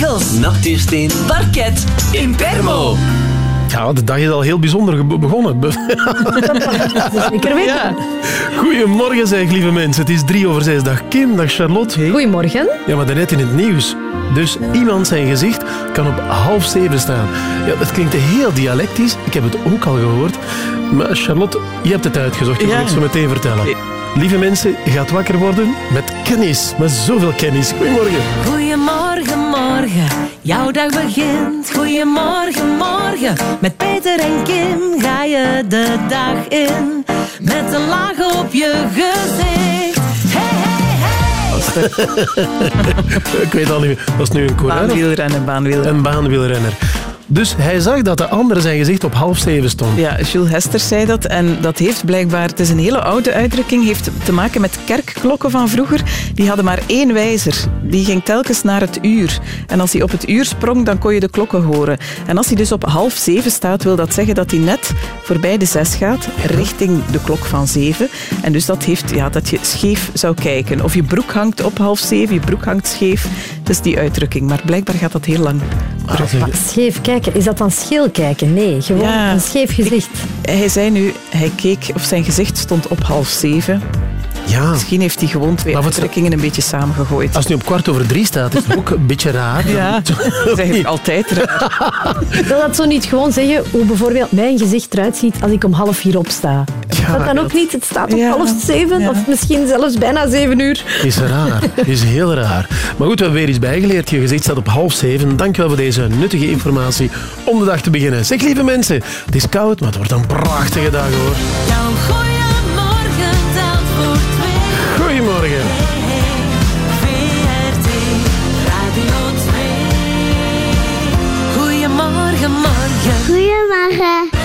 tegels, nachtuursteen, parket, Impermo. Ja, de dag is al heel bijzonder begonnen. Zeker weten. Goedemorgen zeg, lieve mensen. Het is drie over zes. Dag Kim, dag Charlotte. Goedemorgen. Ja, maar daarnet in het nieuws. Dus iemand zijn gezicht kan op half zeven staan. Ja, dat klinkt heel dialectisch. Ik heb het ook al gehoord. Maar Charlotte, je hebt het uitgezocht. Je Ja. wil het zo meteen vertellen. Lieve mensen, je gaat wakker worden met kennis. Met zoveel kennis. Goedemorgen. Goedemorgen, morgen, jouw dag begint. Goedemorgen, morgen, met Peter en Kim ga je de dag in. Met een laag op je gezicht. Hey, hey, hey. Ik weet al niet. Dat is nu een coureur. Een baanwielrenner. Dus hij zag dat de andere zijn gezicht op half zeven stond. Ja, Jules Hester zei dat en dat heeft blijkbaar, het is een hele oude uitdrukking, heeft te maken met kerkklokken van vroeger. Die hadden maar één wijzer. Die ging telkens naar het uur. En als hij op het uur sprong, dan kon je de klokken horen. En als hij dus op half zeven staat, wil dat zeggen dat hij net voorbij de zes gaat, richting de klok van zeven. En dus dat heeft ja, dat je scheef zou kijken. Of je broek hangt op half zeven, je broek hangt scheef. Dat is die uitdrukking. Maar blijkbaar gaat dat heel lang. Ah, scheef kijken, is dat dan scheel kijken? Nee, gewoon Ja. een scheef gezicht. Hij zei nu, hij keek, of zijn gezicht stond op half zeven. Ja, Misschien heeft hij gewoon twee Maar een beetje samengegooid. als het nu op kwart over drie staat, is het ook een beetje raar. Ja, dat is eigenlijk altijd raar. Wil dat zo niet gewoon zeggen hoe bijvoorbeeld mijn gezicht eruit ziet als ik om half vier opsta? dat dan ook niet? Het staat op Ja. half zeven Ja. of misschien zelfs bijna zeven uur. Is raar. Is heel raar. Maar goed, we hebben weer iets bijgeleerd. Je gezicht staat op half zeven. Dankjewel voor deze nuttige informatie om de dag te beginnen. Zeg, lieve mensen, het is koud, maar het wordt een prachtige dag, hoor. Goedemorgen.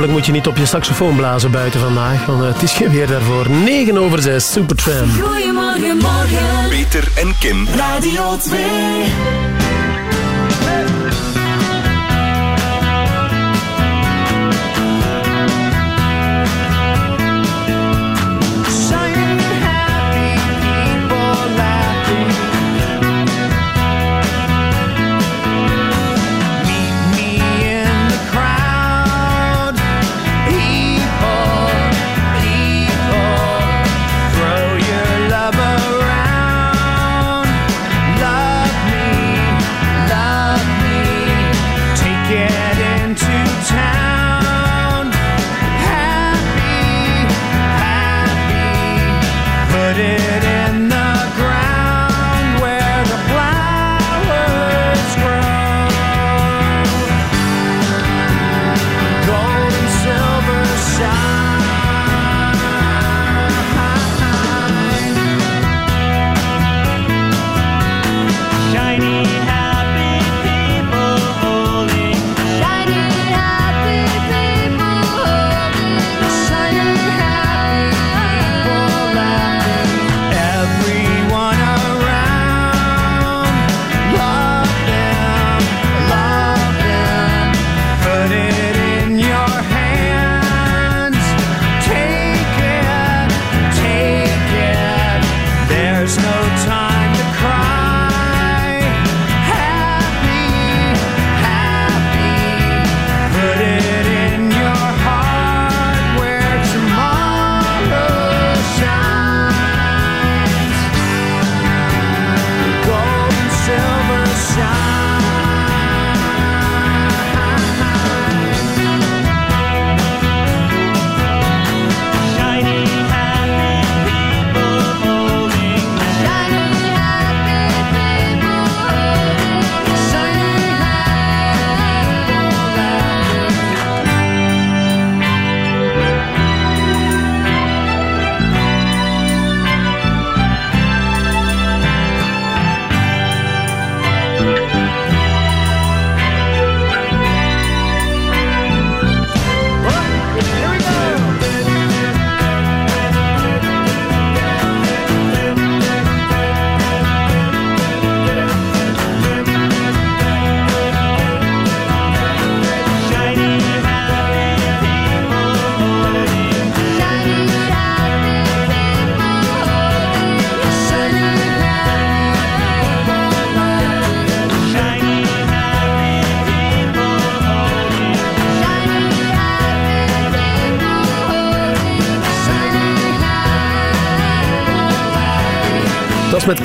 Hopelijk moet je niet op je saxofoon blazen buiten vandaag, want het is geen weer daarvoor. 9 over 6, Supertram. Goedemorgen, morgen. Peter en Kim. Radio 2.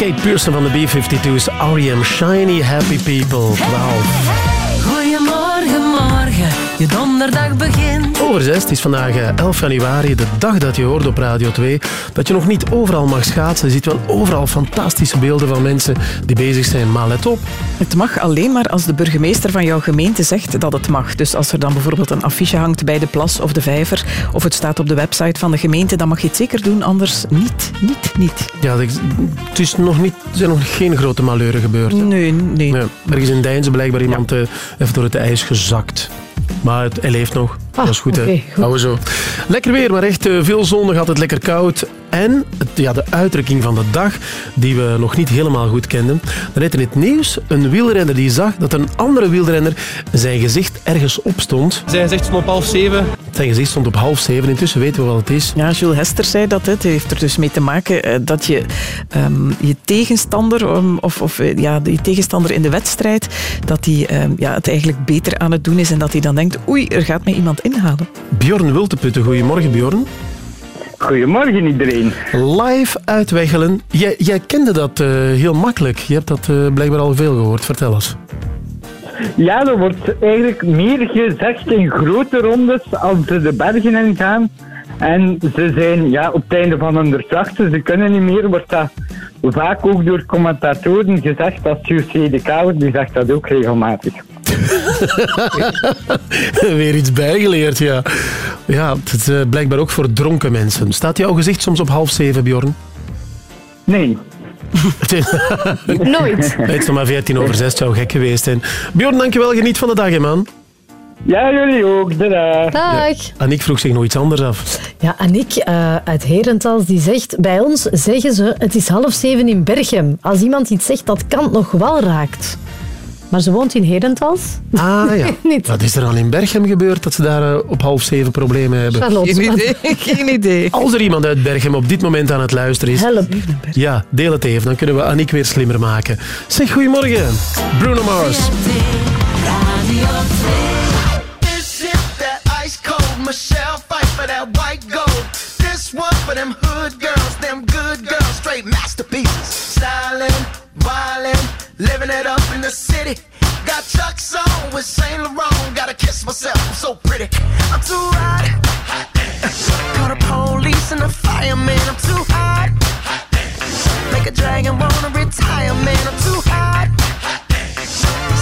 Kate Pearson van de B-52's R.E.M. Shiny Happy People. 12. Goedemorgen, morgen, je donderdag begint. Over 6, het is vandaag eh, 11 januari, de dag dat je hoort op Radio 2 dat je nog niet overal mag schaatsen. Je ziet wel overal fantastische beelden van mensen die bezig zijn, maar let op. Het mag alleen maar als de burgemeester van jouw gemeente zegt dat het mag. Dus als er dan bijvoorbeeld een affiche hangt bij de plas of de vijver, of het staat op de website van de gemeente, dan mag je het zeker doen, anders niet, niet, niet. Ja, het is nog niet, er zijn nog geen grote malheuren gebeurd. hè? Nee, nee. Ergens in Deinzen blijkbaar iemand eh, even door het ijs gezakt. Maar het, hij leeft nog. Dat is goed, hè? goed. Houden zo. Lekker weer, maar echt eh, veel zon. Nog altijd lekker koud. En het- ja, de uitdrukking van de dag, die we nog niet helemaal goed kenden. Daarnet in het nieuws een wielrenner die zag dat een andere wielrenner zijn gezicht ergens op stond. Zijn gezicht stond op half zeven. Zijn gezicht stond op half zeven. Intussen weten we wat het is. Ja, Jules Hester zei dat. Het heeft er dus mee te maken eh, dat je ehm, je tegenstander, um, of, of eh, ja, die tegenstander in de wedstrijd, dat die ehm, ja, het eigenlijk beter aan het doen is en dat hij dan denkt, oei, er gaat mij iemand inhalen. Bjorn Wulteputten. Goedemorgen, Bjorn. Goedemorgen iedereen. Live uit Weggelen. Jij, jij kende dat eh, heel makkelijk. Je hebt dat eh, blijkbaar al veel gehoord. Vertel eens. Ja, er wordt eigenlijk meer gezegd in grote rondes als ze de bergen in gaan. En ze zijn ja, op het einde van hun trachten, ze kunnen niet meer, wordt dat vaak ook door commentatoren gezegd. Als Jussi de Kouwer, die zegt dat ook regelmatig. Weer iets bijgeleerd, ja. Ja, het is eh, blijkbaar ook voor dronken mensen. Staat jouw gezicht soms op half zeven, Bjorn? Nee. Nooit. Het is nog maar 14 over 6, zou gek geweest zijn. Bjorn, dankjewel. Geniet van de dag, hè, man. Ja, jullie ook. Tada. Dag. Aniek vroeg zich nog iets anders af. Ja, Annick eh, uit Herentals die zegt... Bij ons zeggen ze, het is half zeven in Berchem. Als iemand iets zegt dat Kant nog wel raakt. Maar ze woont in Herentals. Ah ja. Niet. Wat is er al in Berchem gebeurd dat ze daar eh, op half zeven problemen hebben? Charlotte, Geen idee. Geen idee. Als er iemand uit Berchem op dit moment aan het luisteren is, Help. ja, deel het even. Dan kunnen we Aniek weer slimmer maken. Zeg goedemorgen, Bruno Mars. Radio 2. This is that ice cold Michelle fight for that white gold. This one for them hood girls, them good girls, straight masterpieces. Styling, wildin', living it up the city. Got Chuck's on with Saint Laurent. Gotta kiss myself, I'm so pretty. I'm too hot. Call the police and the fireman. I'm too hot. Make a dragon wanna retire, man. I'm too hot.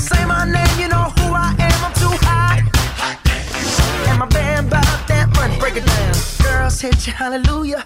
Say my name, you know who I am. I'm too hot. And my band bought that money. Break it down. Girls hit you, hallelujah.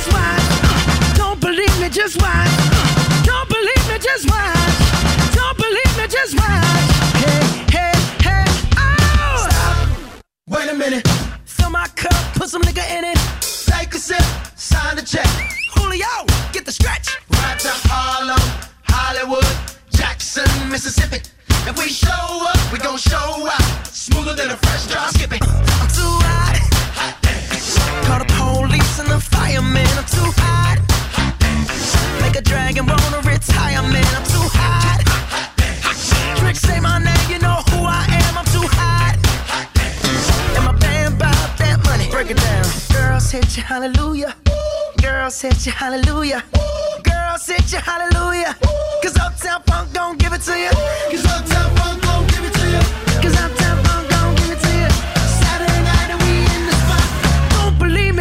Just watch. Don't believe me, just watch. Don't believe me, just watch. Don't believe me, just watch. Hey, hey, hey, oh! Stop. Wait a minute. Fill my cup, put some nigga in it. Take a sip, sign the check. Julio, get the stretch. Right to Harlem, Hollywood, Jackson, Mississippi. If we show up, we gon' show out. Smoother than a fresh drop skipping. I'm too hot. Call the police and the fireman. I'm too hot. Make a dragon wanna retire, man. I'm too hot. Trick say my name, you know who I am. I'm too hot. And my band bought that money. Break it down. Girls hit you, hallelujah. Girls hit you, hallelujah. Girls hit you, hallelujah. Cause Uptown Funk don't give it to you. Cause Uptown Funk don't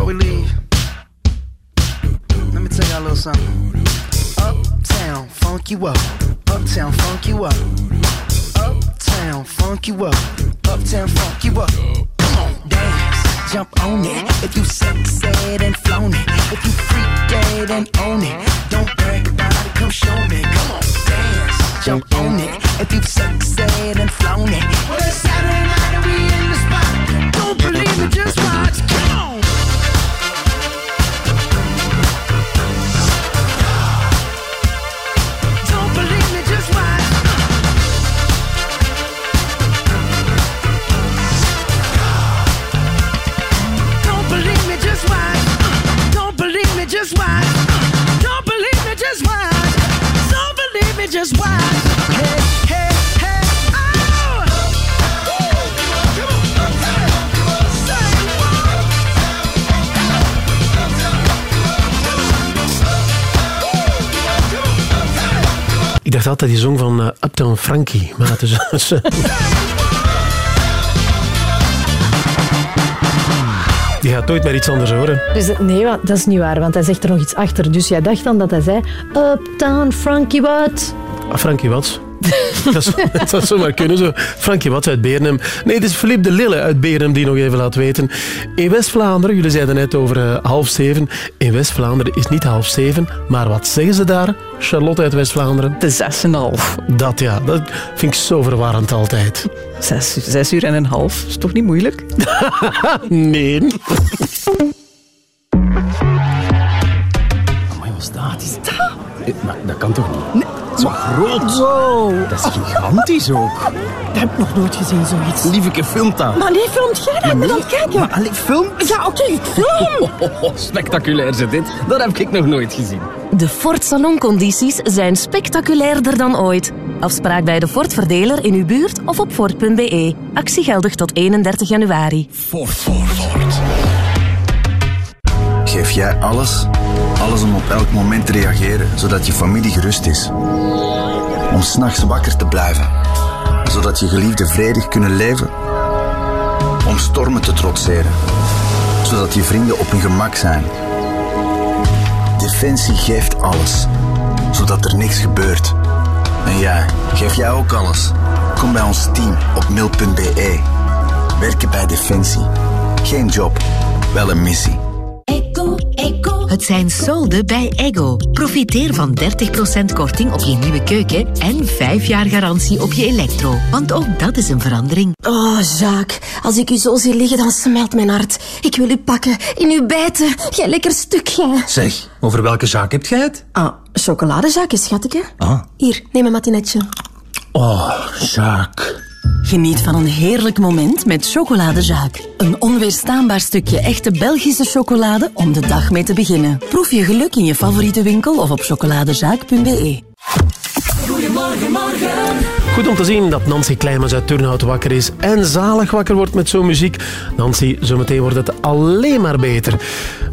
Before we leave, let me tell y'all a little something. Uptown, funk you up. Uptown, funk you up. Uptown, funk you up. Uptown, funk you up. Come on, dance, jump on it. If you sexed and flown it. If you freak dead and own it. Don't brag about it, come show me. Come on, dance, jump on it. If you sexed and flown it. Well, it's Saturday night and we in the spot. Don't believe me, just watch. Come on. Ik dacht altijd die zong van eh, Uptown Frankie. Maar het is... Die gaat nooit meer iets anders horen. Dus nee, dat is niet waar, want hij zegt er nog iets achter. Dus jij dacht dan dat hij zei... Uptown Frankie what? Ah, Frankie Watts. dat, zou, dat zou maar kunnen zo. Frankie Watts uit Beernem. Nee, het is Philippe de Lille uit Beernem die nog even laat weten. In West-Vlaanderen, jullie zeiden net over eh, half zeven. In West-Vlaanderen is niet half zeven. Maar wat zeggen ze daar? Charlotte uit West-Vlaanderen. De zes en een half. Dat ja, dat vind ik zo verwarrend altijd. Zes, zes uur en een half. Is toch niet moeilijk? Nee. Amai, wat staat is dat? Eh, Maar dat kan toch niet? Zo groot. Wow. Dat is gigantisch ook. Dat heb ik nog nooit gezien, zoiets. Lieveke, filmt dat. Maar nee, filmt jij dat? Ik ben aan het kijken. Maar allee, film. Ja, oké, ik film. Oh, spectaculair zit dit. Dat heb ik nog nooit gezien. De Ford saloncondities zijn spectaculairder dan ooit. Afspraak bij de Ford verdeler in uw buurt of op Ford.be. Actie geldig tot 31 januari. Ford, Ford, Ford. Geef jij alles? Alles om op elk moment te reageren, zodat je familie gerust is. Om s'nachts wakker te blijven, zodat je geliefden vredig kunnen leven. Om stormen te trotseren, zodat je vrienden op hun gemak zijn. Defensie geeft alles, zodat er niks gebeurt. En jij, geef jij ook alles? Kom bij ons team op mil.be. Werken bij Defensie. Geen job, wel een missie. Het zijn solden bij Ego. Profiteer van 30% korting op je nieuwe keuken en 5 jaar garantie op je elektro. Want ook dat is een verandering. Oh, Jacques, als ik u zo zie liggen, dan smelt mijn hart. Ik wil u pakken, in u bijten. Jij lekker stuk, jij. Zeg, over welke zaak heb jij het? Ah, chocoladezakjes, schatje. Ah. Hier, neem een matinetje. Oh, Jacques. Geniet van een heerlijk moment met Chocoladezaak. Een onweerstaanbaar stukje echte Belgische chocolade om de dag mee te beginnen. Proef je geluk in je favoriete winkel of op chocoladezaak.be. Goedemorgen, morgen. Goed om te zien dat Nancy Kleimans uit Turnhout wakker is en zalig wakker wordt met zo'n muziek. Nancy, zometeen wordt het alleen maar beter.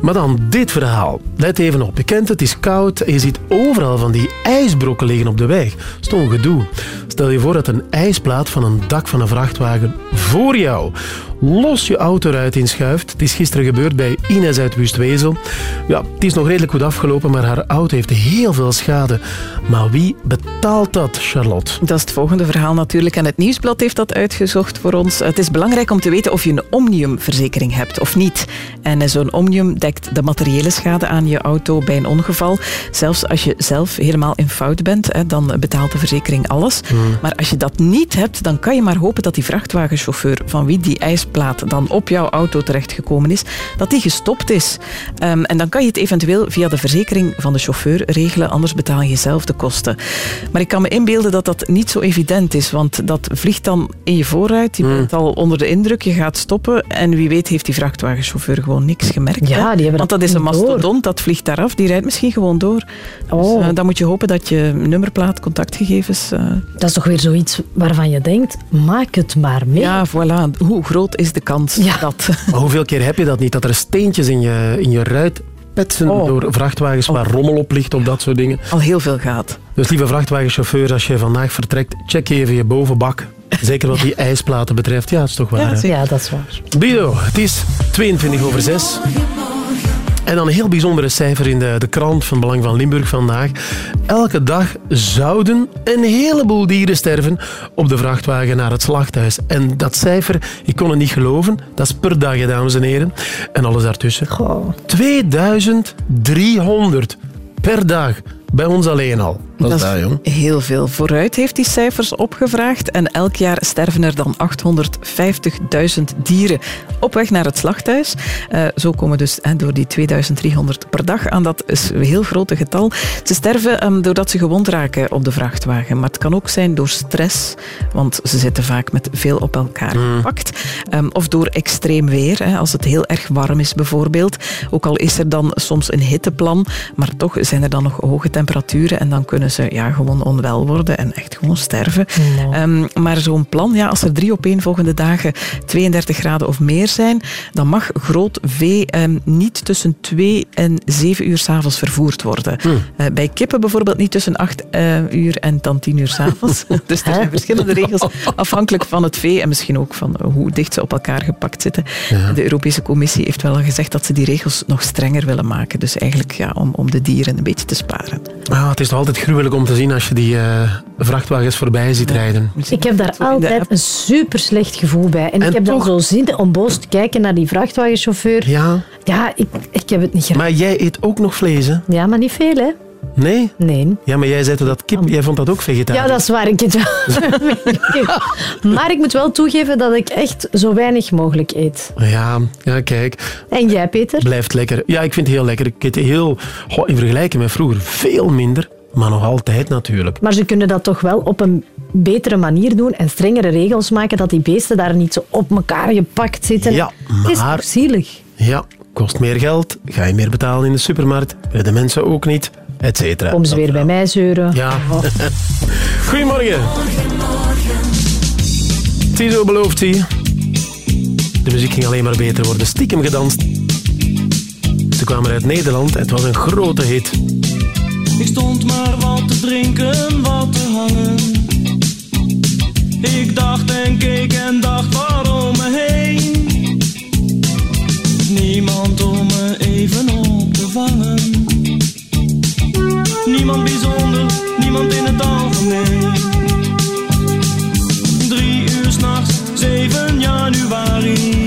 Maar dan dit verhaal. Let even op. Je kent het, het is koud en je ziet overal van die ijsbrokken liggen op de weg. Stom gedoe. Stel je voor dat een ijsplaat van een dak van een vrachtwagen voor jou los je auto eruit inschuift. Het is gisteren gebeurd bij Ines uit Wustwezel. Ja, het is nog redelijk goed afgelopen, maar haar auto heeft heel veel schade. Maar wie betaalt dat, Charlotte? Dat is het volgende verhaal natuurlijk. En het Nieuwsblad heeft dat uitgezocht voor ons. Het is belangrijk om te weten of je een Omnium-verzekering hebt of niet. En zo'n Omnium dekt de materiële schade aan je auto bij een ongeval. Zelfs als je zelf helemaal in fout bent, dan betaalt de verzekering alles. Maar als je dat niet hebt, dan kan je maar hopen dat die vrachtwagenchauffeur van wie die ijsplaat dan op jouw auto terechtgekomen is, dat die gestopt is. Ehm, en dan kan je het eventueel via de verzekering van de chauffeur regelen, anders betaal je zelf de kosten. Maar ik kan me inbeelden dat dat niet zo evident is, want dat vliegt dan in je vooruit. Je bent al onder de indruk, je gaat stoppen en wie weet heeft die vrachtwagenchauffeur gewoon niks gemerkt. Ja, hè? die hebben want dat is een door. mastodont, dat vliegt daar af, die rijdt misschien gewoon door. Oh. Dus, eh, dan moet je hopen dat je nummerplaat, contactgegevens... eh, Dat is toch weer zoiets waarvan je denkt, maak het maar mee. ja, voilà. Hoe groot is de kans Ja. dat... Maar hoeveel keer heb je dat niet? Dat er steentjes in je, in je ruit petsen Oh. door vrachtwagens waar rommel op ligt of dat soort dingen. al heel veel gaat. Dus lieve vrachtwagenchauffeur, als je vandaag vertrekt, check even je bovenbak. Zeker wat die ijsplaten betreft. Ja, dat is toch waar. hè? Ja, dat is waar. Bido, het is 22 over 6. En dan een heel bijzondere cijfer in de, de krant van Belang van Limburg vandaag. Elke dag zouden een heleboel dieren sterven op de vrachtwagen naar het slachthuis. En dat cijfer, ik kon het niet geloven, dat is per dag, hè, dames en heren. En alles daartussen. Goh. 2300 per dag. Bij ons alleen al. Dat is dat, jong. heel veel. Vooruit heeft die cijfers opgevraagd en elk jaar sterven er dan 850.000 dieren op weg naar het slachthuis. Eh, zo komen dus hè, door die 2300 per dag aan. Dat is een heel grote getal. Ze sterven ehm, doordat ze gewond raken op de vrachtwagen. Maar het kan ook zijn door stress, want ze zitten vaak met veel op elkaar gepakt. Ehm, of door extreem weer, hè, als het heel erg warm is bijvoorbeeld. Ook al is er dan soms een hitteplan, maar toch zijn er dan nog hoge temperaturen en dan kunnen ze ja, gewoon onwel worden en echt gewoon sterven. Ehm, maar zo'n plan, ja, als er drie opeenvolgende dagen 32 graden of meer zijn, dan mag groot vee ehm, niet tussen 2 en 7 uur s'avonds vervoerd worden. Eh, bij kippen bijvoorbeeld niet tussen 8 eh, uur en dan 10 uur s'avonds. dus er zijn verschillende regels afhankelijk van het vee en misschien ook van hoe dicht ze op elkaar gepakt zitten. De Europese Commissie heeft wel al gezegd dat ze die regels nog strenger willen maken. Dus eigenlijk ja, om, om de dieren een beetje te sparen. Ah, het is altijd gruwelijk om te zien als je die eh, vrachtwagens voorbij ziet rijden. Ik heb daar altijd een super slecht gevoel bij. En, En ik heb toch- dan zo zin om boos te kijken naar die vrachtwagenchauffeur. Ja, Ja, ik, ik heb het niet graag. maar jij eet ook nog vlees, hè? Ja, maar niet veel, hè? Nee? Nee. Ja, maar jij zei dat kip, jij vond dat ook vegetarisch? Ja, dat is waar. Ik het wel. maar ik moet wel toegeven dat ik echt zo weinig mogelijk eet. Ja, ja, kijk, En jij, Peter? blijft lekker. Ja, ik vind het heel lekker. Ik eet heel, goh, in vergelijking met vroeger, veel minder. Maar nog altijd natuurlijk. Maar ze kunnen dat toch wel op een betere manier doen en strengere regels maken dat die beesten daar niet zo op elkaar gepakt zitten. Ja, Het is maar- toch zielig. Ja, kost meer geld, ga je meer betalen in de supermarkt, willen de mensen ook niet, et cetera. Kom ze weer bij mij zeuren. Ja. Goedemorgen. Tizo belooft hij. De muziek ging alleen maar beter worden. Stiekem gedanst. Ze kwamen uit Nederland en het was een grote hit. Ik stond maar wat te drinken, wat te hangen. Ik dacht en keek en dacht waarom me heen. Niemand om me even op te vangen. Niemand bijzonder, niemand in het algemeen. Drie uur s'nachts, 7 januari.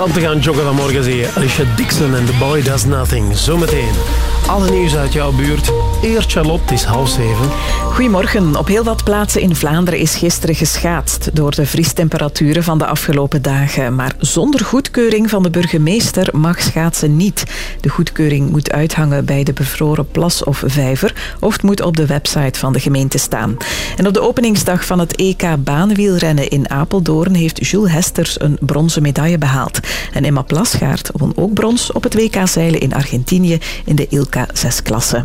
Ideaal om te gaan joggen vanmorgen, zie je. Alicia Dixon en The Boy Does Nothing. Zometeen. Alle nieuws uit jouw buurt. Eerst Charlotte, het is half zeven. Goedemorgen. Op heel wat plaatsen in Vlaanderen is gisteren geschaatst door de vriestemperaturen van de afgelopen dagen. Maar zonder goedkeuring van de burgemeester mag schaatsen niet. De goedkeuring moet uithangen bij de bevroren plas of vijver of het moet op de website van de gemeente staan. En op de openingsdag van het EK baanwielrennen in Apeldoorn heeft Jules Hesters een bronzen medaille behaald. En Emma Plasgaard won ook brons op het WK zeilen in Argentinië in de Ilka 6-klasse.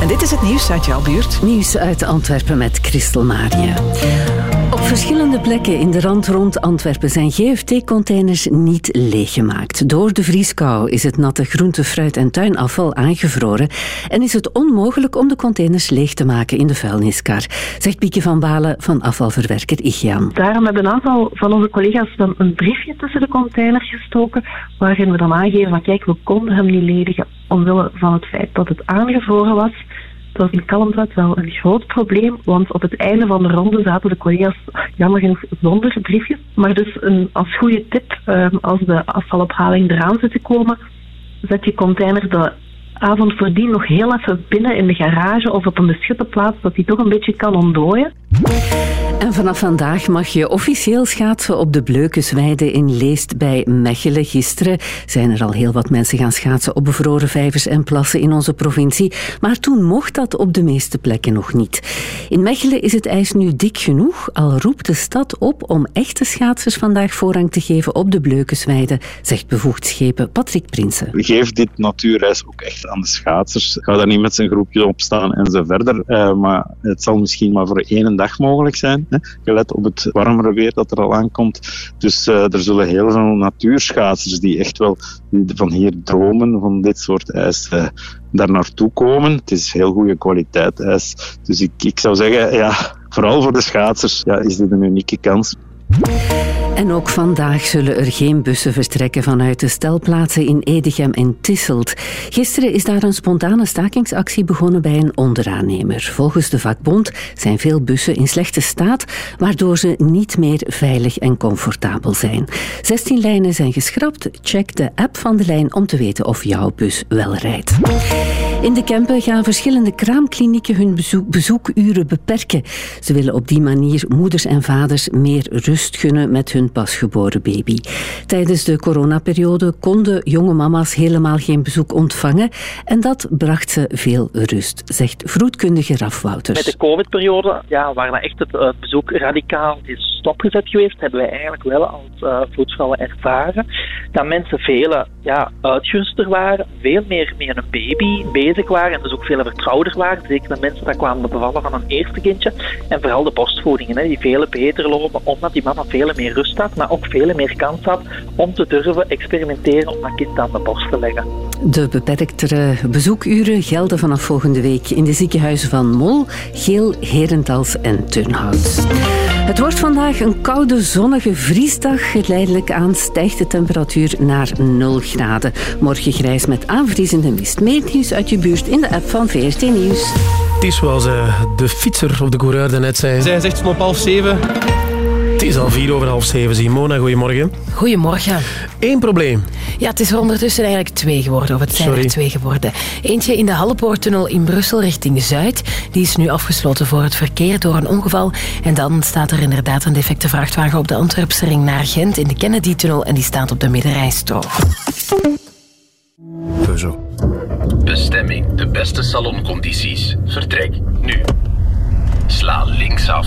En dit is het nieuws uit jouw buurt. Nieuws uit Antwerpen met Christel Maria. Op verschillende plekken in de rand rond Antwerpen zijn GFT-containers niet leeggemaakt. Door de vrieskou is het natte groente, fruit en tuinafval aangevroren en is het onmogelijk om de containers leeg te maken in de vuilniskar, zegt Pieke van Balen van afvalverwerker Ichian. Daarom hebben een aantal van onze collega's dan een briefje tussen de containers gestoken, waarin we dan aangeven van kijk, we konden hem niet ledigen omwille van het feit dat het aangevroren was. Het was in Kalmtrat wel een groot probleem, want op het einde van de ronde zaten de collega's jammer genoeg zonder briefjes. Maar dus een, als goede tip, ehm, als de afvalophaling eraan zit te komen, zet je container de avond voordien nog heel even binnen in de garage of op een beschutte plaats, dat die toch een beetje kan ontdooien. En vanaf vandaag mag je officieel schaatsen op de Bleukensweide in Leest bij Mechelen. Gisteren zijn er al heel wat mensen gaan schaatsen op bevroren vijvers en plassen in onze provincie. Maar toen mocht dat op de meeste plekken nog niet. In Mechelen is het ijs nu dik genoeg, al roept de stad op om echte schaatsers vandaag voorrang te geven op de Bleukensweide, zegt bevoegd schepen Patrick Prinsen. Geef dit natuurreis ook echt aan de schaatsers. Ga daar niet met zijn groepje op staan en zo verder. Eh, maar het zal misschien maar voor één dag mogelijk zijn. Hè. Gelet op het warmere weer dat er al aankomt. Dus eh, er zullen heel veel natuurschaatsers die echt wel van hier dromen van dit soort ijs eh, daar naartoe komen. Het is heel goede kwaliteit ijs. Dus ik, ik zou zeggen, ja, vooral voor de schaatsers ja, is dit een unieke kans. En ook vandaag zullen er geen bussen vertrekken vanuit de stelplaatsen in Edegem en Tisselt. Gisteren is daar een spontane stakingsactie begonnen bij een onderaannemer. Volgens de vakbond zijn veel bussen in slechte staat, waardoor ze niet meer veilig en comfortabel zijn. 16 lijnen zijn geschrapt. Check de app van de lijn om te weten of jouw bus wel rijdt. In de Kempen gaan verschillende kraamklinieken hun bezoek- bezoekuren beperken. Ze willen op die manier moeders en vaders meer rust gunnen met hun pasgeboren baby. Tijdens de coronaperiode konden jonge mama's helemaal geen bezoek ontvangen en dat bracht ze veel rust, zegt vroedkundige Raf Wouters. Met de COVID-periode, ja, waar dat echt het, bezoek radicaal is stopgezet geweest, hebben wij eigenlijk wel als uh, voedsvrouwen ervaren dat mensen veel ja, uitgeruster waren, veel meer met een baby bezig waren en dus ook veel vertrouwder waren. Zeker de mensen die kwamen bevallen van een eerste kindje. En vooral de borstvoedingen, die veel beter lopen, omdat die mama veel meer rust had, maar ook veel meer kans had om te durven experimenteren om een kind aan de borst te leggen. De beperktere bezoekuren gelden vanaf volgende week in de ziekenhuizen van Mol, Geel, Herentals en Turnhout. Het wordt vandaag een koude, zonnige vriesdag. Geleidelijk aan stijgt de temperatuur naar 0 graden. Morgen grijs met aanvriezende mist. Meer nieuws uit je buurt in de app van VRT Nieuws. Het is zoals eh, de fietser of de coureur daarnet zei. Zij zegt om op half zeven. Het is al vier over half zeven. Simona, goedemorgen. Goedemorgen. Eén probleem. Ja, het is er ondertussen eigenlijk twee geworden, of het zijn Sorry. er twee geworden. Eentje in de Hallepoorttunnel in Brussel richting Zuid. Die is nu afgesloten voor het verkeer door een ongeval. En dan staat er inderdaad een defecte vrachtwagen op de Antwerpse ring naar Gent in de Kennedy-tunnel en die staat op de middenrijstrook. Peugeot. Bestemming de beste saloncondities. Vertrek nu. Sla linksaf.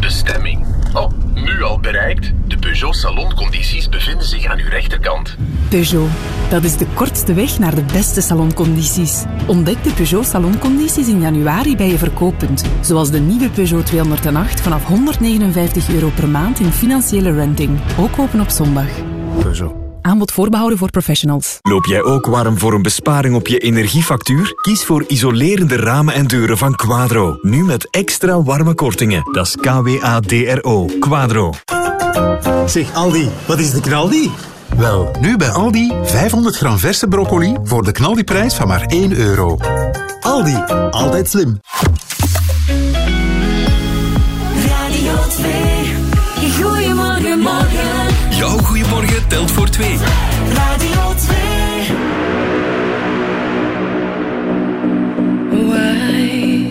Bestemming. Oh, nu al bereikt. De Peugeot saloncondities bevinden zich aan uw rechterkant. Peugeot. Dat is de kortste weg naar de beste saloncondities. Ontdek de Peugeot saloncondities in januari bij je verkooppunt. Zoals de nieuwe Peugeot 208 vanaf 159 euro per maand in financiële renting. Ook open op zondag. Peugeot. Aanbod voorbehouden voor professionals. Loop jij ook warm voor een besparing op je energiefactuur? Kies voor isolerende ramen en deuren van Quadro. Nu met extra warme kortingen. Dat is K-W-A-D-R-O. Quadro. Zeg Aldi, wat is de knaldi? Wel, nu bij Aldi 500 gram verse broccoli voor de knaldiprijs van maar 1 euro. Aldi, altijd slim. Radio 2. Goedemorgen, morgen. Jouw goeiemorgen telt voor twee. Radio 2. Why?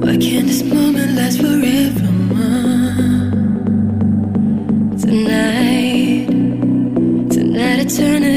Why can't this moment last forever? Tonight, tonight eternity's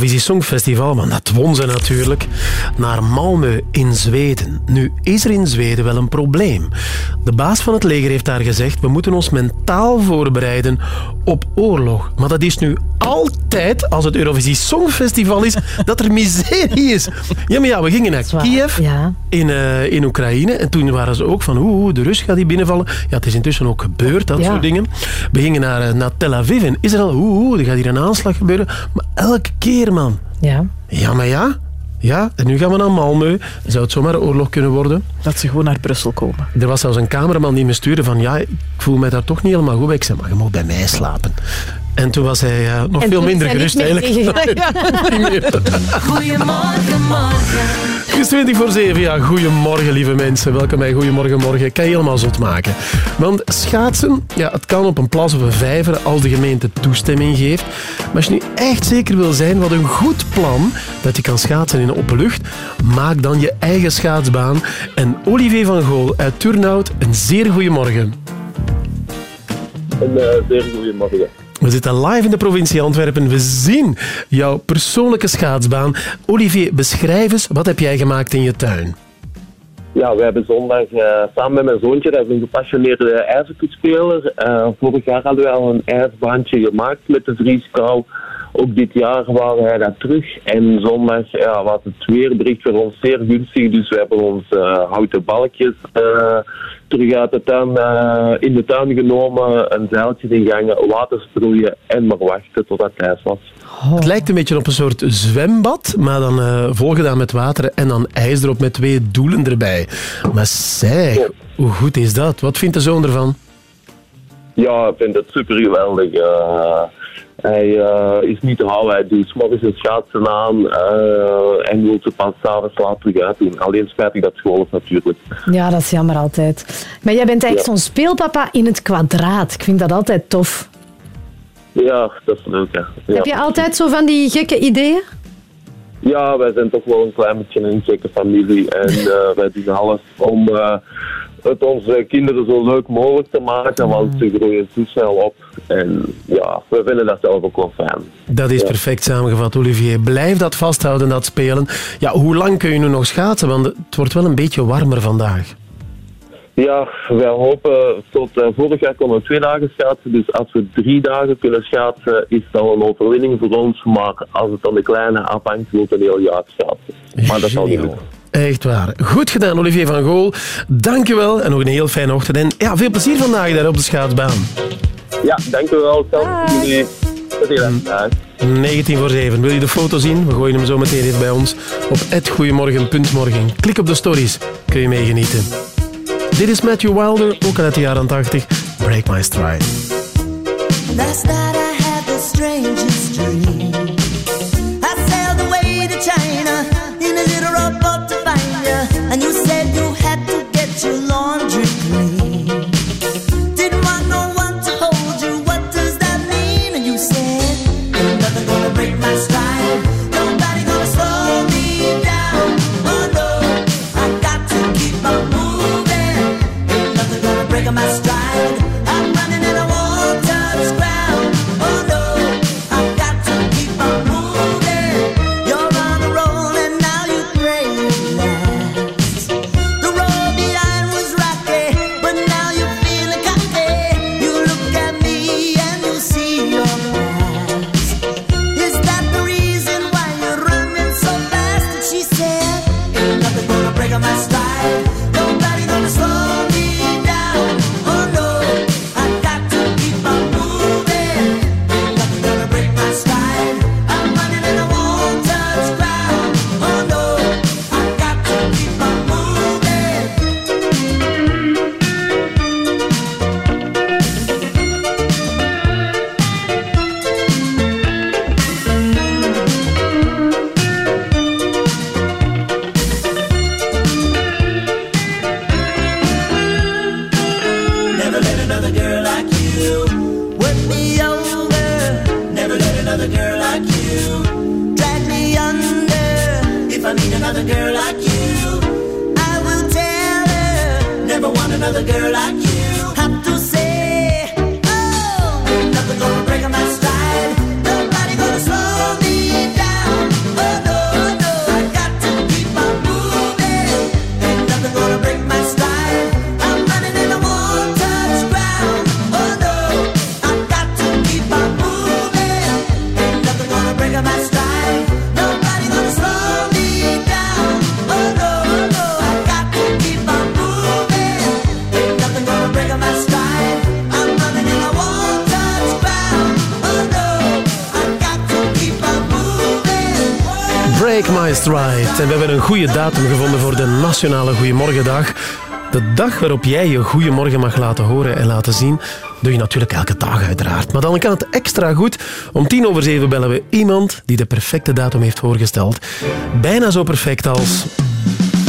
Eurovisie Songfestival, want dat won ze natuurlijk, naar Malmö in Zweden. Nu is er in Zweden wel een probleem. De baas van het leger heeft daar gezegd, we moeten ons mentaal voorbereiden op oorlog. Maar dat is nu altijd, als het Eurovisie Songfestival is, dat er miserie is. Ja, maar ja, we gingen naar Kiev in, eh, in Oekraïne en toen waren ze ook van, oeh, de Rus gaat die binnenvallen. Ja, het is intussen ook gebeurd, dat Ja. soort dingen. We gingen naar, eh, naar Tel Aviv en Israël, oeh, oeh, er gaat hier een aanslag gebeuren. Maar elke keer, man. Ja. Ja, maar ja. Ja, en nu gaan we naar Malmö. Zou het zomaar oorlog kunnen worden. Dat ze gewoon naar Brussel komen. Er was zelfs een cameraman die me stuurde van ja, ik voel mij daar toch niet helemaal goed bij. Ik zei, maar je mag bij mij slapen. En toen was hij eh, nog En veel minder gerust eigenlijk. Niet meer. Goedemorgen, morgen. Het is 20 voor 7. Ja, goedemorgen, lieve mensen. Welkom bij Goedemorgen Morgen. Ik kan je helemaal zot maken. Want schaatsen, ja, het kan op een plas of een vijver als de gemeente toestemming geeft. Maar als je nu echt zeker wil zijn wat een goed plan dat je kan schaatsen in de openlucht, maak dan je eigen schaatsbaan. En Olivier van Gool uit Turnhout, een zeer goede morgen. Een uh, zeer goede morgen. We zitten live in de provincie Antwerpen. We zien jouw persoonlijke schaatsbaan. Olivier, beschrijf eens, wat heb jij gemaakt in je tuin? Ja, we hebben zondag uh, samen met mijn zoontje, dat is een gepassioneerde ijzervoetspeler. Uh, vorig jaar hadden we al een ijsbaantje gemaakt met de vrieskou. Ook dit jaar waren wij daar terug. En zondag ja, was het weerbericht voor ons zeer gunstig. Dus we hebben ons uh, houten balkjes terug uit de tuin, in de tuin genomen. Een zeiltje in gangen, water sproeien en maar wachten tot het ijs was. Het lijkt een beetje op een soort zwembad, maar dan uh, volgedaan met water en dan ijs erop met twee doelen erbij. Maar zeg, hoe goed is dat? Wat vindt de zoon ervan? Ja, ik vind het super geweldig. Uh, Hij eh, is niet te houden. Hij doet morgens zijn schaatsen aan eh, en wil ze pas s'avonds laat terug uitdoen. Alleen spijtig dat school is natuurlijk. Ja, dat is jammer altijd. Maar jij bent eigenlijk Ja. zo'n speelpapa in het kwadraat. Ik vind dat altijd tof. Ja, dat is leuk. Hè. Ja. Heb je altijd zo van die gekke ideeën? Ja, wij zijn toch wel een klein beetje een gekke familie. En eh, wij doen alles om het onze kinderen zo leuk mogelijk te maken, want ze groeien zo snel op. En ja, we vinden dat zelf ook wel fijn. Dat is perfect samengevat, Olivier. Blijf dat vasthouden, dat spelen. Ja, hoe lang kun je nu nog schaatsen? Want het wordt wel een beetje warmer vandaag. Ja, wij hopen tot eh, vorig jaar konden we twee dagen schaatsen. Dus als we drie dagen kunnen schaatsen, is dat een overwinning voor ons. Maar als het dan de kleine afhangt, wil het een heel jaar schaatsen. Maar dat zal niet lukken. Echt waar. Goed gedaan, Olivier van Gool. Dankjewel en nog een heel fijne ochtend. En ja, veel plezier vandaag daar op de schaatsbaan. Ja, dank u wel. Tot heel erg. Dag. 19 voor 7. Wil je de foto zien? We gooien hem zo meteen even bij ons op @goeiemorgen.morgen. Klik op de stories, kun je meegenieten. Dit is Matthew Wilder, ook uit de jaren 80. Break My Stride. Last night I had the strangest En we hebben een goede datum gevonden voor de Nationale Goeiemorgendag. De dag waarop jij je Goeiemorgen mag laten horen en laten zien, doe je natuurlijk elke dag uiteraard. Maar dan kan het extra goed. Om tien over zeven bellen we iemand die de perfecte datum heeft voorgesteld. Bijna zo perfect als...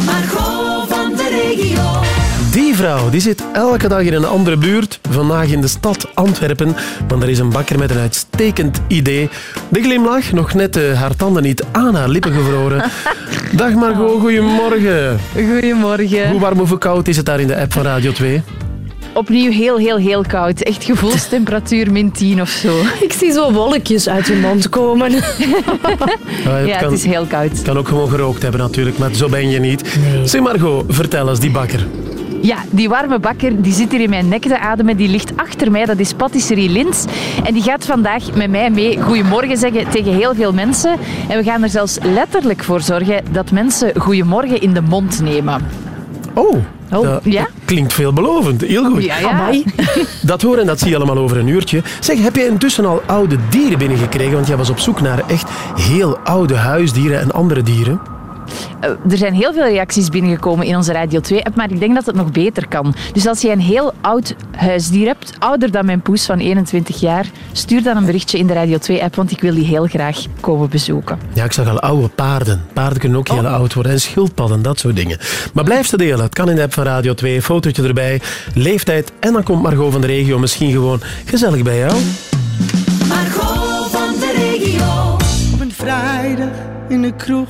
Margot van de regio. Die vrouw die zit elke dag in een andere buurt. Vandaag in de stad Antwerpen. Want er is een bakker met een uitstekend idee. De glimlach, nog net eh, haar tanden niet aan haar lippen gevroren. Dag Margot, goedemorgen. Goedemorgen. Hoe warm of hoe koud is het daar in de app van Radio 2? Opnieuw heel, heel, heel koud. Echt gevoelstemperatuur min 10 of zo. Ik zie zo wolkjes uit je mond komen. Ja, Ja, het is heel koud. Kan ook gewoon gerookt hebben natuurlijk, maar zo ben je niet. Zeg Margot, vertel eens, die bakker. Ja, die warme bakker die zit hier in mijn nek te ademen. Die ligt achter mij. Dat is Patisserie Lins. En die gaat vandaag met mij mee goedemorgen zeggen tegen heel veel mensen. En we gaan er zelfs letterlijk voor zorgen dat mensen goedemorgen in de mond nemen. Oh, Oh, dat ja? klinkt veelbelovend. Heel goed. Ja, ja. Dat horen en dat zie je allemaal over een uurtje. Zeg, heb jij intussen al oude dieren binnengekregen? Want jij was op zoek naar echt heel oude huisdieren en andere dieren. Eh, er zijn heel veel reacties binnengekomen in onze Radio 2-app, maar ik denk dat het nog beter kan. Dus als je een heel oud huisdier hebt, ouder dan mijn poes van 21 jaar, stuur dan een berichtje in de Radio 2-app, want ik wil die heel graag komen bezoeken. Ja, ik zag al oude paarden. Paarden kunnen ook heel oud worden. En schildpadden, dat soort dingen. Maar blijf ze delen. Het kan in de app van Radio 2. Fotootje erbij. Leeftijd. En dan komt Margot van de regio misschien gewoon gezellig bij jou. Margot van de regio. Op een vrijdag in de kroeg,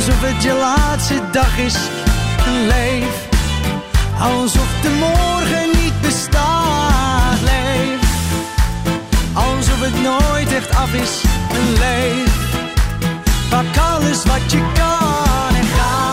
Alsof het je laatste dag is en leef. Alsof de morgen niet bestaat. Leef. Alsof het nooit echt af is en leef. Pak alles wat je kan en ga.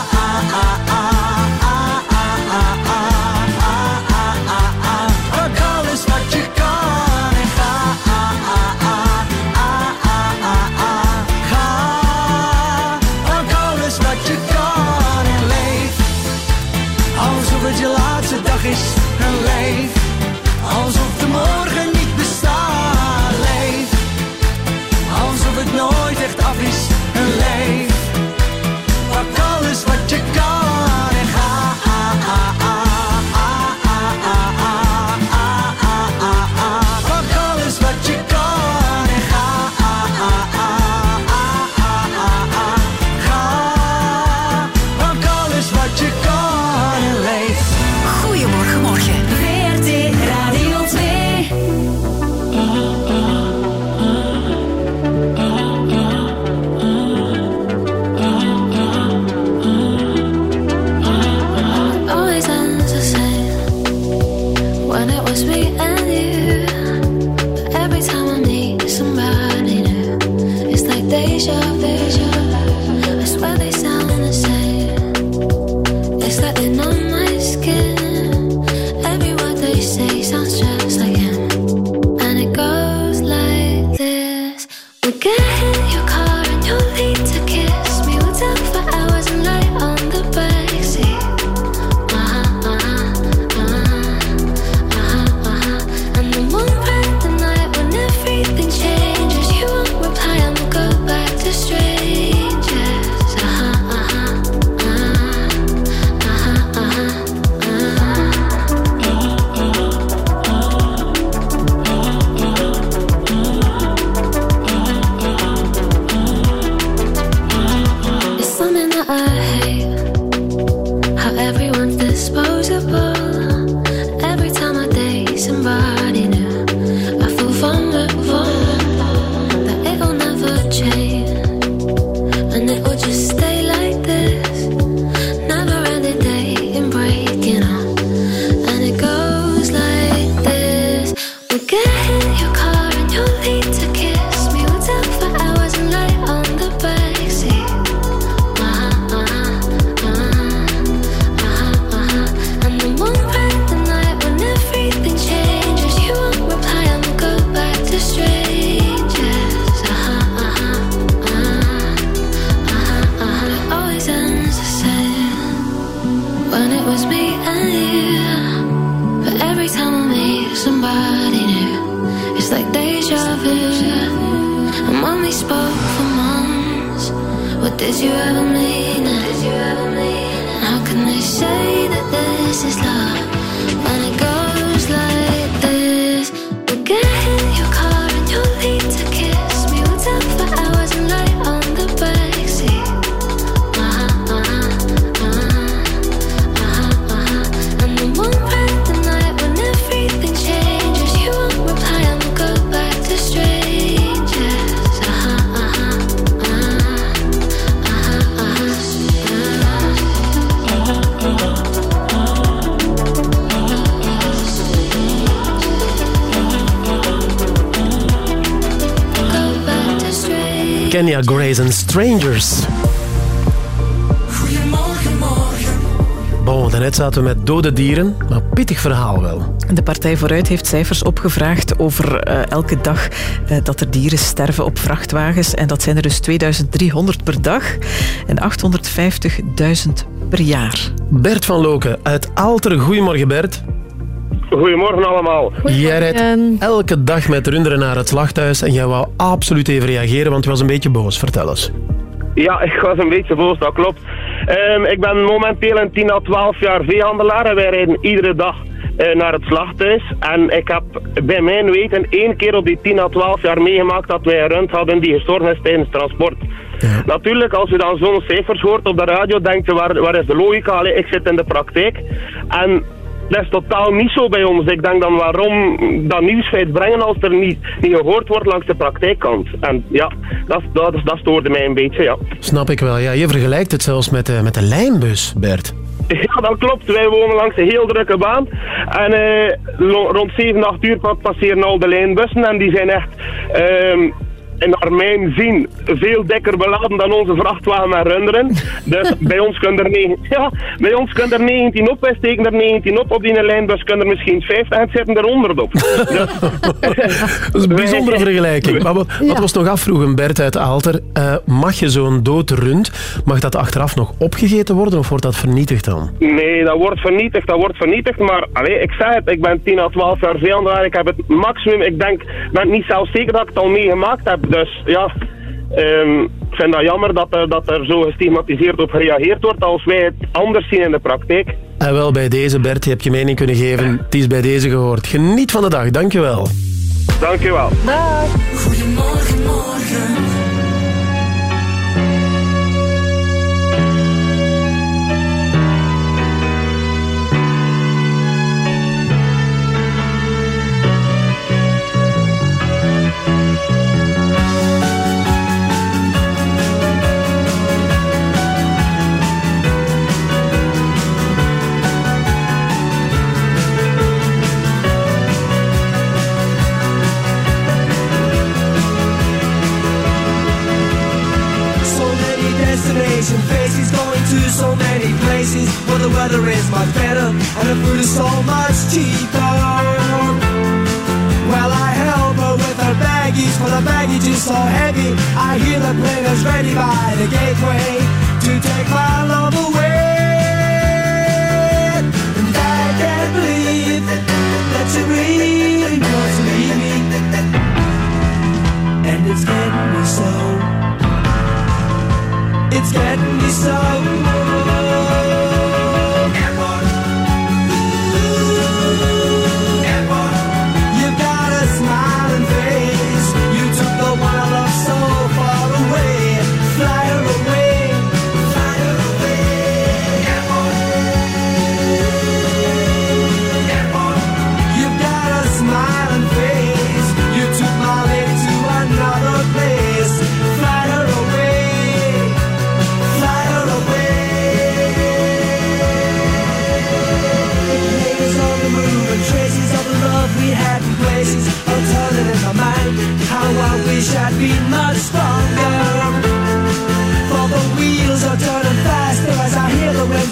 We met dode dieren, maar pittig verhaal wel. De Partij Vooruit heeft cijfers opgevraagd over eh, elke dag eh, dat er dieren sterven op vrachtwagens. En dat zijn er dus 2300 per dag en 850.000 per jaar. Bert van Loken uit Alter. Goedemorgen Bert. Goedemorgen allemaal. Jij rijdt elke dag met runderen naar het slachthuis en jij wou absoluut even reageren, want je was een beetje boos. Vertel eens. Ja, ik was een beetje boos, dat klopt. Ehm, ik ben momenteel een 10 à 12 jaar veehandelaar en wij rijden iedere dag eh, naar het slachthuis. En ik heb bij mijn weten één keer op die 10 à 12 jaar meegemaakt dat wij een rund hadden die gestorven is tijdens transport. Natuurlijk, als je dan zo'n cijfers hoort op de radio, denkt je, waar, waar is de logica? Allee, ik zit in de praktijk. En dat is totaal niet zo bij ons. Ik denk dan waarom dat nieuwsfeit brengen als er niet, niet gehoord wordt langs de praktijkkant. En ja, dat, dat, dat stoorde mij een beetje, ja. Snap ik wel. Ja, je vergelijkt het zelfs met de, met de lijnbus, Bert. Ja, dat klopt. Wij wonen langs een heel drukke baan. En eh, rond 7, 8 uur pa- passeren al de lijnbussen. En die zijn echt, ehm naar mijn zin, veel dikker beladen dan onze vrachtwagen met runderen. Dus bij ons kunnen er, negen, ja, bij ons kunnen er 19 op. Wij steken er 19 op. Op die lijnbus kunnen er misschien 50 en het zitten er 100 op. Dus, Dat is een bijzondere vergelijking. Maar wat, wat was nog afvroegen, Bert uit Aalter? eh, mag je zo'n dood rund, mag dat achteraf nog opgegeten worden of wordt dat vernietigd dan? Nee, dat wordt vernietigd, dat wordt vernietigd. Maar allee, ik zei het, ik ben 10 à 12 jaar veehandelaar. Ik heb het maximum, ik denk, ben niet zelfs zeker dat ik het al meegemaakt heb. Dus ja, ehm, ik vind dat jammer dat er, dat er zo gestigmatiseerd op gereageerd wordt als wij het anders zien in de praktijk. En wel bij deze, Bert, je hebt je mening kunnen geven. Het is bij deze gehoord. Geniet van de dag, dankjewel. Dankjewel. Goedemorgen, morgen. So many places where the weather is much better and the food is so much cheaper. Well, I help her with her baggage, for the baggage is so heavy. I hear the plane is ready by the gateway to take my love away. And I can't believe that you really want to leave me. And it's getting me so. It's getting me so.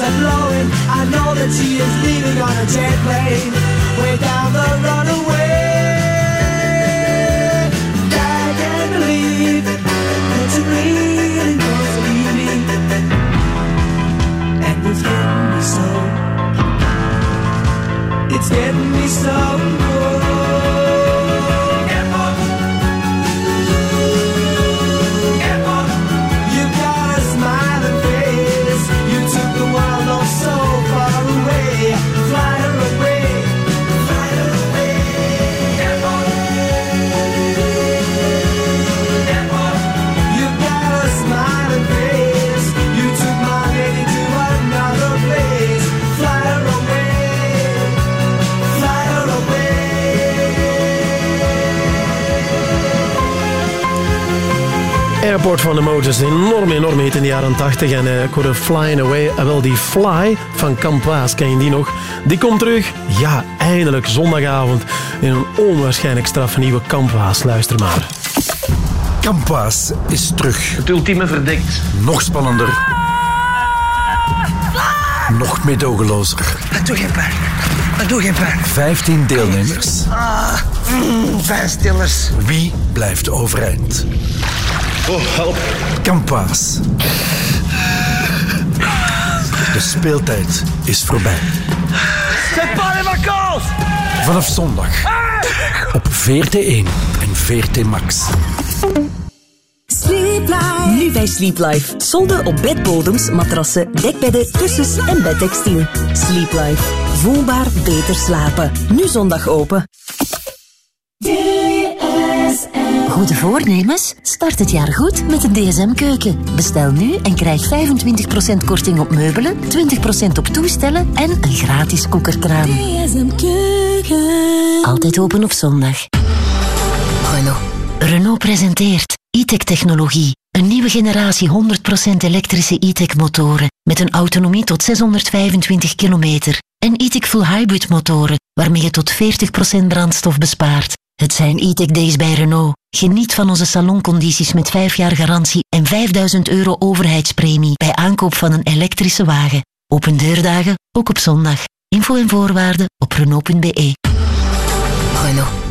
Are blowing. I know that she is leaving on a jet plane, way down the runaway. I can't believe that you really leave me, and it's getting me so. It's getting me so Airport van de Motors, enorm, enorm hit in de jaren 80. En eh, ik hoorde Flying Away. En wel die Fly van Camp Waas, ken je die nog? Die komt terug. Ja, eindelijk zondagavond in een onwaarschijnlijk straffe nieuwe Camp Waas. Luister maar. Kampaas is terug. Het ultieme verdikt. Nog spannender. Nog meedogenlozer. Dat doe geen pijn. Dat doe geen pijn. 15 deelnemers. Ah, mm. Wie blijft overeind? Oh, help. Kampaas. De speeltijd is voorbij. C'est pas les vacances! Vanaf zondag. Op VRT1 en VRT Max. Sleep Life. Nu bij Sleep Life. Solden op bedbodems, matrassen, dekbedden, kussens en bedtextiel. Sleep Life. Voelbaar beter slapen. Nu zondag open. Goede voornemens? Start het jaar goed met de DSM-keuken. Bestel nu en krijg 25% korting op meubelen, 20% op toestellen en een gratis koekerkraan. DSM Keuken. Altijd open op zondag. Renault. Renault presenteert e-tech technologie. Een nieuwe generatie 100% elektrische e-tech motoren met een autonomie tot 625 kilometer. En e-tech full hybrid motoren waarmee je tot 40% brandstof bespaart. Het zijn e-tech days bij Renault. Geniet van onze saloncondities met 5 jaar garantie en 5000 euro overheidspremie bij aankoop van een elektrische wagen. Open deurdagen, ook op zondag. Info en voorwaarden op Renault.be. Renault.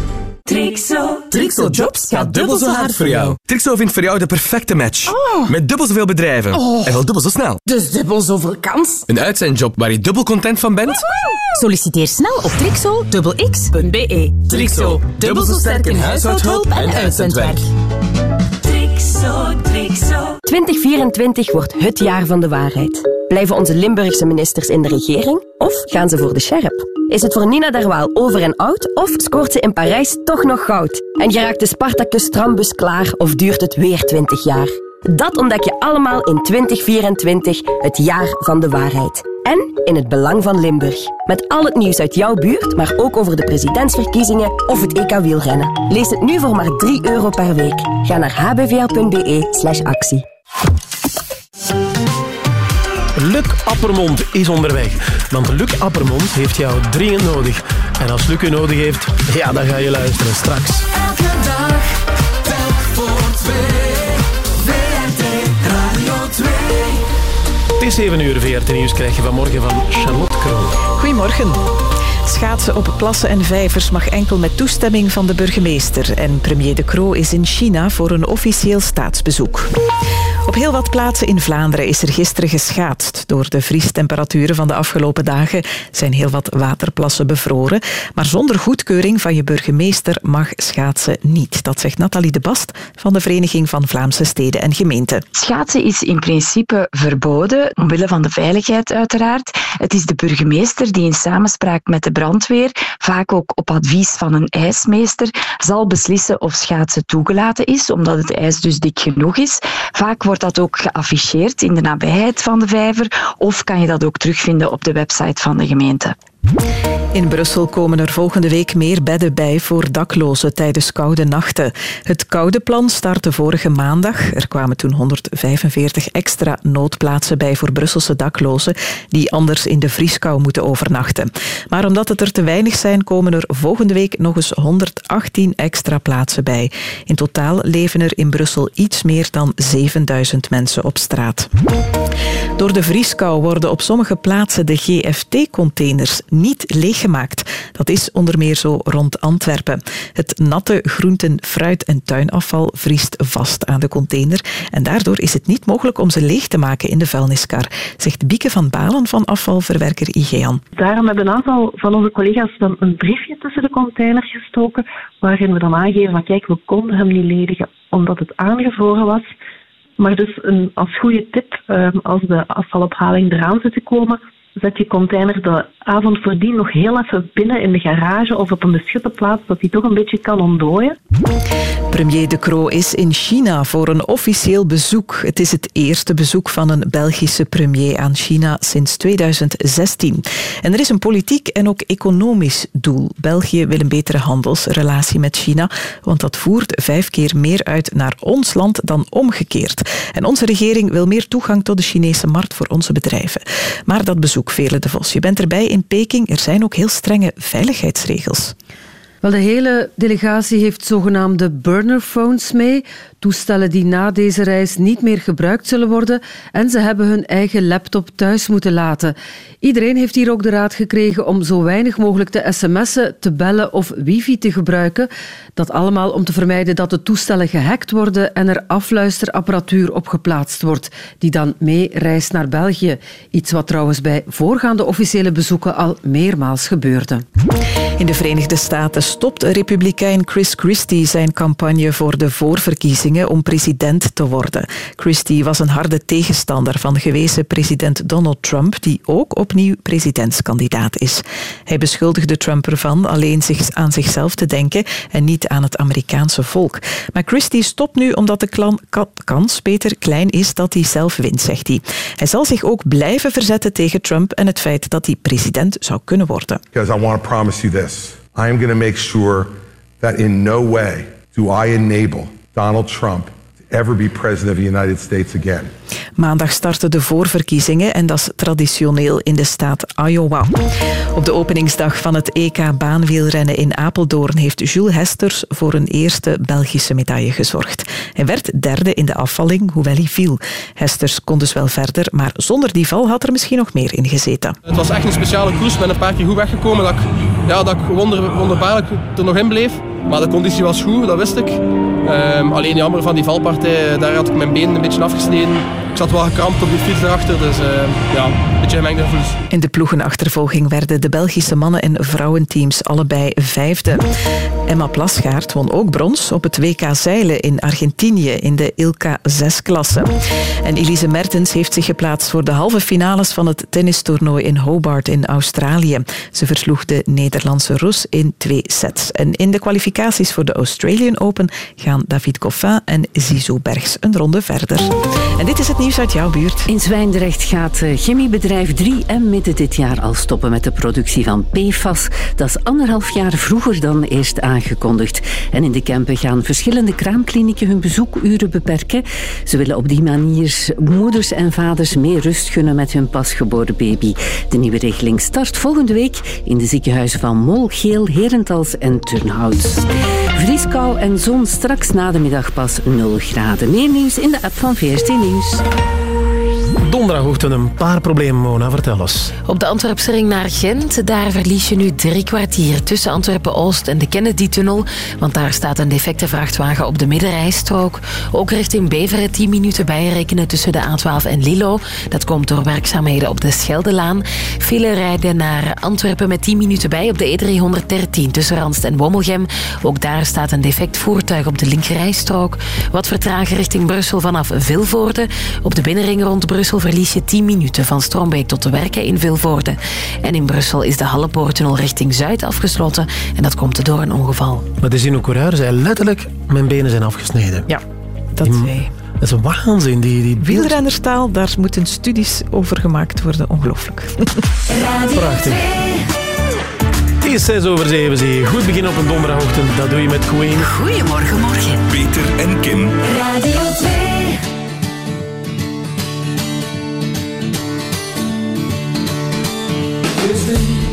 Trixo. Trixo Jobs gaat dubbel zo hard voor jou. Trixo vindt voor jou de perfecte match. Oh. Met dubbel zoveel bedrijven. Oh. En wel dubbel zo snel. Dus dubbel zoveel kans. Een uitzendjob waar je dubbel content van bent. Solliciteer snel op trixo.x.be. Trixo. Dubbel zo sterk in huishoudhulp en uitzendwerk. Trixo, Trixo. 2024 wordt het jaar van de waarheid. Blijven onze Limburgse ministers in de regering of gaan ze voor de scherp? Is het voor Nina Derwaal over en out of scoort ze in Parijs toch nog goud? En geraakt de Spartacus trambus klaar of duurt het weer 20 jaar? Dat ontdek je allemaal in 2024, het jaar van de waarheid. En in het belang van Limburg. Met al het nieuws uit jouw buurt, maar ook over de presidentsverkiezingen of het EK wielrennen. Lees het nu voor maar 3 euro per week. Ga naar hbvl.be slash actie. Luc Appermond is onderweg. Want Luc Appermond heeft jou dringend nodig. En als Luc u nodig heeft, ja, dan ga je luisteren straks. Elke dag, telk voor twee. Is 7 uur, VRT Nieuws krijg je vanmorgen van Charlotte Kroon. Goedemorgen. Schaatsen op plassen en vijvers mag enkel met toestemming van de burgemeester. En premier De Croo is in China voor een officieel staatsbezoek. Op heel wat plaatsen in Vlaanderen is er gisteren geschaatst. Door de vriestemperaturen van de afgelopen dagen zijn heel wat waterplassen bevroren. Maar zonder goedkeuring van je burgemeester mag schaatsen niet. Dat zegt Nathalie de Bast van de Vereniging van Vlaamse Steden en Gemeenten. Schaatsen is in principe verboden, omwille van de veiligheid uiteraard. Het is de burgemeester die in samenspraak met de brandweer, vaak ook op advies van een ijsmeester, zal beslissen of schaatsen toegelaten is, omdat het ijs dus dik genoeg is. Vaak wordt dat ook geafficheerd in de nabijheid van de vijver, of kan je dat ook terugvinden op de website van de gemeente. In Brussel komen er volgende week meer bedden bij voor daklozen tijdens koude nachten. Het koude plan startte vorige maandag. Er kwamen toen 145 extra noodplaatsen bij voor Brusselse daklozen die anders in de vrieskou moeten overnachten. Maar omdat het er te weinig zijn, komen er volgende week nog eens 118 extra plaatsen bij. In totaal leven er in Brussel iets meer dan 7000 mensen op straat. Door de vrieskou worden op sommige plaatsen de GFT-containers niet leeggemaakt. Dat is onder meer zo rond Antwerpen. Het natte groenten, fruit en tuinafval vriest vast aan de container en daardoor is het niet mogelijk om ze leeg te maken in de vuilniskar, zegt Bieke van Balen van afvalverwerker IGEAN. Daarom hebben een aantal van onze collega's dan een briefje tussen de containers gestoken, waarin we dan aangeven van kijk, we konden hem niet ledigen omdat het aangevroren was. Maar dus een, als goede tip, ehm, als de afvalophaling eraan zit te komen, zet je container de avond voordien nog heel even binnen in de garage of op een beschutte plaats, dat hij toch een beetje kan ontdooien. Premier De Croo is in China voor een officieel bezoek. Het is het eerste bezoek van een Belgische premier aan China sinds 2016. En er is een politiek en ook economisch doel. België wil een betere handelsrelatie met China, want dat voert vijf keer meer uit naar ons land dan omgekeerd. En onze regering wil meer toegang tot de Chinese markt voor onze bedrijven. Maar dat bezoek, De Vos, je bent erbij in Peking. Er zijn ook heel strenge veiligheidsregels. Wel, de hele delegatie heeft zogenaamde burnerphones mee. Toestellen die na deze reis niet meer gebruikt zullen worden. En ze hebben hun eigen laptop thuis moeten laten. Iedereen heeft hier ook de raad gekregen om zo weinig mogelijk te sms'en, te bellen of wifi te gebruiken. Dat allemaal om te vermijden dat de toestellen gehackt worden en er afluisterapparatuur op geplaatst wordt, die dan mee reist naar België. Iets wat trouwens bij voorgaande officiële bezoeken al meermaals gebeurde. In de Verenigde Staten stopt republikein Chris Christie zijn campagne voor de voorverkiezingen om president te worden. Christie was een harde tegenstander van gewezen president Donald Trump, die ook opnieuw presidentskandidaat is. Hij beschuldigde Trump ervan alleen zich aan zichzelf te denken en niet aan het Amerikaanse volk. Maar Christie stopt nu omdat de kans beter klein is dat hij zelf wint, zegt hij. Hij zal zich ook blijven verzetten tegen Trump en het feit dat hij president zou kunnen worden. I am going to make sure that in no way do I enable Donald Trump ever be president of the United States again. Maandag starten de voorverkiezingen en dat is traditioneel in de staat Iowa. Op de openingsdag van het EK baanwielrennen in Apeldoorn heeft Jules Hesters voor een eerste Belgische medaille gezorgd. Hij werd derde in de afvalling, hoewel hij viel. Hesters kon dus wel verder, maar zonder die val had er misschien nog meer in gezeten. Het was echt een speciale koers. Ik ben een paar keer goed weggekomen. Dat ik, ja, dat ik wonder, wonderbaarlijk er nog in bleef. Maar de conditie was goed, dat wist ik. Ehm, alleen jammer van die valpartij, daar had ik mijn been een beetje afgesneden. Ik zat wel gekrampt op die fiets erachter, dus ehm, ja, beetje gemengde gevoelens. In de ploegenachtervolging werden de Belgische mannen- en vrouwenteams allebei vijfde. Emma Plasgaard won ook brons op het WK zeilen in Argentinië in de Ilka 6-klasse. En Elise Mertens heeft zich geplaatst voor de halve finales van het tennistoernooi in Hobart in Australië. Ze versloeg de Nederlandse Roes in twee sets. En in de kwalificaties voor de Australian Open gaan David Goffin en Zizou Bergs een ronde verder. En dit is het nieuws uit jouw buurt. In Zwijndrecht gaat eh, chemiebedrijf 3M midden dit jaar al stoppen met de productie van PFAS. Dat is anderhalf jaar vroeger dan eerst aangekondigd. En in de Kempen gaan verschillende kraamklinieken hun bezoekuren beperken. Ze willen op die manier moeders en vaders meer rust gunnen met hun pasgeboren baby. De nieuwe regeling start volgende week in de ziekenhuizen van Mol, Geel, Herentals en Turnhout. Vrieskou en zon straks na de middag pas 0 graden. Meer nieuws in de app van VRT Nieuws. Donderdagochtend een paar problemen, Mona. Vertel eens. Op de Antwerpsring naar Gent, daar verlies je nu drie kwartier tussen Antwerpen-Oost en de Kennedy-tunnel, want daar staat een defecte vrachtwagen op de middenrijstrook. Ook richting Beveren 10 minuten bijrekenen tussen de A12 en Lilo. Dat komt door werkzaamheden op de Scheldelaan. File rijden naar Antwerpen met 10 minuten bij op de E313 tussen Randst en Wommelgem. Ook daar staat een defect voertuig op de linkerrijstrook. Wat vertragen richting Brussel vanaf Vilvoorde. Op de binnenring rond Brussel verlies je 10 minuten van Strombeek tot de werken in Vilvoorde. En in Brussel is de Hallepoortunnel richting Zuid afgesloten en dat komt door een ongeval. Maar de Zino Coureur zei letterlijk, mijn benen zijn afgesneden. Ja, dat zei Dat is een waanzin, die, die. Wielrennerstaal, daar moeten studies over gemaakt worden. Ongelooflijk. Prachtig. Het is 6 over 7, zie je. Goed begin op een donderdagochtend, dat doe je met Queen. Goedemorgen, morgen. Peter en Kim. Radio 2. good.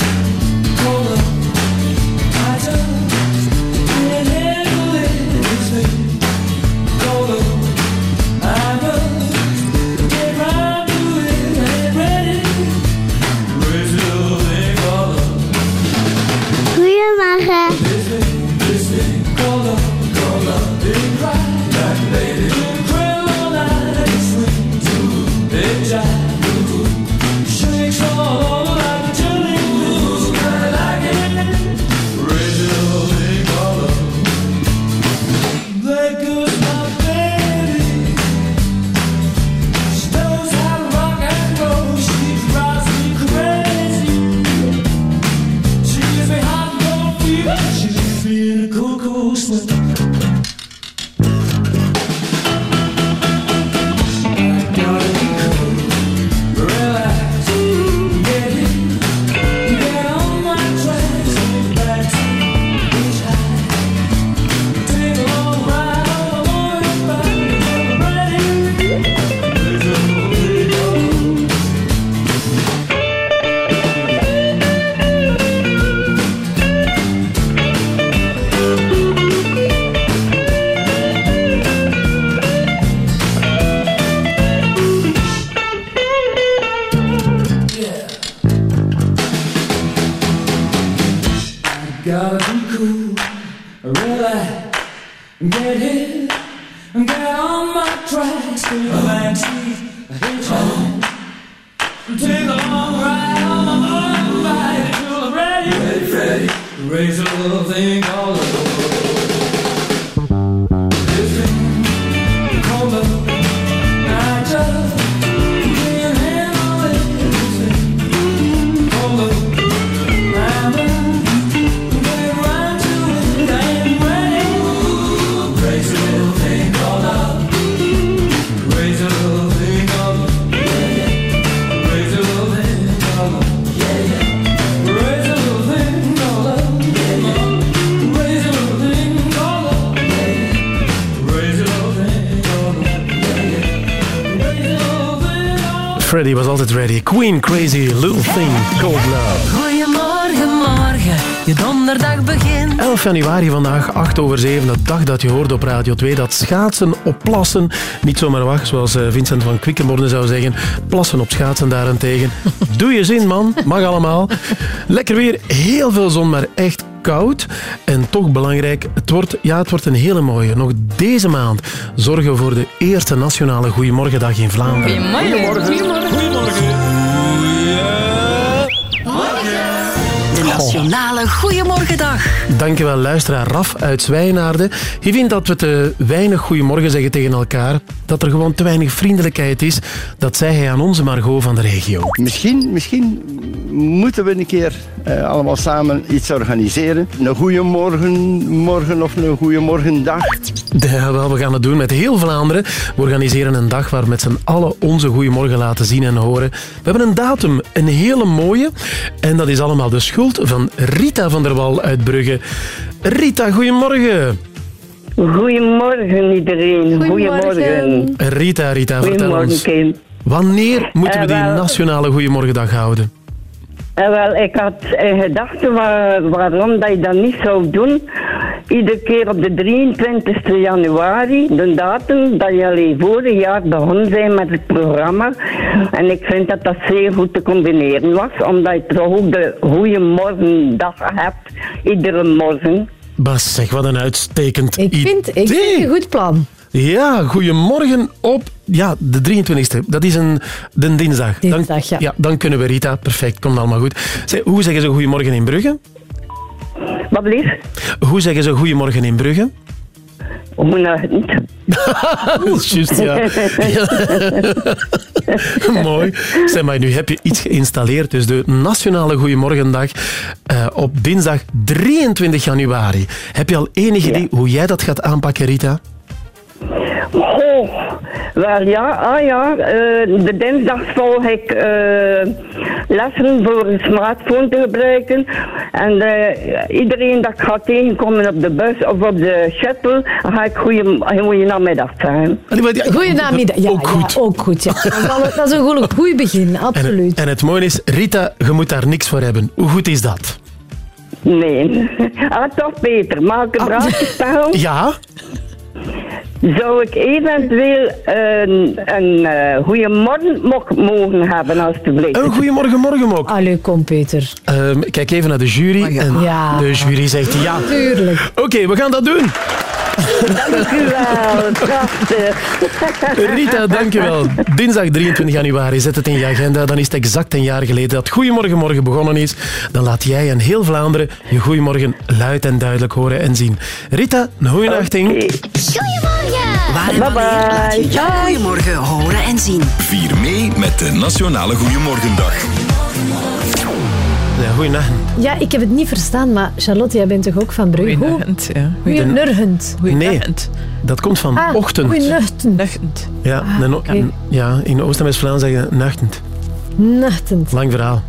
12 januari vandaag, 8 over 7, de dag dat je hoorde op Radio 2 dat schaatsen op plassen niet zomaar wacht, zoals eh, Vincent van Quickenborne zou zeggen. Plassen op schaatsen daarentegen. Doe je zin, man. Mag allemaal. Lekker weer, heel veel zon, maar echt koud. En toch belangrijk, het wordt, ja, het wordt een hele mooie. Nog deze maand zorgen we voor de eerste nationale Goedemorgendag in Vlaanderen. Goedemorgen. Goedemorgen. Goedemorgen. Goeiemorgen. De nationale Goeiemorgendag. Dankjewel, luisteraar Raf uit Zwijnaarden. Je vindt dat we te weinig goeiemorgen zeggen tegen elkaar. Dat er gewoon te weinig vriendelijkheid is. Dat zei hij aan onze Margot van de regio. Misschien, misschien moeten we een keer eh, allemaal samen iets organiseren. Een goede morgen, morgen of een goede morgendag. Ja, wel, we gaan het doen met heel Vlaanderen. We organiseren een dag waar we met z'n allen onze goeiemorgen laten zien en horen. We hebben een datum, een hele mooie. En dat is allemaal de schuld van Rita van der Wal uit Brugge. Rita, goedemorgen. Goedemorgen iedereen. Goedemorgen. Rita, Rita, vertel Goedemorgen, ons. Wanneer moeten we Eh, die wel- nationale Goeiemorgendag houden? Eh, wel, ik had in gedachten waar- waarom dat je dat niet zou doen. Iedere keer op de 23 januari, de datum dat jullie vorig jaar begonnen zijn met het programma. En ik vind dat dat zeer goed te combineren was, omdat je toch ook de Goeiemorgendag hebt, iedere morgen. Bas, zeg, wat een uitstekend Ik vind, ik vind het een goed plan. Ja, goedemorgen op ja, de 23e. Dat is een de dinsdag. Dinsdag, dan, ja. Dan kunnen we Rita. Perfect, komt allemaal goed. Zeg, hoe zeggen ze goedemorgen in Brugge? Wat blieft? Hoe zeggen ze goedemorgen in Brugge? Goedenavond. Dat is juist, ja. Ja. Mooi. Zeg maar, nu heb je iets geïnstalleerd. Dus de Nationale Goedemorgendag eh, op dinsdag 23 januari. Heb je al enig idee hoe jij dat gaat aanpakken, Rita? Oh, wel ja, ah ja, eh, de dinsdag volg ik eh, lessen voor een smartphone te gebruiken. En eh, iedereen dat ik ga tegenkomen op de bus of op de shuttle, ga ik goeie, goeie namiddag zeggen. Goedenamiddag. Ja, ook goed. Ja, ook goed ja. Dat, is een goed, goed begin, En, absoluut. en het mooie is, Rita, je moet daar niks voor hebben. Hoe goed is dat? Nee. Ah, toch Peter, mag ik een vraagje stellen? Ja? Zou ik eventueel een, een uh, goeiemorgen mok mogen hebben, alstublieft? Een goeiemorgen morgenmok. Allee, kom Peter. Um, kijk even naar de jury. En Ja. de jury zegt ja. Tuurlijk. Oké, we gaan dat doen. Dank u wel, prachtig. Rita, dankjewel. Dinsdag 23 januari, zet het in je agenda. Dan is het exact een jaar geleden dat Goedemorgen Morgen begonnen is. Dan laat jij en heel Vlaanderen je Goedemorgen luid en duidelijk horen en zien. Rita, een goeie nachting. Goedemorgen! Waar Bye je bye. je goeiemorgen horen en zien? Vier mee met de Nationale Goeiemorgendag. Ja, goeienacht. Ja, ik heb het niet verstaan, maar Charlotte, jij bent toch ook van Brugge? Goeienacht, ja. Goeienurgend. Nee, dat komt van Ah, ochtend. goeienachtend. Ja, Ah, ja, in Oost- en West-Vlaanderen zeggen nachtend. Nachtend. Lang verhaal.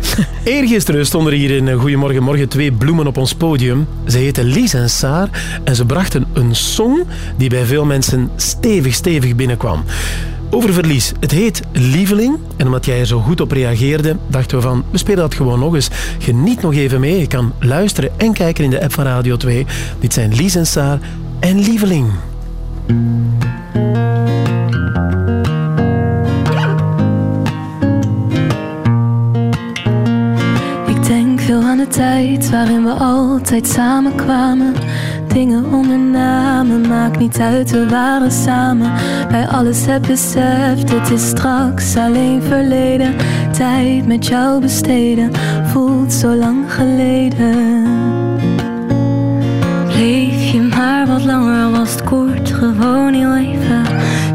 Eergisteren stonden er hier in Goedemorgen Morgen twee bloemen op ons podium. Ze heten Lies en Saar en ze brachten een song die bij veel mensen stevig, stevig binnenkwam. Over verlies. Het heet Lieveling. En omdat jij er zo goed op reageerde, dachten we van, we spelen dat gewoon nog eens. Geniet nog even mee. Je kan luisteren en kijken in de app van Radio 2. Dit zijn Lies en Saar en Lieveling. Ik denk veel aan de tijd waarin we altijd samen kwamen. Dingen ondernamen, maakt niet uit, we waren samen. Bij alles heb beseft, het is straks alleen verleden. Tijd met jou besteden, voelt zo lang geleden. Bleef je maar wat langer, was het kort, gewoon heel even.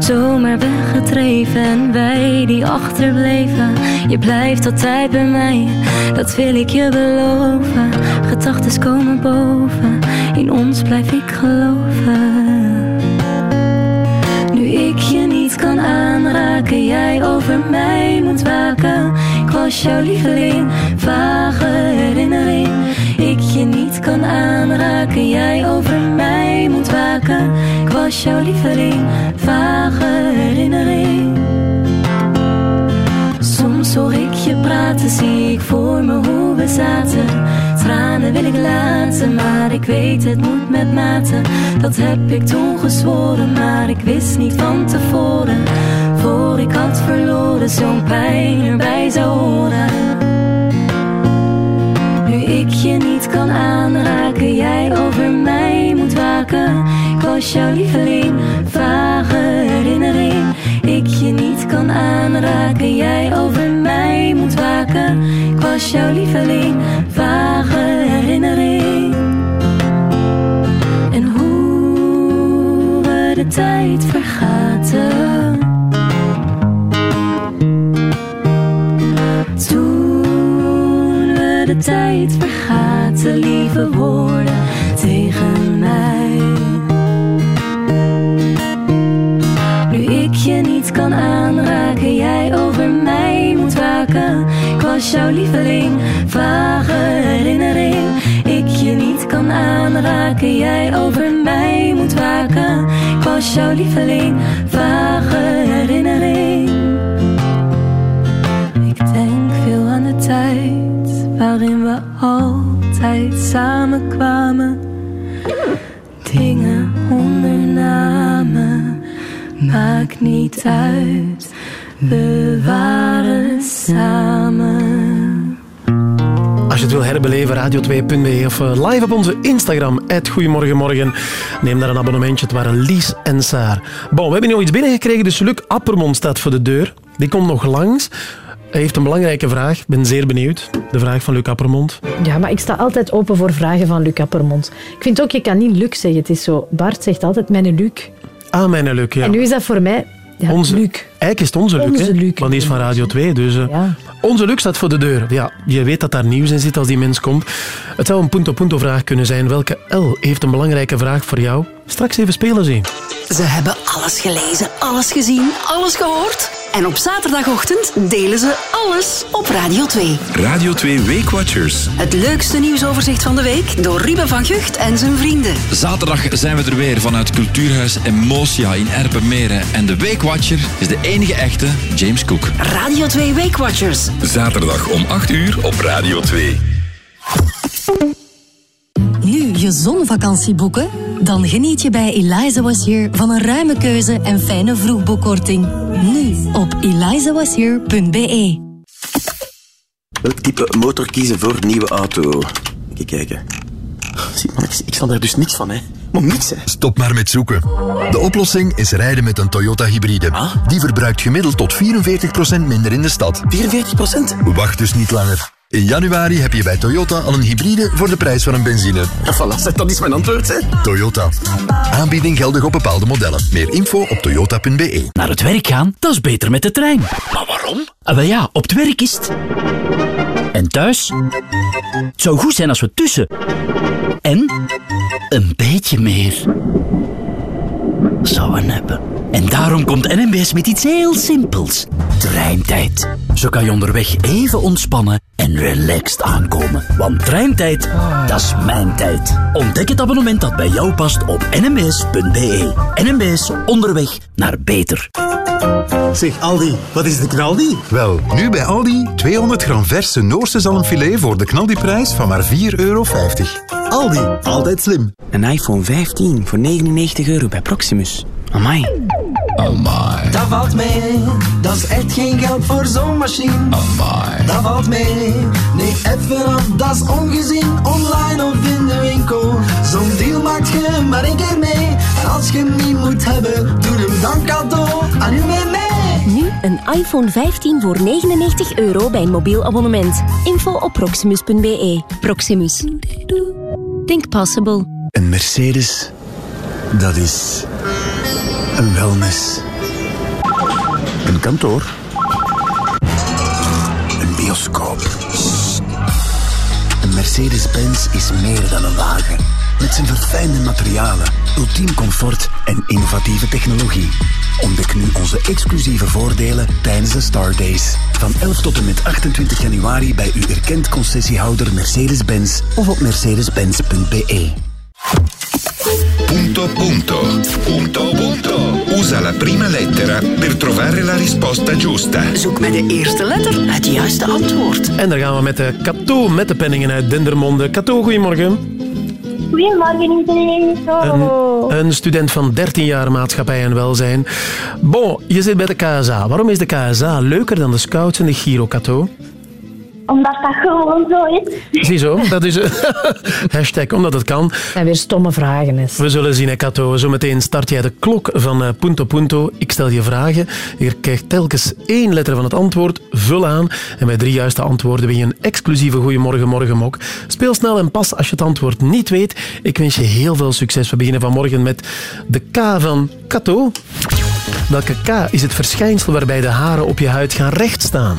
Zomaar weggedreven en wij die achterbleven. Je blijft altijd bij mij, dat wil ik je beloven. Gedachten komen boven, in ons blijf ik geloven. Nu ik je niet kan aanraken, jij over mij moet waken. Ik was jouw lieveling, vage herinnering. Ik je niet kan aanraken, jij over mij moet waken. Ik was jouw lieveling, vage herinnering. Soms hoor ik je praten, zie ik voor me hoe we zaten. Tranen wil ik laten, maar ik weet het moet met mate. Dat heb ik toen gezworen, maar ik wist niet van tevoren. Voor ik had verloren, zo'n pijn erbij zou horen. Nu ik je niet kan aanraken, Was jouw lieveling, vage herinnering. Ik je niet kan aanraken, jij over mij moet waken. Ik was jouw lieveling, vage herinnering. En hoe we de tijd vergaten. Toen we de tijd vergaten, lieve woorden tegen mij. Kan aanraken, jij over mij moet waken. Ik was jouw lieveling, vage herinnering. Ik je niet kan aanraken, jij over mij moet waken. Ik was jouw lieveling, vage herinnering. Ik denk veel aan de tijd waarin we altijd samen kwamen. Dingen ondernamen, maakt niet uit. We waren samen. Als je het wil herbeleven, radio2.be of eh, live op onze Instagram, Goedemorgenmorgen. Neem daar een abonnementje, het waren Lies en Saar. Bon, we hebben nog iets binnengekregen, dus Luc Appermond staat voor de deur. Die komt nog langs. Hij heeft een belangrijke vraag, ik ben zeer benieuwd. De vraag van Luc Appermond. Ja, maar ik sta altijd open voor vragen van Luc Appermond. Ik vind ook, je kan niet Luc zeggen. Het is zo, Bart zegt altijd mijn Luc. Ah, mijn Luc, ja. En nu is dat voor mij ja, onze, Luc. Eigenlijk is het onze Luc, Onze hè? Luc. want die is van Radio 2. Dus, eh, Ja. Onze Luc staat voor de deur. Ja, je weet dat daar nieuws in zit als die mens komt. Het zou een punto-punto vraag kunnen zijn. Welke L heeft een belangrijke vraag voor jou? Straks even spelen zien. Ze hebben alles gelezen, alles gezien, alles gehoord. En op zaterdagochtend delen ze alles op Radio 2. Radio 2 Weekwatchers. Het leukste nieuwsoverzicht van de week door Ruben van Gucht en zijn vrienden. Zaterdag zijn we er weer vanuit Cultuurhuis Emotia in Erpenmeren. En de Weekwatcher is de enige echte James Cook. Radio 2 Weekwatchers. Zaterdag om 8 uur op Radio 2. Nu je zonvakantie boeken? Dan geniet je bij Eliza Was Here van een ruime keuze en fijne vroegboekkorting. Nu op elizawashere.be. Welk type motor kiezen voor nieuwe auto? Kijk, kijken. Zie, man, ik, ik daar dus niks van, hè. Maar niks, hè. Stop maar met zoeken. De oplossing is rijden met een Toyota hybride. Die verbruikt gemiddeld tot 44% minder in de stad. 44%? Wacht dus niet langer. In januari heb je bij Toyota al een hybride voor de prijs van een benzine. Voilà, zeg, dat is mijn antwoord, hè. Toyota. Aanbieding geldig op bepaalde modellen. Meer info op toyota.be. Naar het werk gaan, dat is beter met de trein. Maar waarom? Ah, wel ja, op het werk is het. En thuis? Het zou goed zijn als we tussen. En een beetje meer zouden hebben. En daarom komt NMBS met iets heel simpels. Treintijd. Zo kan je onderweg even ontspannen en relaxed aankomen. Want treintijd, dat is mijn tijd. Ontdek het abonnement dat bij jou past op nmbs.be. NMBS, onderweg naar beter. Zeg Aldi, wat is de knaldi? Wel, nu bij Aldi 200 gram verse Noorse zalmfilet voor de knaldiprijs van maar 4,50 euro. Aldi, altijd slim. Een iPhone 15 voor 99 euro bij Proximus. Amai. Amai. Dat valt mee, dat is echt geen geld voor zo'n machine. Amai. Dat valt mee, nee even af, dat is ongezien. Online of in de winkel, zo'n deal maakt je maar één keer mee. En als je hem niet moet hebben, doe hem dan cadeau aan u mee mee. Nu een iPhone 15 voor 99 euro bij een mobiel abonnement. Info op proximus.be. Proximus. Think possible. Een Mercedes, dat is een wellness. Een kantoor. Een bioscoop. Een Mercedes-Benz is meer dan een wagen. Met zijn verfijnde materialen, ultiem comfort en innovatieve technologie. Ontdek nu onze exclusieve voordelen tijdens de Star Days. Van 11 tot en met 28 januari bij uw erkend concessiehouder Mercedes-Benz of op mercedes-benz.be. Punto punto. Punto punto. Usa la prima lettera per trovare la risposta giusta. Zoek met de eerste letter het juiste antwoord. En dan gaan we met de Kato met de penningen uit Dendermonde. Kato, goedemorgen. Goedemorgen iedereen. Een, een student van 13 jaar maatschappij en welzijn. Bon, je zit bij de KSA. Waarom is de KSA leuker dan de Scouts en de Giro, Kato? Omdat dat gewoon zo is. Ziezo, dat is... Hashtag omdat het kan. En weer stomme vragen is. We zullen zien, hè, Kato. Zometeen start jij de klok van eh, Punto Punto. Ik stel je vragen. Je krijgt telkens één letter van het antwoord. Vul aan. En bij drie juiste antwoorden win je een exclusieve Goeiemorgen Morgenmok. Speel snel en pas als je het antwoord niet weet. Ik wens je heel veel succes. We beginnen vanmorgen met de K van Kato. Welke K is het verschijnsel waarbij de haren op je huid gaan rechtstaan?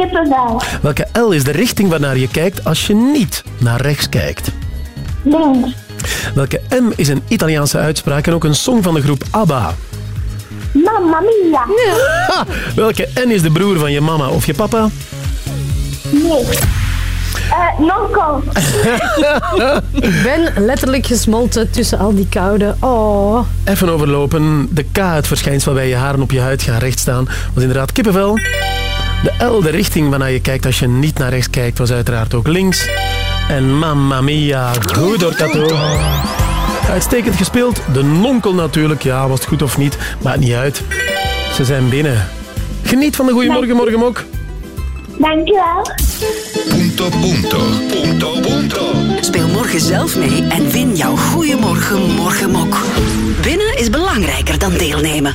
Kippenvel. Welke L is de richting waarnaar je kijkt als je niet naar rechts kijkt? Links. Welke M is een Italiaanse uitspraak en ook een song van de groep ABBA? Mamma mia. Ha! Welke N is de broer van je mama of je papa? Nee. Eh, nonkel. Ik ben letterlijk gesmolten tussen al die koude. Oh. Even overlopen. De K, het verschijnsel waarbij je haren op je huid gaan rechtstaan, was inderdaad kippenvel. De L, de richting waarnaar je kijkt als je niet naar rechts kijkt, was uiteraard ook links. En mamma mia, goed door Kato. Uitstekend gespeeld. De nonkel natuurlijk. Ja, was het goed of niet? Maakt niet uit. Ze zijn binnen. Geniet van de Goeiemorgen Morgenmok. Dankjewel. Punto punto. Punto punto. Speel morgen zelf mee en win jouw Goeiemorgen Morgenmok. Winnen is belangrijker dan deelnemen.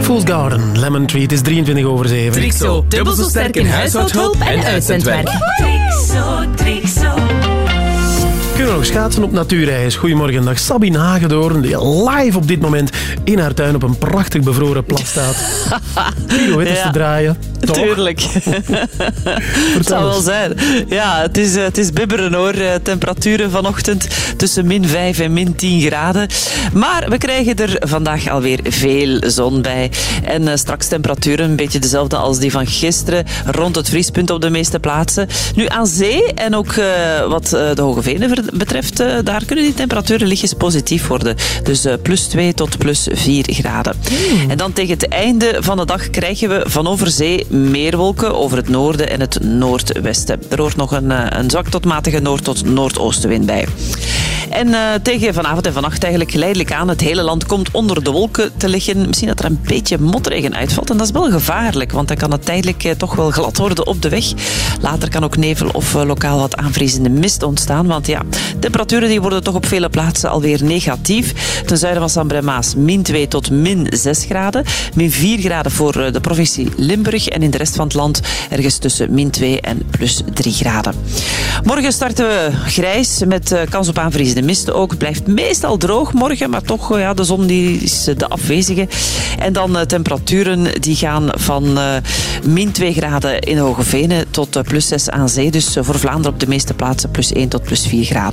Fool's Garden, Lemon Tree. Het is 23 over 7. Trixo, dubbel zo sterk in huishoudhulp en uitzendwerk. Trixo, Trixo. Kunnen we nog schaatsen op natuurreis? Goedemorgen, dag Sabine Hagedoorn, die live op dit moment in haar tuin op een prachtig bevroren plas staat. Pirouettes Ja. te draaien. Toch? Tuurlijk. het zal wel zijn. Ja, het is, eh, het is bibberen hoor. Eh, Temperaturen vanochtend tussen min 5 en min 10 graden. Maar we krijgen er vandaag alweer veel zon bij. En eh, straks temperaturen een beetje dezelfde als die van gisteren. Rond het vriespunt op de meeste plaatsen. Nu aan zee en ook wat de Hoge Venen betreft, eh, daar kunnen die temperaturen lichtjes positief worden. Dus eh, plus 2 tot plus 4 graden. En dan tegen het einde van de dag krijgen we van over zee meer wolken over het noorden en het noordwesten. Er hoort nog een, eh, een zwak tot matige noord- tot noordoostenwind bij. En tegen vanavond en vannacht eigenlijk geleidelijk aan. Het hele land komt onder de wolken te liggen. Misschien dat er een beetje motregen uitvalt. En dat is wel gevaarlijk, want dan kan het tijdelijk toch wel glad worden op de weg. Later kan ook nevel of lokaal wat aanvriezende mist ontstaan. Want ja, temperaturen die worden toch op vele plaatsen alweer negatief. Ten zuiden van San Maas min 2 tot min 6 graden. Min 4 graden voor eh, de provincie Limburg. En in de rest van het land ergens tussen min 2 en plus 3 graden. Morgen starten we grijs met eh, kans op aanvriezende mist ook. Blijft meestal droog morgen, maar toch, eh, ja, de zon die is de afwezige. En dan temperaturen die gaan van min 2 graden in Hoge Venen tot plus 6 aan zee. Dus voor Vlaanderen op de meeste plaatsen plus 1 tot plus 4 graden.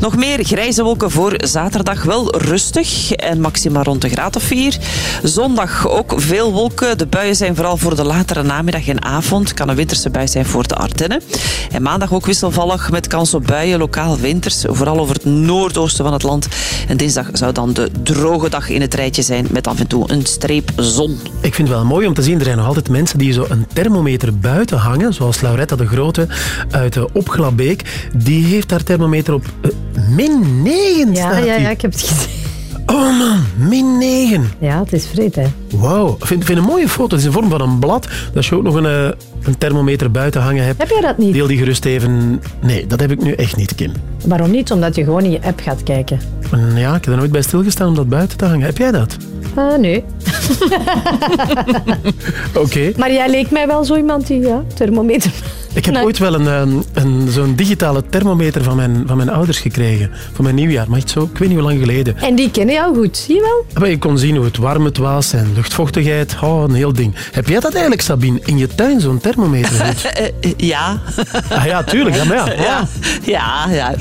Nog meer grijze wolken voor zaterdag. Wel rustig en maxima rond de graad of 4. Zondag ook veel wolken. De buien zijn vooral voor de latere namiddag en avond. Kan een winterse bui zijn voor de Ardennen. En maandag ook wisselvallig met kans op buien, lokaal winters. Vooral over het noordoosten van het land. En dinsdag zou dan de droge dag in het rijtje zijn met af en toe een streep zon. Ik vind het wel mooi om te zien, er zijn nog altijd mensen die zo een thermometer buiten hangen, zoals Lauretta de Grote uit de Opglabeek. Die heeft haar thermometer op eh, min 9 Ja, staat ja, ja, ik heb het gezien. Oh man, min 9. Ja, het is vreed, hè. Wauw, ik vind, vind een mooie foto. Het is in vorm van een blad. Dat je ook nog een, eh, een thermometer buiten hangen hebt. Heb jij dat niet? Deel die gerust even. Nee, dat heb ik nu echt niet, Kim. Waarom niet? Omdat je gewoon in je app gaat kijken. En Ja, ik heb er nooit bij stilgestaan om dat buiten te hangen. Heb jij dat? Ah, nee. Oké. Maar jij leek mij wel zo iemand die, ja, thermometer Ik heb Nee. ooit wel een, ehm, een, zo'n digitale thermometer van mijn, van mijn ouders gekregen. Voor mijn nieuwjaar. Maar echt zo, ik weet niet hoe lang geleden. En die kennen jou goed, zie je wel? Maar je kon zien hoe het warm het was en luchtvochtigheid. Oh, een heel ding. Heb jij dat eigenlijk, Sabine, in je tuin, zo'n thermometer? goed? Eh, eh, ja. Ah ja, tuurlijk. Ja, maar ja. Ja, ja, ja.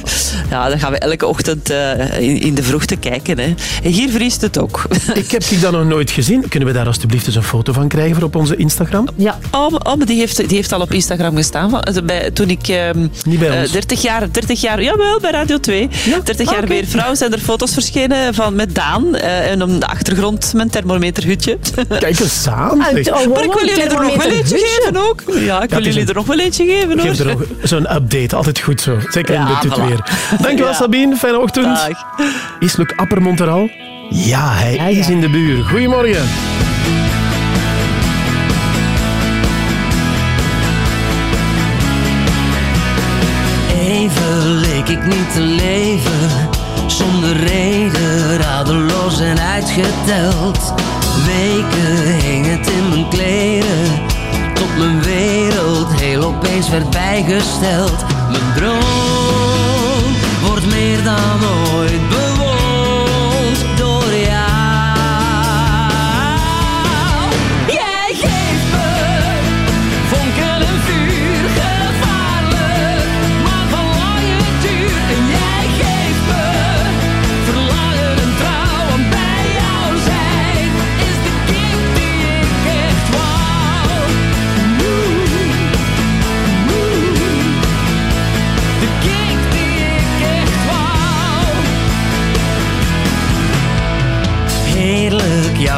ja dan gaan we elke ochtend eh, in, in de vroegte kijken. Hè. En hier vriest het ook. Ik heb die dan nog nooit gezien. Kunnen we daar alsjeblieft eens een foto van krijgen voor op onze Instagram? Ja. Oh, oh, die heeft, die heeft al op Instagram gestaan. Eh, bij, toen ik ehm, Niet bij eh, ons. 30 jaar, 30 jaar, jawel, bij Radio 2. 30 jaar Oké. weer vrouw zijn er foto's verschenen van, met Daan. eh, en om de achtergrond mijn thermometerhutje. Kijk eens aan. Ah, oh, Maar ik wil jullie er nog wel eentje geven ook. Ja, ik het wil jullie een- er nog wel eentje geven hoor. Geef er nog zo'n update. Altijd goed zo. Zeker in dit voilà. weer. Dankjewel, Ja. Sabine. Fijne ochtend. Dag. Is Luc Appermond er al? Ja, hij is in de buurt. Goedemorgen. Niet te leven, zonder reden, radeloos en uitgeteld. Weken hing het in mijn kleren, tot mijn wereld heel opeens werd bijgesteld. Mijn droom wordt meer dan ooit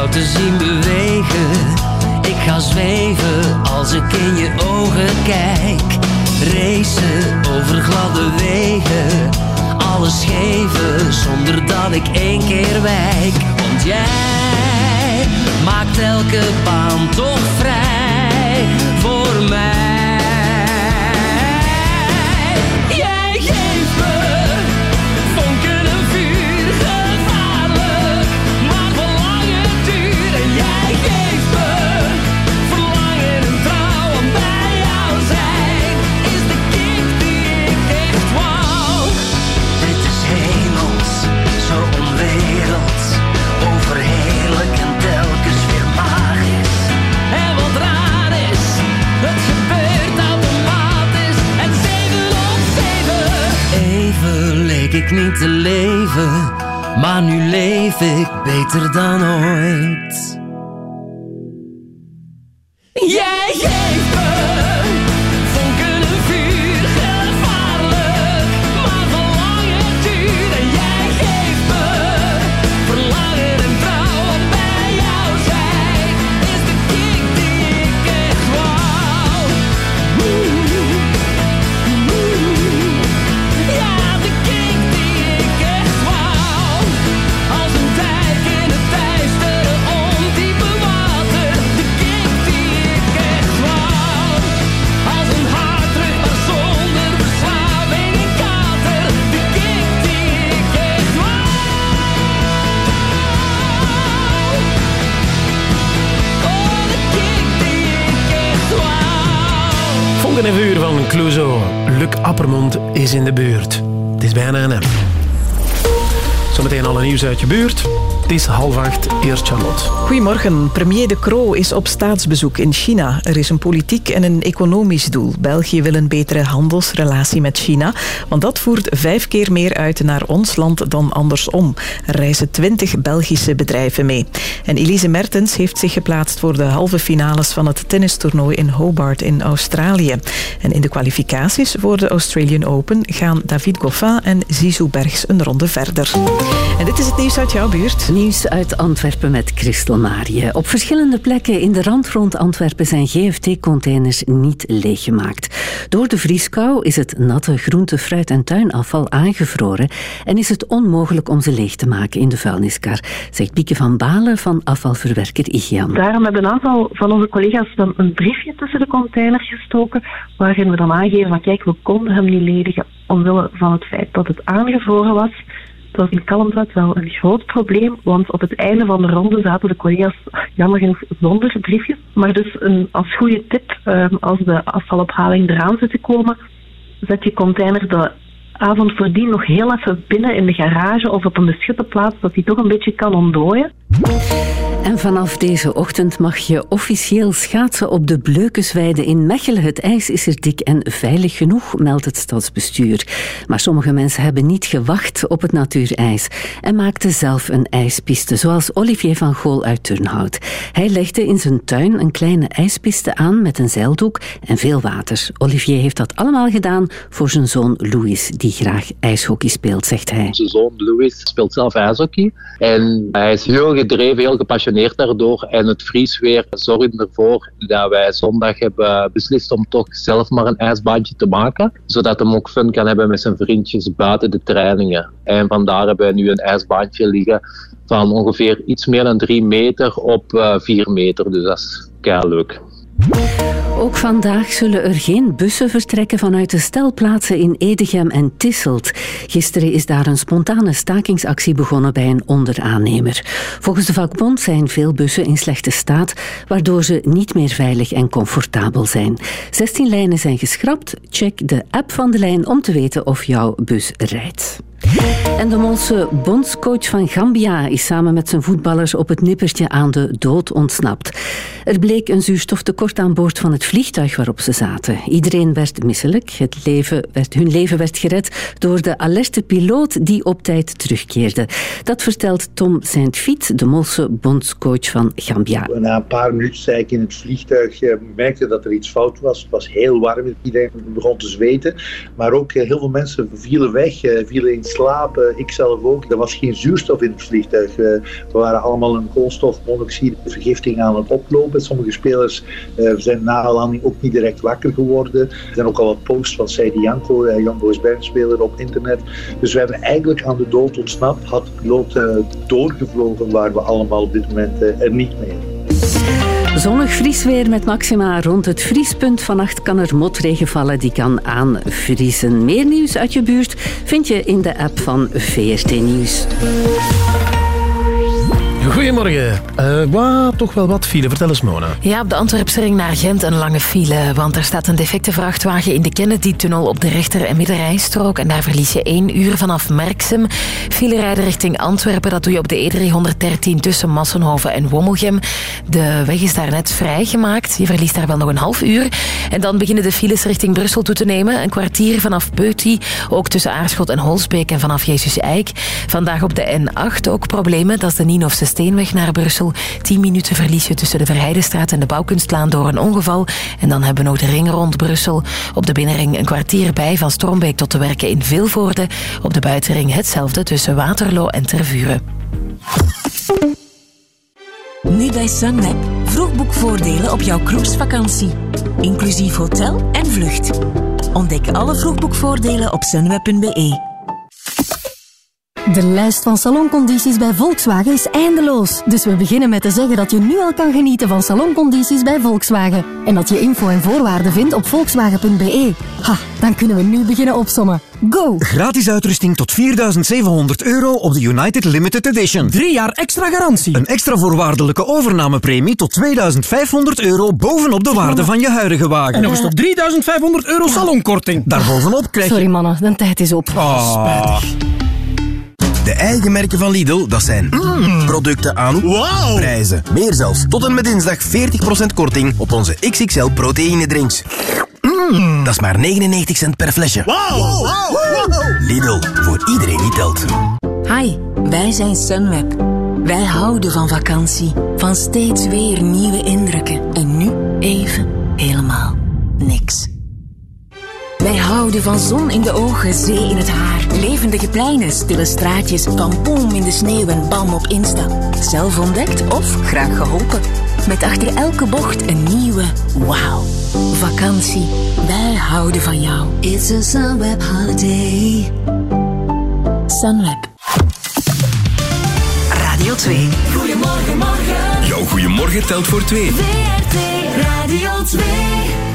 te zien bewegen. Ik ga zweven als ik in je ogen kijk. Racen over gladde wegen. Alles geven zonder dat ik één keer wijk. Want jij maakt elke baan toch vrij voor mij. Leef ik beter dan ooit. Is in de buurt. Het is bijna een. Zometeen alle nieuws uit je buurt. Het is half acht. Eerst Charlotte. Goedemorgen. Premier De Croo is op staatsbezoek in China. Er is een politiek en een economisch doel. België wil een betere handelsrelatie met China, want dat voert vijf keer meer uit naar ons land dan andersom. Er reizen twintig Belgische bedrijven mee. En Elise Mertens heeft zich geplaatst voor de halve finales van het tennistoernooi in Hobart in Australië. En in de kwalificaties voor de Australian Open gaan David Goffin en Zizou Bergs een ronde verder. En dit is het nieuws uit jouw buurt. Nieuws uit Antwerpen met Christel Marië. Op verschillende plekken in de rand rond Antwerpen zijn GFT-containers niet leeggemaakt. Door de vrieskou is het natte groente, fruit en tuinafval aangevroren en is het onmogelijk om ze leeg te maken in de vuilniskar, zegt Bieke van Balen van afvalverwerker IGIAN. Daarom hebben een aantal van onze collega's een briefje tussen de containers gestoken, waarin we dan aangeven van kijk, we konden hem niet ledigen omwille van het feit dat het aangevroren was. Was in Kalmthout wel een groot probleem, want op het einde van de ronde zaten de collega's jammer genoeg zonder briefjes. Maar dus een, als goede tip, ehm, als de afvalophaling eraan zit te komen, zet je container de avond voordien nog heel even binnen in de garage of op een beschutte plaats, dat die toch een beetje kan ontdooien. En vanaf deze ochtend mag je officieel schaatsen op de Bleukensweide in Mechelen. Het ijs is er dik en veilig genoeg, meldt het stadsbestuur. Maar sommige mensen hebben niet gewacht op het natuurijs en maakten zelf een ijspiste, zoals Olivier van Gool uit Turnhout. Hij legde in zijn tuin een kleine ijspiste aan met een zeildoek en veel water. Olivier heeft dat allemaal gedaan voor zijn zoon Louis, graag ijshockey speelt, zegt hij. Onze zoon Louis speelt zelf ijshockey en hij is heel gedreven, heel gepassioneerd daardoor. En het vriesweer zorgde ervoor dat wij zondag hebben beslist om toch zelf maar een ijsbaantje te maken, zodat hij ook fun kan hebben met zijn vriendjes buiten de trainingen. En vandaar hebben wij nu een ijsbaantje liggen van ongeveer iets meer dan drie meter op eh, vier meter. Dus dat is kei leuk. Ook vandaag zullen er geen bussen vertrekken vanuit de stelplaatsen in Edegem en Tisselt. Gisteren is daar een spontane stakingsactie begonnen bij een onderaannemer. Volgens de vakbond zijn veel bussen in slechte staat, waardoor ze niet meer veilig en comfortabel zijn. 16 lijnen zijn geschrapt. Check de app van de lijn om te weten of jouw bus rijdt. En de Molse bondscoach van Gambia is samen met zijn voetballers op het nippertje aan de dood ontsnapt. Er bleek een zuurstoftekort aan boord van het vliegtuig waarop ze zaten. Iedereen werd misselijk. Het leven werd, hun leven werd gered door de alerte piloot die op tijd terugkeerde. Dat vertelt Tom Saint-Fiet, de Molse bondscoach van Gambia. Na een paar minuten zei ik in het vliegtuig, merkte dat er iets fout was. Het was heel warm, iedereen begon te zweten. Maar ook eh, heel veel mensen vielen weg, eh, vielen in slaap. Eh, ik zelf ook. Er was geen zuurstof in het vliegtuig. Eh, we waren allemaal een koolstofmonoxidevergifting aan het oplopen. Sommige spelers eh, zijn na de landing ook niet direct wakker geworden. Er zijn ook al wat posts van Seidi Janko, uh, Jan Boys speler op internet. Dus we hebben eigenlijk aan de dood ontsnapt. Had de piloot doorgevlogen, waren we allemaal op dit moment er niet meer. Zonnig vriesweer met maxima rond het vriespunt. Vannacht kan er motregen vallen die kan aanvriezen. Meer nieuws uit je buurt vind je in de app van VRT Nieuws. Goedemorgen. Uh, toch wel wat file. Vertel eens, Mona. Ja, op de Antwerpsring naar Gent een lange file. Want er staat een defecte vrachtwagen in de Kennedy-tunnel op de rechter- en middenrijstrook. En daar verlies je één uur vanaf Merksem. File rijden richting Antwerpen, dat doe je op de E313 tussen Massenhoven en Wommelgem. De weg is daar net vrijgemaakt. Je verliest daar wel nog een half uur. En dan beginnen de files richting Brussel toe te nemen. Een kwartier vanaf Peuty, ook tussen Aarschot en Holsbeek en vanaf Jezus Eik. Vandaag op de N8 ook problemen. Dat is de Nienhofse Steenweg naar Brussel. 10 minuten verlies je tussen de Verheidenstraat en de Bouwkunstlaan door een ongeval. En dan hebben we nog de ring rond Brussel. Op de binnenring een kwartier bij van Strombeek tot de werken in Vilvoorde. Op de buitenring hetzelfde tussen Waterloo en Tervuren. Nu bij Sunweb. Vroegboekvoordelen op jouw cruisevakantie. Inclusief hotel en vlucht. Ontdek alle vroegboekvoordelen op sunweb.be. De lijst van saloncondities bij Volkswagen is eindeloos. Dus we beginnen met te zeggen dat je nu al kan genieten van saloncondities bij Volkswagen. En dat je info en voorwaarden vindt op volkswagen.be. Ha, dan kunnen we nu beginnen opsommen. Go! Gratis uitrusting tot 4700 euro op de United Limited Edition. Drie jaar extra garantie. Een extra voorwaardelijke overnamepremie tot 2500 euro bovenop de waarde van je huidige wagen. En nog eens tot 3500 euro salonkorting. Daarbovenop krijg je... Sorry mannen, de tijd is op. Oh. Spijtig. De eigen merken van Lidl, dat zijn producten aan wow. prijzen. Meer zelfs. Tot en met dinsdag 40% korting op onze XXL proteïne drinks. Mm. Dat is maar 99 cent per flesje. Wow. Wow. Lidl, voor iedereen die telt. Hi, wij zijn Sunweb. Wij houden van vakantie, van steeds weer nieuwe indrukken. En nu even helemaal niks. Wij houden van zon in de ogen, zee in het haar. Levendige pleinen, stille straatjes. Boom in de sneeuw en bam op Insta. Zelf ontdekt of graag geholpen. Met achter elke bocht een nieuwe wauw. Vakantie, wij houden van jou. It's a Sunweb holiday. Sunweb. Radio 2. Goedemorgen, morgen. Jouw goeiemorgen telt voor twee. WRT Radio 2.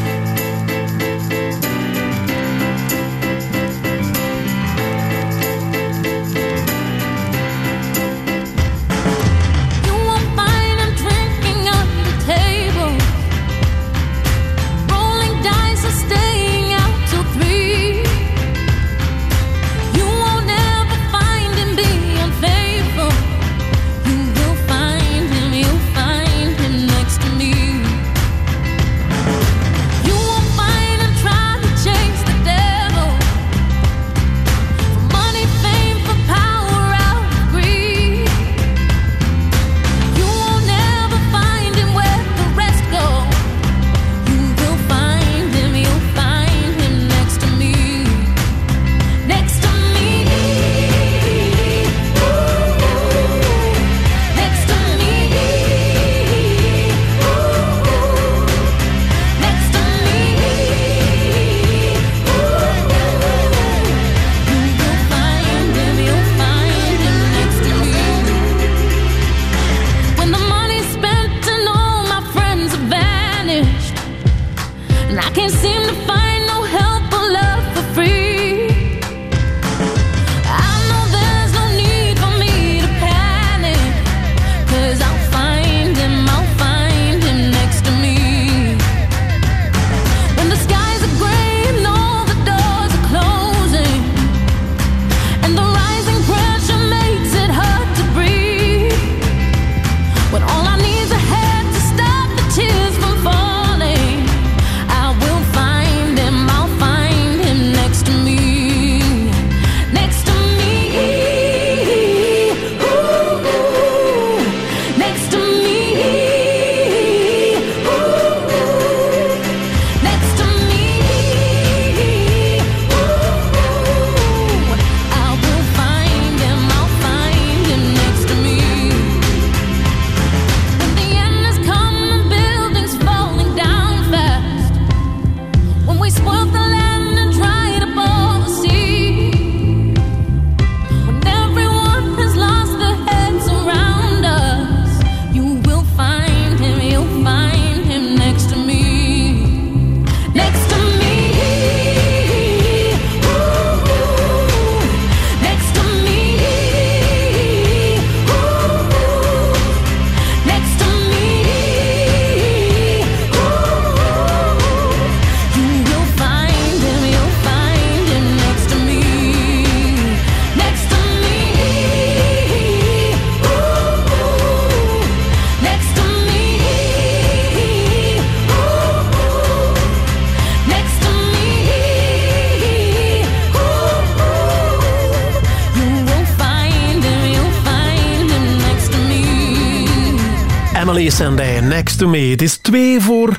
To Me. Het is 2 voor...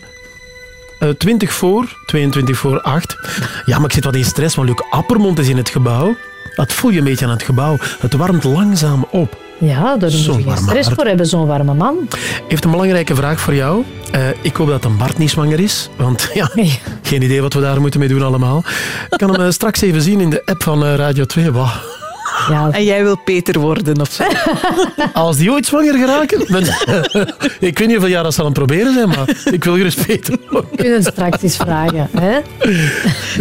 eh 20 voor, 22 voor 8. Ja, maar ik zit wat in stress, want Luc Appermond is in het gebouw. Dat voel je een beetje aan het gebouw. Het warmt langzaam op. Ja, daar moet je geen stress voor hebben, zo'n warme man. Heeft een belangrijke vraag voor jou. Eh, ik hoop dat een Bart niet zwanger is. Want ja, geen idee wat we daar moeten mee doen allemaal. Ik kan hem eh, straks even zien in de app van eh, Radio 2. Wauw. En jij wil Peter worden of zo? Als die ooit zwanger geraken... dan- ik weet niet hoeveel jaar dat zal hem proberen zijn, maar ik wil gerust Peter. We kunnen straks eens vragen. Hè?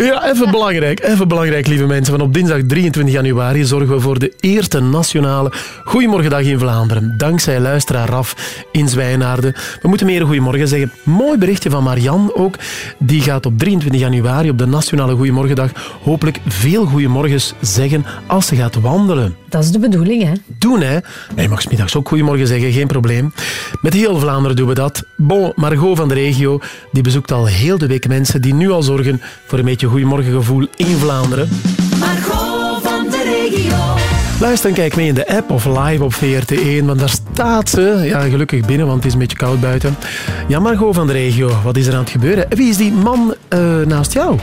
Ja, even belangrijk, even belangrijk, lieve mensen. Van op dinsdag 23 januari zorgen we voor de eerste nationale Goedemorgendag in Vlaanderen. Dankzij luisteraar Raf in Zwijnaarden. We moeten meer goedemorgen zeggen. Mooi berichtje van Marian ook. Die gaat op 23 januari op de nationale Goedemorgendag hopelijk veel goedemorgens zeggen als ze gaat wandelen. Dat is de bedoeling, hè? Doen, hè? Nee, je mag 's middags ook goedemorgen zeggen, geen probleem. Met heel Vlaanderen doen we dat. Bon, Margot van de regio, die bezoekt al heel de week mensen die nu al zorgen voor een beetje goedemorgengevoel in Vlaanderen. Margot van de regio. Luister en kijk mee in de app of live op VRT1, want daar staat ze. Ja, gelukkig binnen, want het is een beetje koud buiten. Ja, Margot van de regio, wat is er aan het gebeuren? Wie is die man eh, naast jou?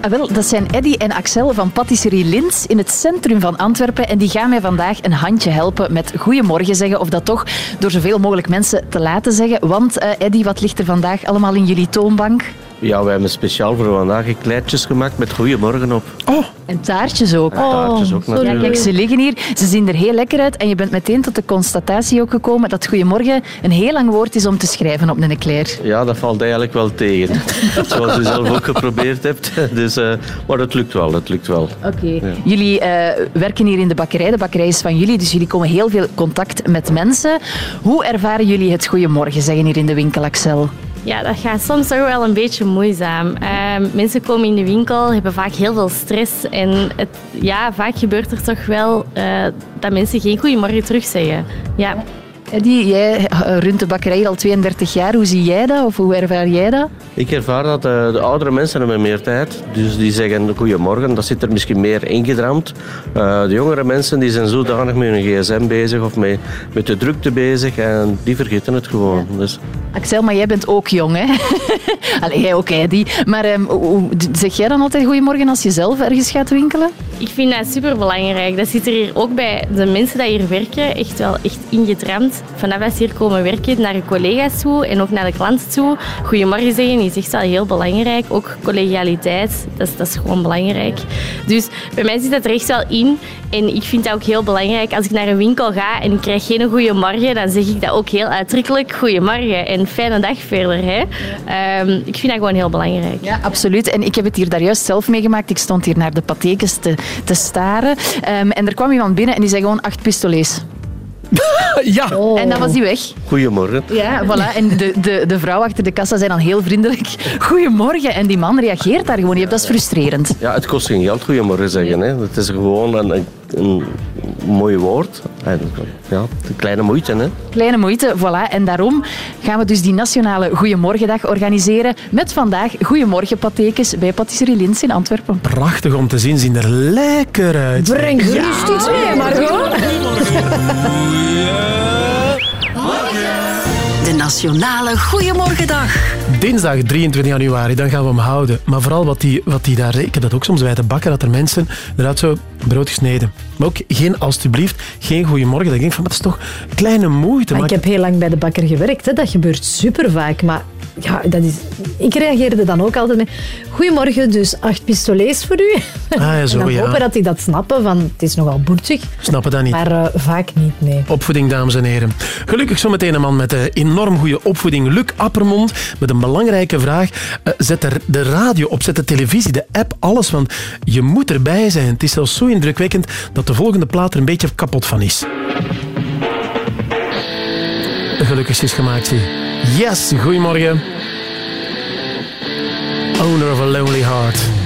Ah, wel, dat zijn Eddy en Axel van Patisserie Lins in het centrum van Antwerpen. En die gaan mij vandaag een handje helpen met goedemorgen zeggen. Of dat toch door zoveel mogelijk mensen te laten zeggen. Want eh, Eddy, wat ligt er vandaag allemaal in jullie toonbank? Ja, wij hebben speciaal voor vandaag kleedjes gemaakt met goeiemorgen op. Oh. En taartjes ook. En taartjes ook Ja, natuurlijk. kijk, ze liggen hier. Ze zien er heel lekker uit. En je bent meteen tot de constatatie ook gekomen dat goedemorgen een heel lang woord is om te schrijven op een eclair. Ja, dat valt eigenlijk wel tegen. Zoals u zelf ook geprobeerd hebt. Dus, eh, maar het lukt wel, het lukt wel. Oké. Ja. Jullie eh, werken hier in de bakkerij. De bakkerij is van jullie, dus jullie komen heel veel contact met mensen. Hoe ervaren jullie het goedemorgen zeggen hier in de winkel, Axel? Ja, dat gaat soms toch wel een beetje moeizaam. Ehm, mensen komen in de winkel, hebben vaak heel veel stress. En het, ja, vaak gebeurt er toch wel eh, dat mensen geen goeiemorgen terugzeggen. Ja. Eddie, jij eh, runt de bakkerij hier al 32 jaar. Hoe zie jij dat of hoe ervaar jij dat? Ik ervaar dat eh, de oudere mensen hebben meer tijd. Dus die zeggen goedemorgen, dat zit er misschien meer ingedramd. Eh, de jongere mensen die zijn zodanig met hun gsm bezig of met, met de drukte bezig. En die vergeten het gewoon. Dus Axel, maar jij bent ook jong, hè? Allee, jij ook, Eddie. Maar ehm, zeg jij dan altijd goedemorgen als je zelf ergens gaat winkelen? Ik vind dat superbelangrijk. Dat zit er hier ook bij de mensen die hier werken echt wel echt ingedramd. Vanaf dat ze hier komen werken, naar de collega's toe en ook naar de klant toe. Goedemorgen zeggen is echt wel heel belangrijk. Ook collegialiteit, dat is, dat is gewoon belangrijk. Dus bij mij zit dat er echt wel in. En ik vind dat ook heel belangrijk. Als ik naar een winkel ga en ik krijg geen goeiemorgen, dan zeg ik dat ook heel uitdrukkelijk. Goedemorgen en fijne dag verder. Hè. Ehm, ik vind dat gewoon heel belangrijk. Ja, absoluut. En ik heb het hier daar juist zelf meegemaakt. Ik stond hier naar de patekens te, te staren. Ehm, en er kwam iemand binnen en die zei gewoon acht pistolets. ja. En dan was die weg. Goedemorgen. Ja, voilà. En de, de, de vrouw achter de kassa zei dan heel vriendelijk: Goedemorgen. En die man reageert daar gewoon niet op. Dat is frustrerend. Ja, het kost geen geld goedemorgen zeggen. Hè. Het is gewoon een, een, een mooi woord. En, ja, kleine moeite. Hè. Kleine moeite, voilà. En daarom gaan we dus die nationale Goedemorgendag organiseren. Met vandaag Goedemorgen Patekens bij Patisserie Lins in Antwerpen. Prachtig om te zien, zien er lekker uit. Breng gerust iets mee, Margot. De Nationale Goeiemorgendag. Dinsdag 23 januari, dan gaan we hem houden. Maar vooral wat die, wat die daar... Ik heb dat ook soms bij de bakker, dat er mensen eruit zo brood gesneden. Maar ook geen alstublieft, geen goeiemorgen. Dat ik denk van, dat is toch kleine moeite. Maar ik heb heel lang bij de bakker gewerkt. Hè. Dat gebeurt super vaak. Maar ja, dat is... ik reageerde dan ook altijd met... Goedemorgen, dus acht pistolets voor u. Ah, ja, zo, en dan ja. hopen dat die dat snappen, van het is nogal boertig. Snappen dat niet. Maar eh, vaak niet, nee. Opvoeding, dames en heren. Gelukkig zometeen een man met een enorm goede opvoeding. Luc Appermond met een belangrijke vraag. Eh, zet er de radio op, zet de televisie, de app, alles. Want je moet erbij zijn. Het is zelfs zo indrukwekkend dat de volgende plaat er een beetje kapot van is. Gelukkig is gemaakt, zie. Yes, goedemorgen. Owner of a Lonely Heart.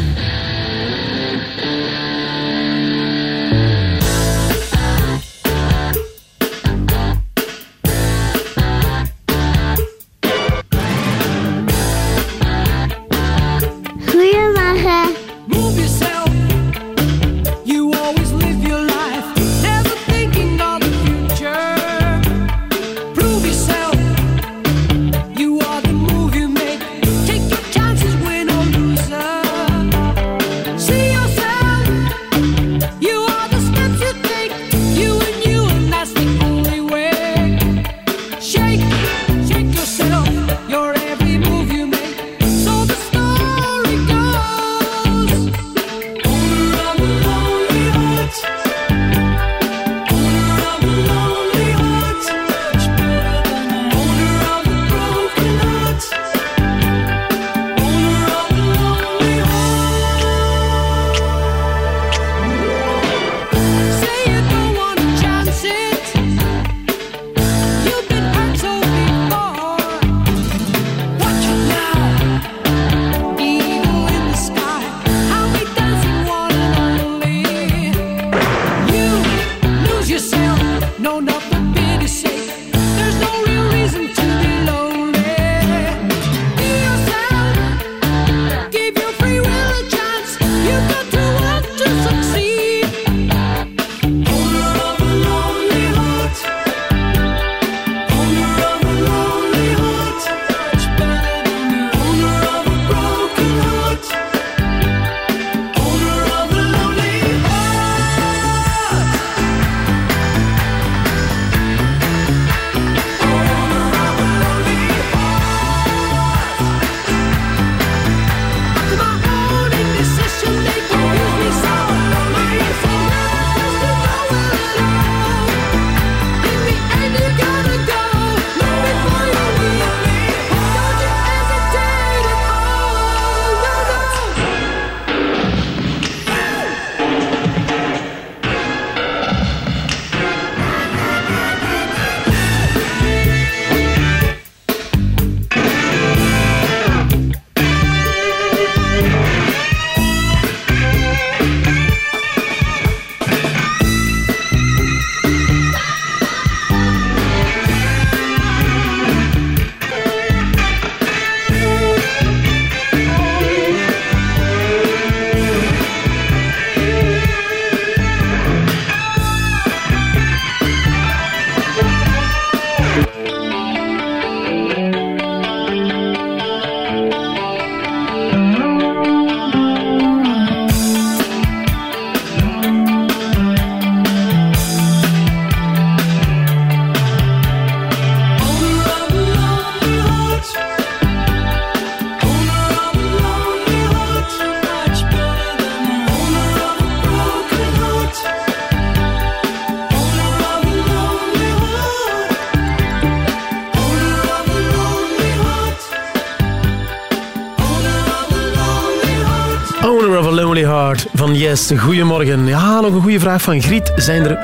Yes. Goedemorgen. Ja, nog een goede vraag van Griet. Zijn er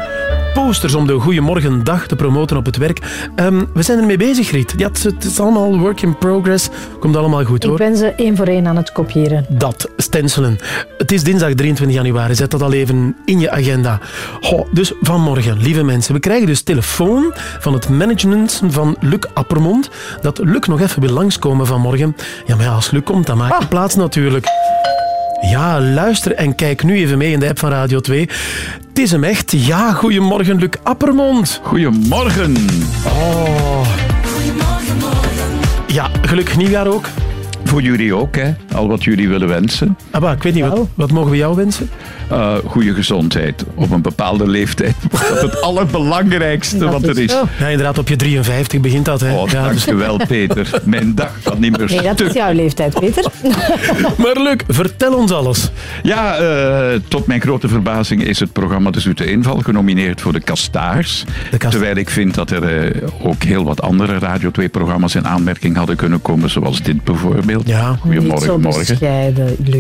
posters om de Goedemorgendag te promoten op het werk? Ehm, we zijn ermee bezig, Griet. Ja, het, het is allemaal work in progress. Komt allemaal goed, Ik hoor. ben ze één voor één aan het kopiëren. Dat, stencelen. Het is dinsdag 23 januari. Zet dat al even in je agenda. Goh, dus vanmorgen, lieve mensen. We krijgen dus telefoon van het management van Luc Appermond. Dat Luc nog even wil langskomen vanmorgen. Ja, maar ja, als Luc komt, dan maakt je plaats natuurlijk. Ja, luister en kijk nu even mee in de app van Radio 2. Het is hem echt. Ja, goedemorgen, Luc Appermond. Goedemorgen. Oh. Ja, gelukkig nieuwjaar ook. Voor jullie ook, hè? Al wat jullie willen wensen. Ah, maar ik weet niet, wat, wat mogen we jou wensen? Eh, goede gezondheid. Op een bepaalde leeftijd. Dat is het allerbelangrijkste wat er is. Ja, inderdaad, op je 53 begint dat. Hè. Oh, ja, dus- dankjewel, Peter. Mijn dag gaat niet meer Nee, dat is jouw leeftijd, Peter. Maar Luc, vertel ons alles. Ja, eh, tot mijn grote verbazing is het programma De Zoete Inval genomineerd voor de Kastaars. Terwijl ik vind dat er eh, ook heel wat andere Radio 2-programma's in aanmerking hadden kunnen komen, zoals dit bijvoorbeeld. Ja, Niet zo Goedemorgen, morgen.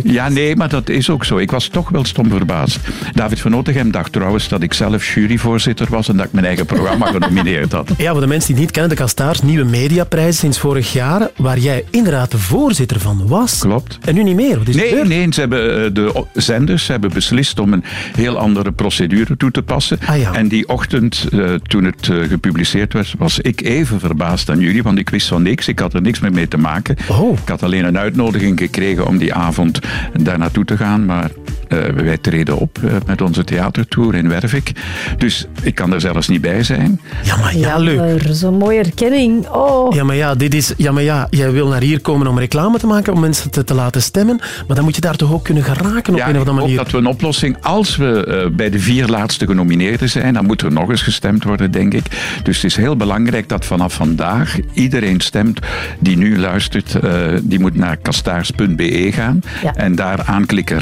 Ja, nee, maar dat is ook zo. Ik was toch wel stom verbaasd. David van Otegem dacht trouwens dat ik zelf juryvoorzitter was en dat ik mijn eigen programma genomineerd had. Ja, voor de mensen die het niet kennen, de Kastaars nieuwe mediaprijs sinds vorig jaar, waar jij inderdaad de voorzitter van was. Klopt. En nu niet meer. Wat is er Nee, gebeurd? nee, ze hebben, eh, de zenders hebben beslist om een heel andere procedure toe te passen. Ah, En die ochtend, eh, toen het eh, gepubliceerd werd, was ik even verbaasd aan jullie, want ik wist van niks. Ik had er niks meer mee te maken. Oh. Ik had alleen een uitnodiging gekregen om die avond daar naartoe te gaan, maar wij treden op eh, met onze theatertour in Wervik. Dus ik kan er zelfs niet bij zijn. Ja, maar ja. Jammer, Zo'n mooie erkenning. Oh. Ja, maar ja, dit is, ja, maar ja, jij wil naar hier komen om reclame te maken, om mensen te, te laten stemmen. Maar dan moet je daar toch ook kunnen geraken op Ja, een of ik andere hoop manier. dat we een oplossing, als we eh, bij de vier laatste genomineerden zijn, dan moet er nog eens gestemd worden, denk ik. Dus het is heel belangrijk dat vanaf vandaag iedereen stemt die nu luistert. eh, die moet naar kastaars.be gaan Ja. en daar aanklikken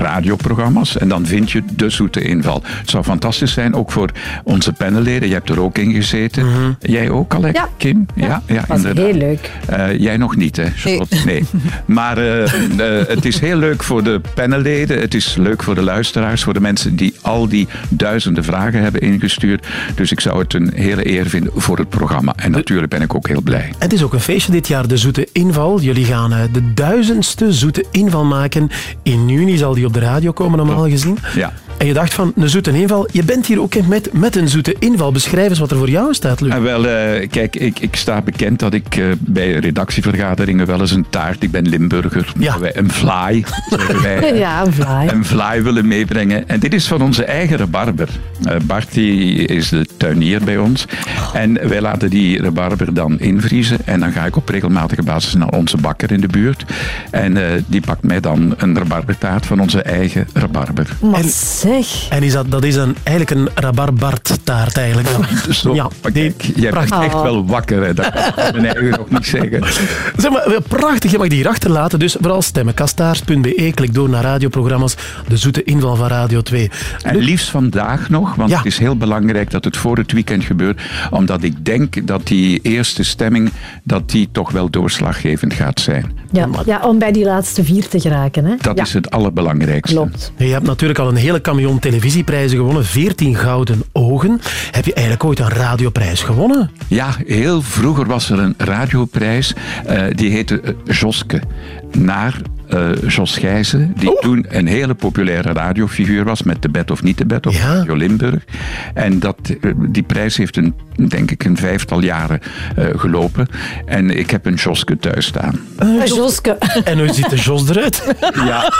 En dan vind je de zoete inval. Het zou fantastisch zijn, ook voor onze panelleden. Je hebt er ook in gezeten. Jij ook, Alec? Ja. Kim? Ja, ja, was inderdaad. heel leuk. Eh, jij nog niet, hè? Charlotte? Nee. Maar eh, eh, het is heel leuk voor de panelleden. Het is leuk voor de luisteraars. Voor de mensen die al die duizenden vragen hebben ingestuurd. Dus ik zou het een hele eer vinden voor het programma. En natuurlijk ben ik ook heel blij. Het is ook een feestje dit jaar, de Zoete Inval. Jullie gaan de duizendste Zoete Inval maken. In juni zal die op de radio komen, normaal gezien. Ja. En je dacht van, een Zoete Inval, je bent hier ook met, met een Zoete Inval. Beschrijf eens wat er voor jou staat, Luc. En wel, eh, kijk, ik, ik sta bekend dat ik eh, bij redactievergaderingen wel eens een taart, ik ben Limburger, wij een fly, zeggen wij. Ja, een vlaai. een fly willen meebrengen. En dit is van onze eigen rabarber. Eh, Bart die is de tuinier bij ons. En wij laten die rabarber dan invriezen. En dan ga ik op regelmatige basis naar onze bakker in de buurt. En eh, die pakt mij dan een rabarbertaart van onze eigen rabarber. Maar zeg. En is dat, dat is een, eigenlijk een rabarbarttaart eigenlijk. dan. Zo, ja, kijk, jij bent echt wel wakker. Hè. Dat kan ik mijn eigen nog niet zeggen. Zeg maar, wel prachtig, je mag die hier achterlaten. Dus vooral stemmen. Kastaars.be, klik door naar radioprogramma's. De zoete inval van Radio 2. En liefst vandaag nog, want het is heel belangrijk dat het voor het weekend gebeurt. Omdat ik denk dat die eerste stemming dat die toch wel doorslaggevend gaat zijn. Ja, ja, om bij die laatste vier te geraken. Hè? Dat ja. is het allerbelangrijkste. Klopt. Je hebt natuurlijk al een hele camion televisieprijzen gewonnen. 14 gouden ogen. Heb je eigenlijk ooit een radioprijs gewonnen? Ja, heel vroeger was er een radioprijs. eh, die heette eh, Joske. Naar eh Jos Gijzen, die toen een hele populaire radiofiguur was met De Bed of Niet De Bed op Radio Limburg. En dat, eh, die prijs heeft een, denk ik een vijftal jaren eh, gelopen. En ik heb een Joske thuis staan. Uh, Joske. En hoe ziet de Jos eruit? Ja,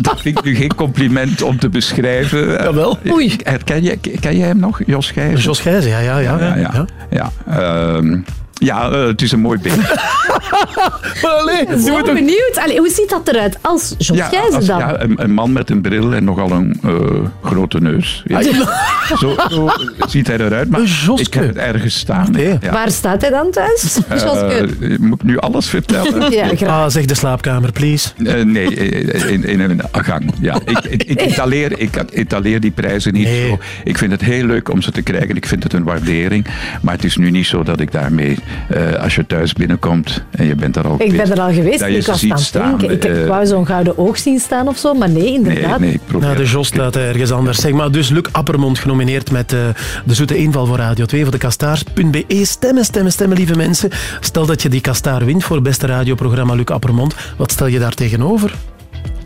dat vind ik nu geen compliment om te beschrijven. Jawel. Oei. Ken jij, ken jij hem nog, Jos Gijzen? Jos Gijzen, ja, ja, ja. Ja, ja. ja. ehm, ja, eh, het is een mooi beeld. Zo benieuwd. Allee, hoe ziet dat eruit als Jos Gijzen als- dan? ja, een, een man met een bril en nogal een eh, grote neus. Ja. Zo, zo ziet hij eruit, maar ik heb het ergens staan. Ja. Waar staat hij dan thuis? Joske? moet ik nu alles vertellen? Ja, graag. Ah, zeg de slaapkamer, please. Nee, in, in een gang. Ja. Ik, ik, ik, etaleer, ik etaleer die prijzen niet zo. Ik vind het heel leuk om ze te krijgen. Ik vind het een waardering. Maar het is nu niet zo dat ik daarmee eh, als je thuis binnenkomt en je bent daar al Ik ben er al geweest, dat je ik was ziet aan het staan, denken. Ik, ik eh, wou zo'n gouden oog zien staan of zo, maar nee, inderdaad. Nee, nee, probeer. Nou, de Jos staat ergens anders. Zeg maar, dus Luc Appermond genomineerd met eh, de zoete inval voor Radio 2 voor de Kastaars.be. Stemmen, stemmen, stemmen, lieve mensen. Stel dat je die Kastaar wint voor het beste radioprogramma Luc Appermond. Wat stel je daar tegenover?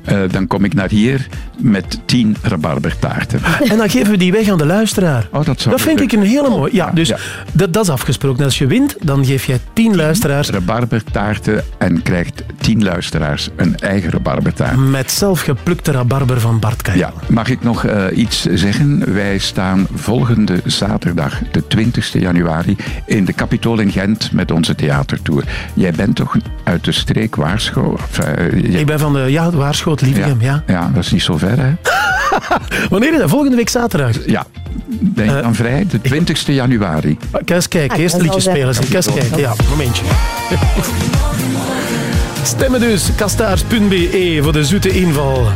Eh, dan kom ik naar hier met tien rabarbertaarten. En dan geven we die weg aan de luisteraar. Oh, dat zou Dat vind ik een hele mooie. Ja, dus Dat, dat is afgesproken. Als je wint, dan geef jij tien luisteraars rabarbertaarten en krijgt tien luisteraars een eigen rabarbertaart. met zelfgeplukte rabarber van Bart. Ja, mag ik nog eh, iets zeggen? Wij staan volgende zaterdag, de 20 januari, in de Capitool in Gent met onze theatertour. Jij bent toch uit de streek Waarschoot? Of, eh, Ik ben van de ja, Ja. Ja, dat is niet zo ver, hè? Wanneer is dat? Volgende week zaterdag? Ja. Ben je dan vrij? De 20 januari. Kijk eens kijken, Ah, eerst dat liedjes zal spelen. Kijk eens kijken, ja, momentje. Stemmen dus, kastaars.be voor de zoete inval.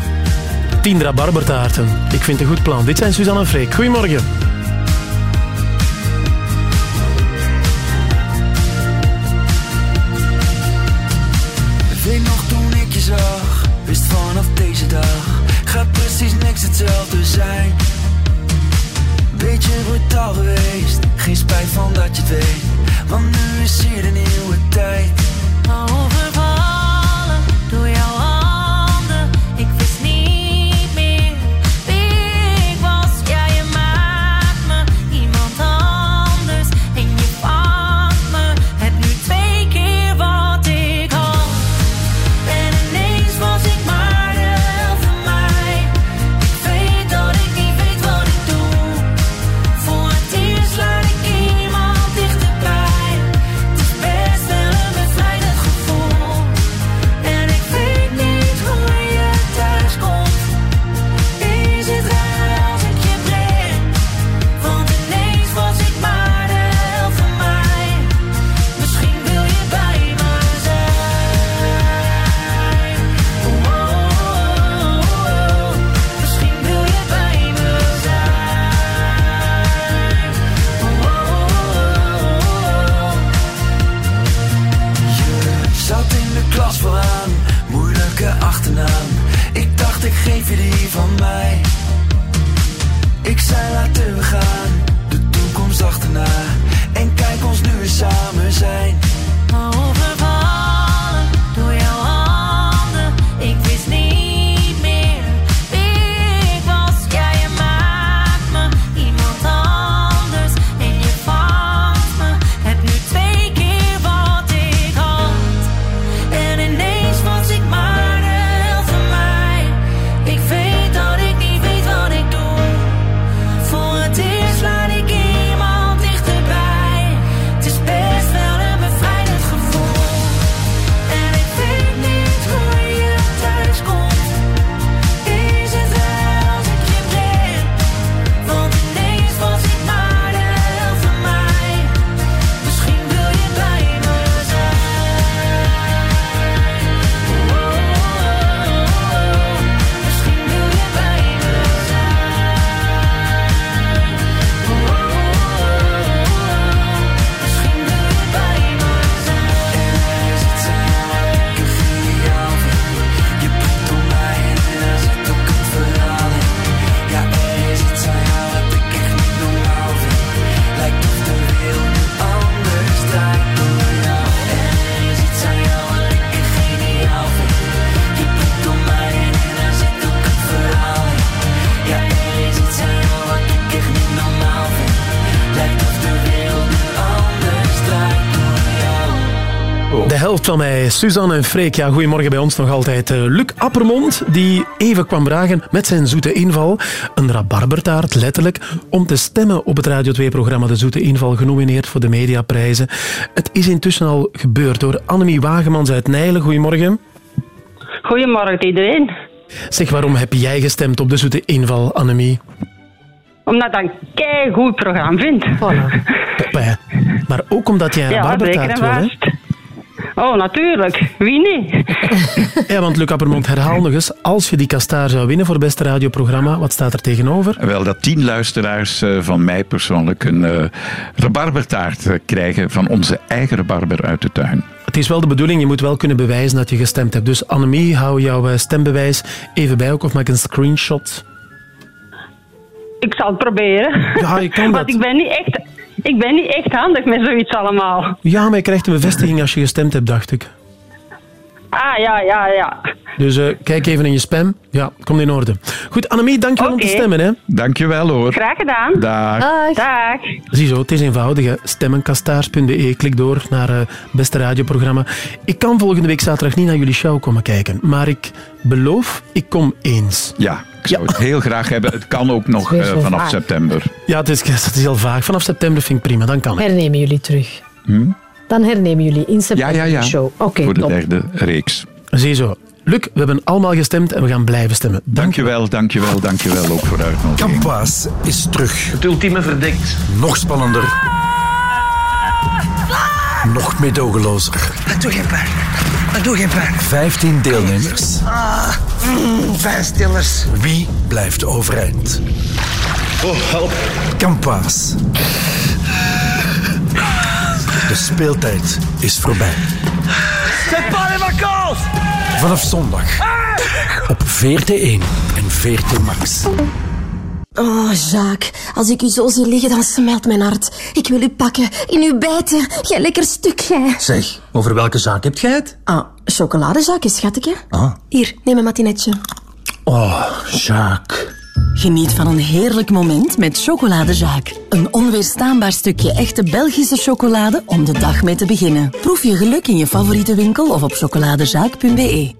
10 rabarbertaarten. Ik vind het een goed plan. Dit zijn Suzanne en Freek. Goedemorgen. Niks hetzelfde zijn. Beetje brutaal geweest, geen spijt van dat je het weet, want nu is hier de nieuwe tijd. Helft van mij, Suzanne en Freek. Ja, goedemorgen bij ons nog altijd. eh, Luc Appermond, die even kwam vragen met zijn zoete inval. Een rabarbertaart, letterlijk, om te stemmen op het Radio 2-programma De Zoete Inval, genomineerd voor de Mediaprijzen. Het is intussen al gebeurd door Annemie Wagemans uit Nijlen. Goedemorgen. Goedemorgen iedereen. Zeg, waarom heb jij gestemd op De Zoete Inval, Annemie? Omdat ik een goed programma vind. Papa, Maar ook omdat jij een Ja, en wil, hè? Oh, natuurlijk. Wie niet? Ja, want Luc Appermond, herhaal nog eens. Als je die kastaar zou winnen voor het beste radioprogramma, wat staat er tegenover? Wel, dat tien luisteraars eh, van mij persoonlijk een eh, rabarbertaart eh, krijgen van onze eigen rabarber uit de tuin. Het is wel de bedoeling, je moet wel kunnen bewijzen dat je gestemd hebt. Dus Annemie, hou jouw stembewijs even bij ook, of maak een screenshot. Ik zal het proberen. Ja, je kan Want dat. ik ben niet echt... Ik ben niet echt handig met zoiets allemaal. Ja, maar je krijgt een bevestiging als je gestemd hebt, dacht ik. Ah, ja, ja, ja. Dus eh, kijk even in je spam. Ja, komt in orde. Goed, Annemie, dankjewel om te stemmen. Hè. Dankjewel hoor. Graag gedaan. Dag. Dag. Ziezo, het is eenvoudig. hè. Stemmenkastaars.be, klik door naar het beste radioprogramma. Ik kan volgende week zaterdag niet naar jullie show komen kijken, maar ik beloof, ik kom eens. Ja, ik zou het heel graag hebben. Het kan ook nog eh, vanaf vaag. september. Ja, het is, het is heel vaag. Vanaf september vind ik prima, dan kan het. Hernemen jullie terug. Hm? Dan hernemen jullie in september ja, ja. de show. Oké, Voor de top. derde reeks. Ziezo. Luc, we hebben allemaal gestemd en we gaan blijven stemmen. Dankjewel, dankjewel, dankjewel ook voor de uitnodiging. Kampaas is terug. Het ultieme verdikt. Nog spannender. Nog meedogenlozer. Dat doe geen pijn. Dat doe geen pijn. 15 deelnemers. Ah, mm, fijnstillers. Wie blijft overeind? Oh, help. Kampaas. De speeltijd is voorbij. Zet pijn in mijn kous! Vanaf zondag. Op VRT1 en VRT Max. Oh, Jacques, als ik u zo zie liggen, dan smelt mijn hart. Ik wil u pakken, in uw bijten. Jij lekker stuk, jij. Zeg, over welke zaak heb jij het? Ah, chocoladezakje, schatje. Ah. Hier, neem een matinetje. Oh, Jacques. Geniet van een heerlijk moment met Chocoladezaak. Een onweerstaanbaar stukje echte Belgische chocolade om de dag mee te beginnen. Proef je geluk in je favoriete winkel of op chocoladezaak.be.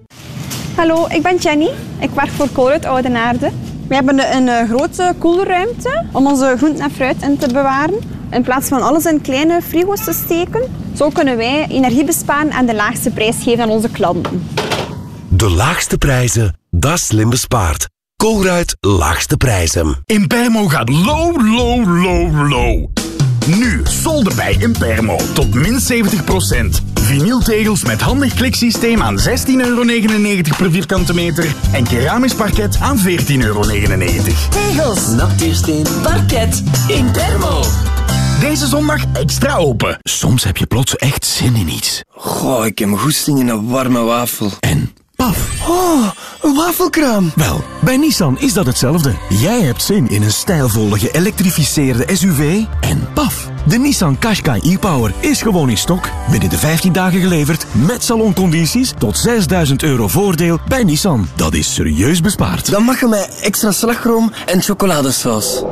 Hallo, ik ben Jenny. Ik werk voor Colruyt Oudenaarde. We hebben een eh, grote koelruimte om onze groenten en fruit in te bewaren. In plaats van alles in kleine frigo's te steken, zo kunnen wij energie besparen en de laagste prijs geven aan onze klanten. De laagste prijzen, dat is slim bespaard. Colruyt Laagste Prijzen. Impermo gaat low, low, low, low. Nu, solder bij Impermo. Tot min 70%. Vinyltegels met handig kliksysteem aan 16,99 euro per vierkante meter. En keramisch parket aan 14,99 euro. Tegels, natuursteen, parket, Impermo. Deze zondag extra open. Soms heb je plots echt zin in iets. Goh, ik heb goesting in een warme wafel. En paf. Oh, een wafelkraam. Wel, bij Nissan is dat hetzelfde. Jij hebt zin in een stijlvolle geëlektrificeerde SUV en paf. De Nissan Qashqai e-Power is gewoon in stok. Binnen de 15 dagen geleverd met saloncondities tot 6000 euro voordeel bij Nissan. Dat is serieus bespaard. Dan mag je mij extra slagroom en chocoladesaus.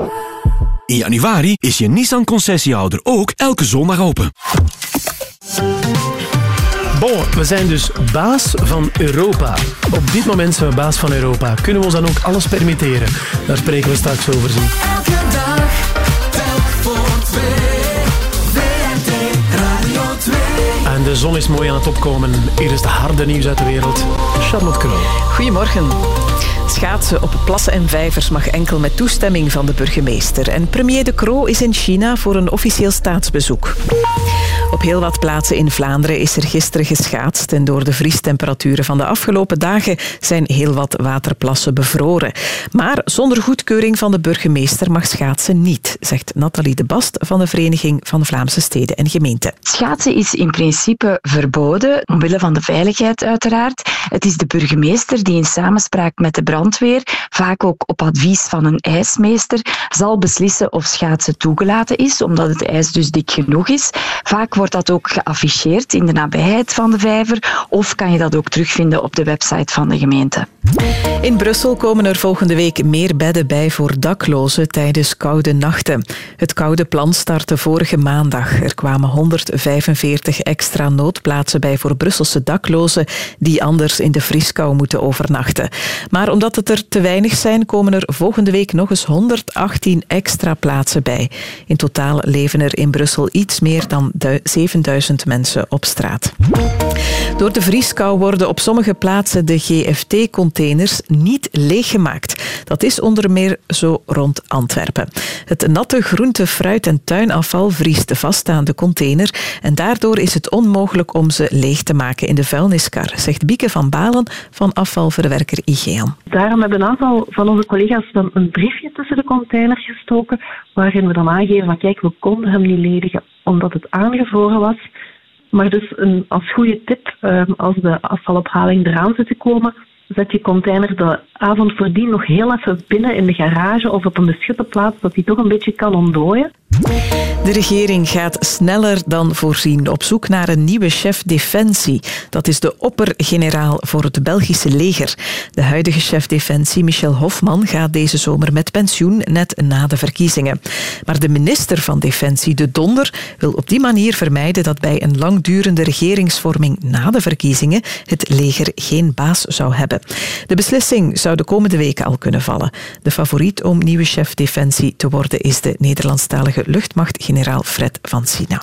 In januari is je Nissan concessiehouder ook elke zondag open. Bon, we zijn dus baas van Europa. Op dit moment zijn we baas van Europa. Kunnen we ons dan ook alles permitteren? Daar spreken we straks over. Zien. Elke dag, telk voor twee. VRT Radio 2. En de zon is mooi aan het opkomen. Hier is de harde nieuws uit de wereld. Charlotte Kroon. Goedemorgen. Schaatsen op plassen en vijvers mag enkel met toestemming van de burgemeester. En premier De Croo is in China voor een officieel staatsbezoek. Op heel wat plaatsen in Vlaanderen is er gisteren geschaatst. En door de vriestemperaturen van de afgelopen dagen zijn heel wat waterplassen bevroren. Maar zonder goedkeuring van de burgemeester mag schaatsen niet, zegt Nathalie de Bast van de Vereniging van Vlaamse Steden en Gemeenten. Schaatsen is in principe verboden, omwille van de veiligheid uiteraard. Het is de burgemeester die in samenspraak met de brandweer, vaak ook op advies van een ijsmeester, zal beslissen of schaatsen toegelaten is, omdat het ijs dus dik genoeg is. Vaak wordt dat ook geafficheerd in de nabijheid van de vijver, of kan je dat ook terugvinden op de website van de gemeente. In Brussel komen er volgende week meer bedden bij voor daklozen tijdens koude nachten. Het koude plan startte vorige maandag. Er kwamen 145 extra noodplaatsen bij voor Brusselse daklozen die anders in de vrieskou moeten overnachten. Maar omdat het er te weinig zijn, komen er volgende week nog eens 118 extra plaatsen bij. In totaal leven er in Brussel iets meer dan du- 7000 mensen op straat. Door de vrieskou worden op sommige plaatsen de GFT-containers niet leeggemaakt. Dat is onder meer zo rond Antwerpen. Het natte groente, fruit en tuinafval vriest vast aan de container en daardoor is het onmogelijk om ze leeg te maken in de vuilniskar, zegt Bieke van Balen van afvalverwerker IGEAN. Daarom hebben een aantal van onze collega's dan een briefje tussen de containers gestoken, waarin we dan aangeven van kijk, we konden hem niet ledigen omdat het aangevroren was. Maar dus een, als goede tip, ehm, als de afvalophaling eraan zit te komen, zet je container de avond voordien nog heel even binnen in de garage of op een beschutte plaats, dat die toch een beetje kan ontdooien. De regering gaat sneller dan voorzien op zoek naar een nieuwe chef Defensie. Dat is de oppergeneraal voor het Belgische leger. De huidige chef Defensie, Michel Hofman, gaat deze zomer met pensioen net na de verkiezingen. Maar de minister van Defensie, De Donder, wil op die manier vermijden dat bij een langdurende regeringsvorming na de verkiezingen het leger geen baas zou hebben. De beslissing zou de komende weken al kunnen vallen. De favoriet om nieuwe chef Defensie te worden is de Nederlandstalige luchtmacht-generaal Fred van Sina.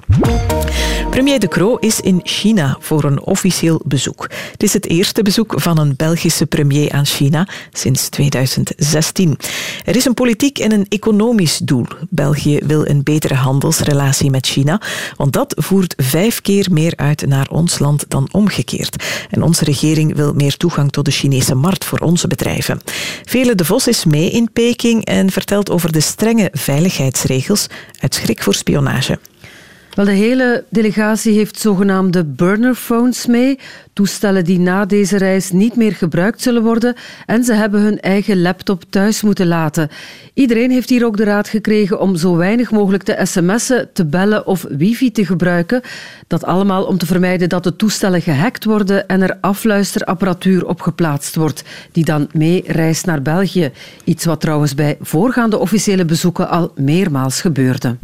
Premier De Croo is in China voor een officieel bezoek. Het is het eerste bezoek van een Belgische premier aan China sinds 2016. Er is een politiek en een economisch doel. België wil een betere handelsrelatie met China, want dat voert vijf keer meer uit naar ons land dan omgekeerd. En onze regering wil meer toegang tot de Chinese markt voor onze bedrijven. Vele de Vos is mee in Peking en vertelt over de strenge veiligheidsregels uit schrik voor spionage. Wel, de hele delegatie heeft zogenaamde burnerphones mee. Toestellen die na deze reis niet meer gebruikt zullen worden. En ze hebben hun eigen laptop thuis moeten laten. Iedereen heeft hier ook de raad gekregen om zo weinig mogelijk te sms'en, te bellen of wifi te gebruiken. Dat allemaal om te vermijden dat de toestellen gehackt worden en er afluisterapparatuur op geplaatst wordt, die dan mee reist naar België. Iets wat trouwens bij voorgaande officiële bezoeken al meermaals gebeurde.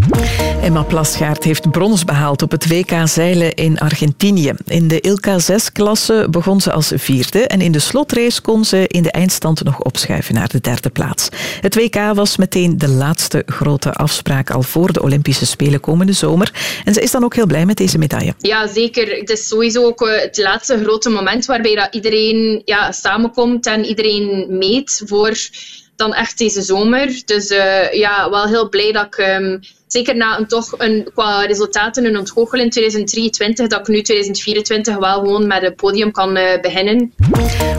Emma Plasgaard heeft brons behaald op het WK zeilen in Argentinië. In de Ilka 6-klasse begon ze als vierde en in de slotrace kon ze in de eindstand nog opschuiven naar de derde plaats. Het WK was meteen de laatste grote afspraak al voor de Olympische Spelen komende zomer. En ze is dan ook heel blij met deze medaille. Ja, zeker. Het is sowieso ook eh, het laatste grote moment waarbij dat iedereen ja, samenkomt en iedereen meet voor dan echt deze zomer. Dus eh, ja, wel heel blij dat ik ehm, zeker na een toch een, qua resultaten een ontgoochel in 2023, dat ik nu 2024 wel gewoon met het podium kan eh, beginnen.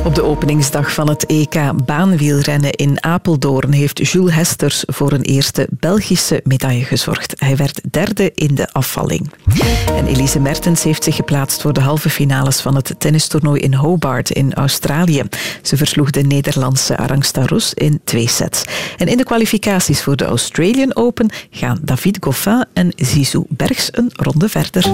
Op de openingsdag van het EK baanwielrennen in Apeldoorn heeft Jules Hesters voor een eerste Belgische medaille gezorgd. Hij werd derde in de afvalling. En Elise Mertens heeft zich geplaatst voor de halve finales van het tennistoernooi in Hobart in Australië. Ze versloeg de Nederlandse Arangsta Rus in twee sets. En in de kwalificaties voor de Australian Open gaan David Goffin en Zizou Bergs een ronde verder.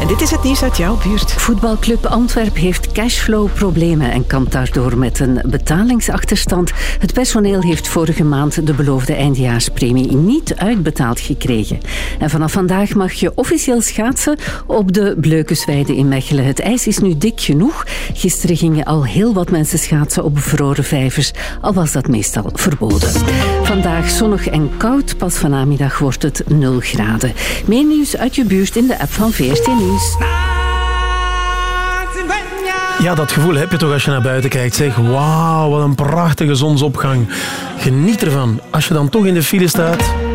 En dit is het nieuws uit jouw buurt. Voetbalclub Antwerp heeft cashflow-problemen en kampt daardoor met een betalingsachterstand. Het personeel heeft vorige maand de beloofde eindjaarspremie niet uitbetaald gekregen. En vanaf vandaag mag je officieel schaatsen op de Bleukensweide in Mechelen. Het ijs is nu dik genoeg. Gisteren gingen al heel wat mensen schaatsen op bevroren vijvers, al was dat meestal verboden. Vandaag zonnig en koud, pas van namiddag wordt het 0 graden. Meer nieuws uit je buurt in de app van VRT Nieuws. Ja, dat gevoel heb je toch als je naar buiten kijkt. Zeg, wauw, wat een prachtige zonsopgang. Geniet ervan. Als je dan toch in de file staat...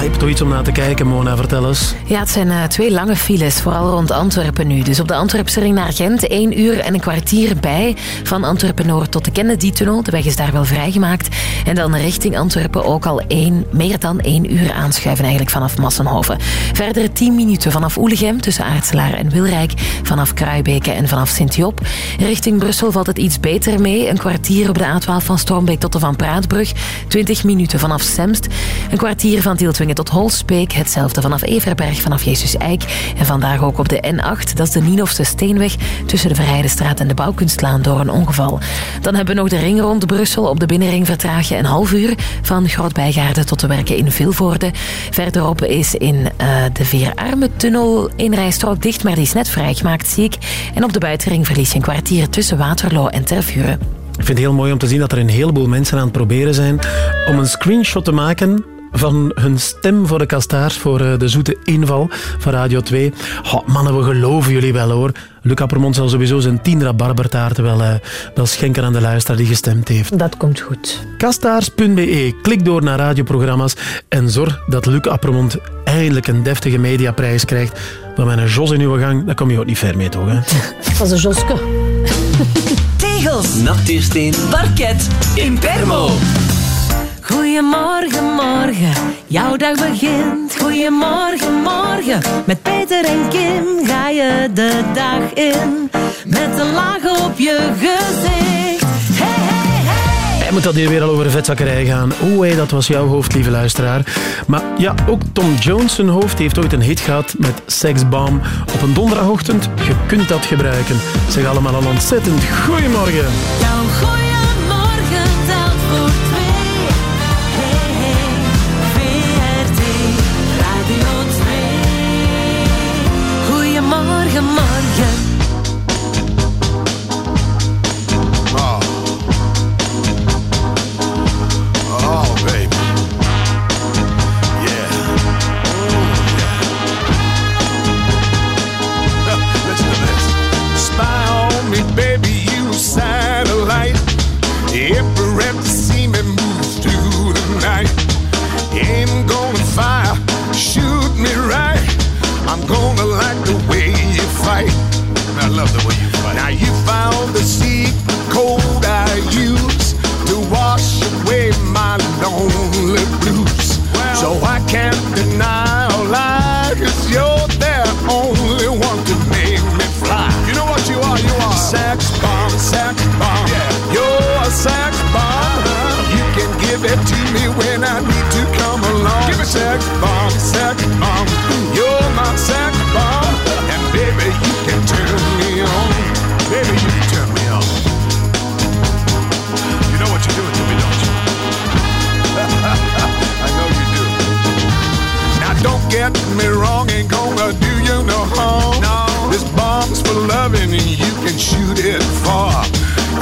Hebt toch iets om naar te kijken, Mona, vertel eens. Ja, het zijn eh, twee lange files, vooral rond Antwerpen nu. Dus op de Antwerpse ring naar Gent, één uur en een kwartier bij. Van Antwerpen-Noord tot de Kennedy-tunnel. De weg is daar wel vrijgemaakt. En dan richting Antwerpen ook al één, meer dan één uur aanschuiven eigenlijk vanaf Massenhoven. Verder tien minuten vanaf Oelegem tussen Aartselaar en Wilrijk. Vanaf Kruibeke en vanaf Sint-Job. Richting Brussel valt het iets beter mee. Een kwartier op de A12 van Stormbeek tot de Van Praatbrug. Twintig minuten vanaf Semst. Een kwartier van Tieltwingen tot Holsbeek. Hetzelfde vanaf Everberg, vanaf Jezus Eik. En vandaag ook op de N8. Dat is de Nienhofse Steenweg tussen de Verheidenstraat en de Bouwkunstlaan door een ongeval. Dan hebben we nog de ring rond Brussel. Op de binnenring vertraag je een half uur van Groot-Bijgaarden tot de werken in Vilvoorde. Verderop is in eh, de Veerarme-tunnel een rijstrook dicht, maar die is net vrijgemaakt, zie ik. En op de buitenring verlies je een kwartier tussen Waterloo en Tervuren. Ik vind het heel mooi om te zien dat er een heleboel mensen aan het proberen zijn om een screenshot te maken van hun stem voor de kastaars, voor eh, de zoete inval van Radio 2. Oh, mannen, we geloven jullie wel hoor. Luc Appermond zal sowieso zijn tien rabarbertaarten wel, eh, wel schenken aan de luisteraar die gestemd heeft. Dat komt goed. Kastaars.be. Klik door naar radioprogramma's en zorg dat Luc Appermond eindelijk een deftige mediaprijs krijgt. Want met een Jos in uw gang, daar kom je ook niet ver mee, toch? Hè? Dat was een Joske. Tegels. Nachtuursteen. Parket. Impermo. Goedemorgen, morgen, jouw dag begint. Goedemorgen, morgen, met Peter en Kim ga je de dag in. Met een laag op je gezicht. Hey, hey, hey. Hij moet dat hier weer al over de vetzakkerij gaan. Oeh, dat was jouw hoofd, lieve luisteraar. Maar ja, ook Tom Jones zijn hoofd heeft ooit een hit gehad met Sexbomb. Op een donderdagochtend, je kunt dat gebruiken. Zeg allemaal een ontzettend goeiemorgen. Jouw goeiemorgen sex bomb, sex bomb. You're my sex bomb. And baby, you can turn me on. Baby, you can turn me on. You know what you're doing to me, don't you? I know you do. Now don't get me wrong, ain't gonna do you no harm. No. This bomb's for loving and you can shoot it far.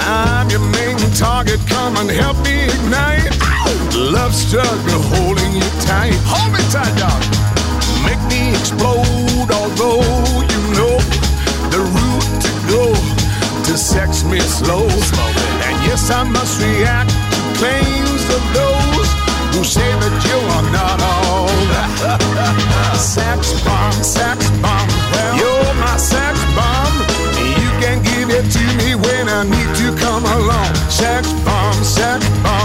I'm your main target, come and help me ignite. Love struggle holding you tight. Hold me tight, dog. Make me explode, although you know the route to go to sex me slow. And yes, I must react to claims of those who say that you are not all sex bomb, sex bomb. well, You're my sex bomb. You can give it to me when I need to come along. Sex bomb, sex bomb.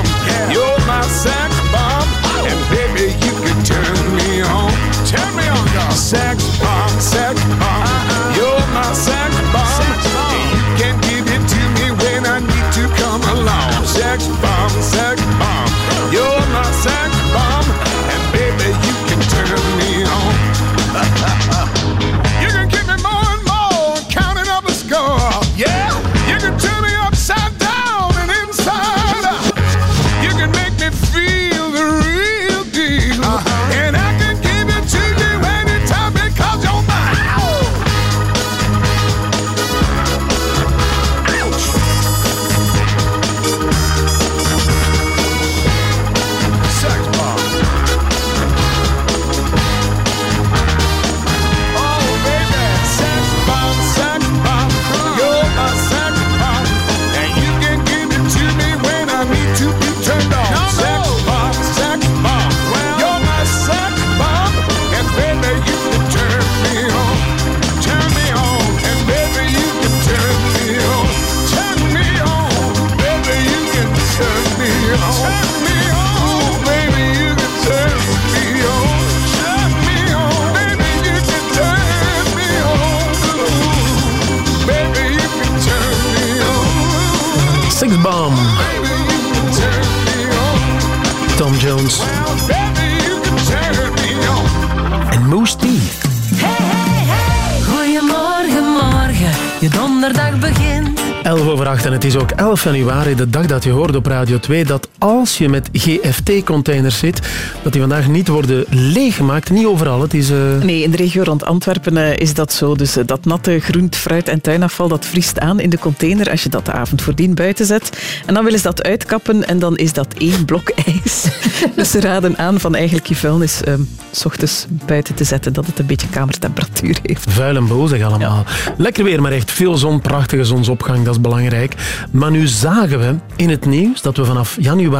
Over 8 en het is ook 11 januari, de dag dat je hoorde op Radio 2 dat als je met GFT-containers zit, dat die vandaag niet worden leeggemaakt. Niet overal. Het is, eh, Nee, in de regio rond Antwerpen eh, is dat zo. Dus eh, dat natte groent, fruit en tuinafval, dat vriest aan in de container als je dat de avond voordien buiten zet. En dan willen ze dat uitkappen en dan is dat één blok ijs. dus ze raden aan van eigenlijk je vuilnis eh, s ochtends buiten te zetten, dat het een beetje kamertemperatuur heeft. Vuil en bozig allemaal. Lekker weer, maar echt veel zon, prachtige zonsopgang, dat is belangrijk. Maar nu zagen we in het nieuws dat we vanaf januari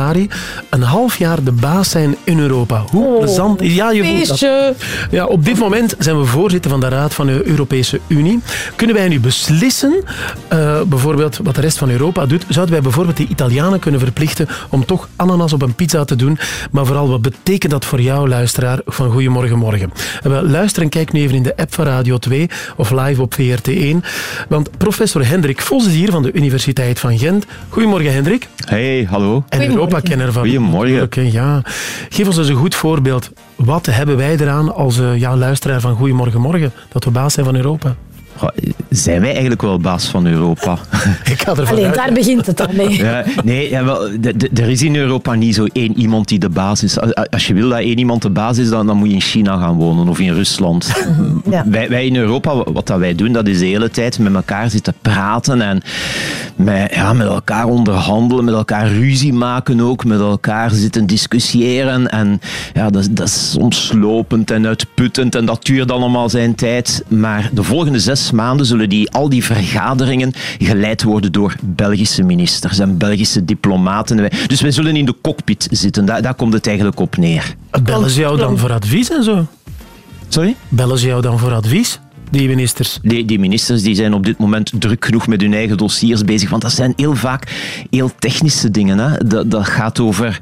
een half jaar de baas zijn in Europa. Hoe plezant is Ja, je voelt dat. Ja, op dit moment zijn we voorzitter van de Raad van de Europese Unie. Kunnen wij nu beslissen, eh, bijvoorbeeld wat de rest van Europa doet, zouden wij bijvoorbeeld die Italianen kunnen verplichten om toch ananas op een pizza te doen? Maar vooral, wat betekent dat voor jou, luisteraar van Goedemorgen Morgen? En wel, luister en kijk nu even in de app van Radio 2 of live op VRT1. Want professor Hendrik Vos is hier van de Universiteit van Gent. Goedemorgen, Hendrik. Hey, hallo. En Van... Goedemorgen. Oké, ja. Geef ons eens een goed voorbeeld. Wat hebben wij eraan als eh, ja, luisteraar van Goedemorgen Morgen, dat we baas zijn van Europa? Zijn wij eigenlijk wel baas van Europa? Ik ga ervan Alleen uit. daar begint het al mee. Ja, nee, ja, wel, de- de- er is in Europa niet zo één iemand die de baas is. Als- je wil dat één iemand de baas is, dan, dan moet je in China gaan wonen of in Rusland. Ja. Wij, wij in Europa, wat dat wij doen, dat is de hele tijd met elkaar zitten praten en met, ja, met elkaar onderhandelen, met elkaar ruzie maken ook, met elkaar zitten discussiëren. En ja, dat, is- dat is soms slopend en uitputtend en dat duurt allemaal zijn tijd. Maar de volgende zes maanden zullen die, al die vergaderingen geleid worden door Belgische ministers en Belgische diplomaten. Dus wij zullen in de cockpit zitten, daar, daar komt het eigenlijk op neer. Bellen ze jou dan voor advies en zo? Sorry? Bellen ze jou dan voor advies, die ministers? Die, die ministers die zijn op dit moment druk genoeg met hun eigen dossiers bezig, want dat zijn heel vaak heel technische dingen. Hè. Dat, dat gaat over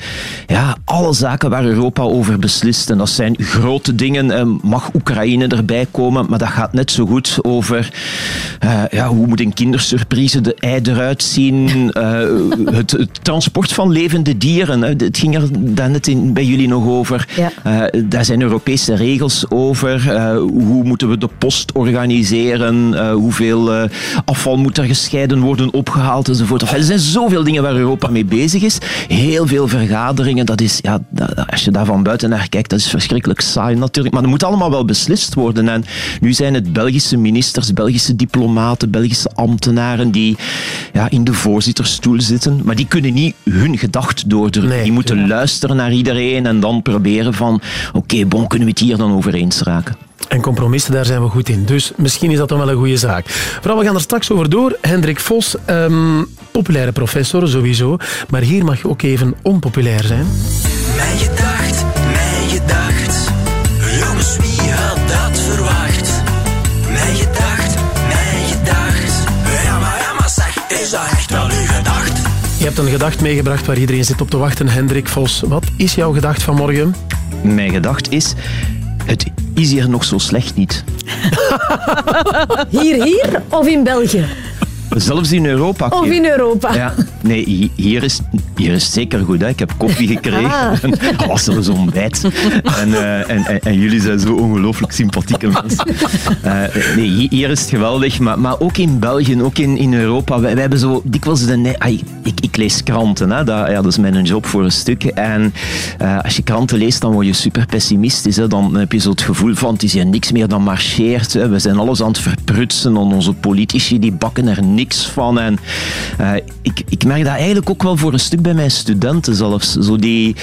ja, alle zaken waar Europa over beslist. En dat zijn grote dingen. Eh, Mag Oekraïne erbij komen? Maar dat gaat net zo goed over eh, ja, hoe moet een kindersurprise de ei eruit zien? Eh, het, het transport van levende dieren. Hè. Het ging er daarnet in, bij jullie nog over. Eh, daar zijn Europese regels over. Eh, hoe moeten we de post organiseren? Eh, hoeveel eh, afval moet er gescheiden worden opgehaald enzovoort. Enfin, er zijn zoveel dingen waar Europa mee bezig is. Heel veel vergaderingen. Dat is, ja, dat- als je daar van buiten naar kijkt, dat is verschrikkelijk saai natuurlijk. Maar dat moet allemaal wel beslist worden. En nu zijn het Belgische ministers, Belgische diplomaten, Belgische ambtenaren die ja, in de voorzittersstoel zitten. Maar die kunnen niet hun gedacht doordrukken. die moeten luisteren naar iedereen en dan proberen van oké, bon, kunnen we het hier dan over eens raken. En compromissen, daar zijn we goed in. Dus misschien is dat dan wel een goede zaak. Vooral, we gaan er straks over door. Hendrik Vos, ehm, populaire professor sowieso. Maar hier mag je ook even onpopulair zijn. Mijn gedacht, mijn gedacht. Jongens, wie had dat verwacht? Mijn gedacht, mijn gedacht. Ja, maar, ja, maar zeg, is dat echt wel uw gedacht? Je hebt een gedacht meegebracht waar iedereen zit op te wachten. Hendrik Vos, wat is jouw gedacht van morgen? Mijn gedacht is, het is hier nog zo slecht niet. Hier, hier of in België? Zelfs in Europa. Of in Europa? Ja, nee, hi- hier is, hier is het zeker goed. Hè. Ik heb koffie gekregen. Ah. En dat was zelfs ontbijt. En, eh, en, en, en jullie zijn zo ongelooflijk sympathieke mensen. Eh, nee, hi- hier is het geweldig. Maar, maar ook in België, ook in, in Europa. Wij, wij hebben zo dikwijls de... ai, ik, ik lees kranten. Hè. Dat, ja, dat is mijn job voor een stuk. En eh, als je kranten leest, dan word je super pessimistisch. Hè. Dan heb je zo het gevoel van, het is hier niks meer dan marcheert. Hè. We zijn alles aan het verprutsen. En onze politici die bakken er niks van. En eh, ik, ik merk dat eigenlijk ook wel voor een stuk bij mijn studenten zelfs. Zo die,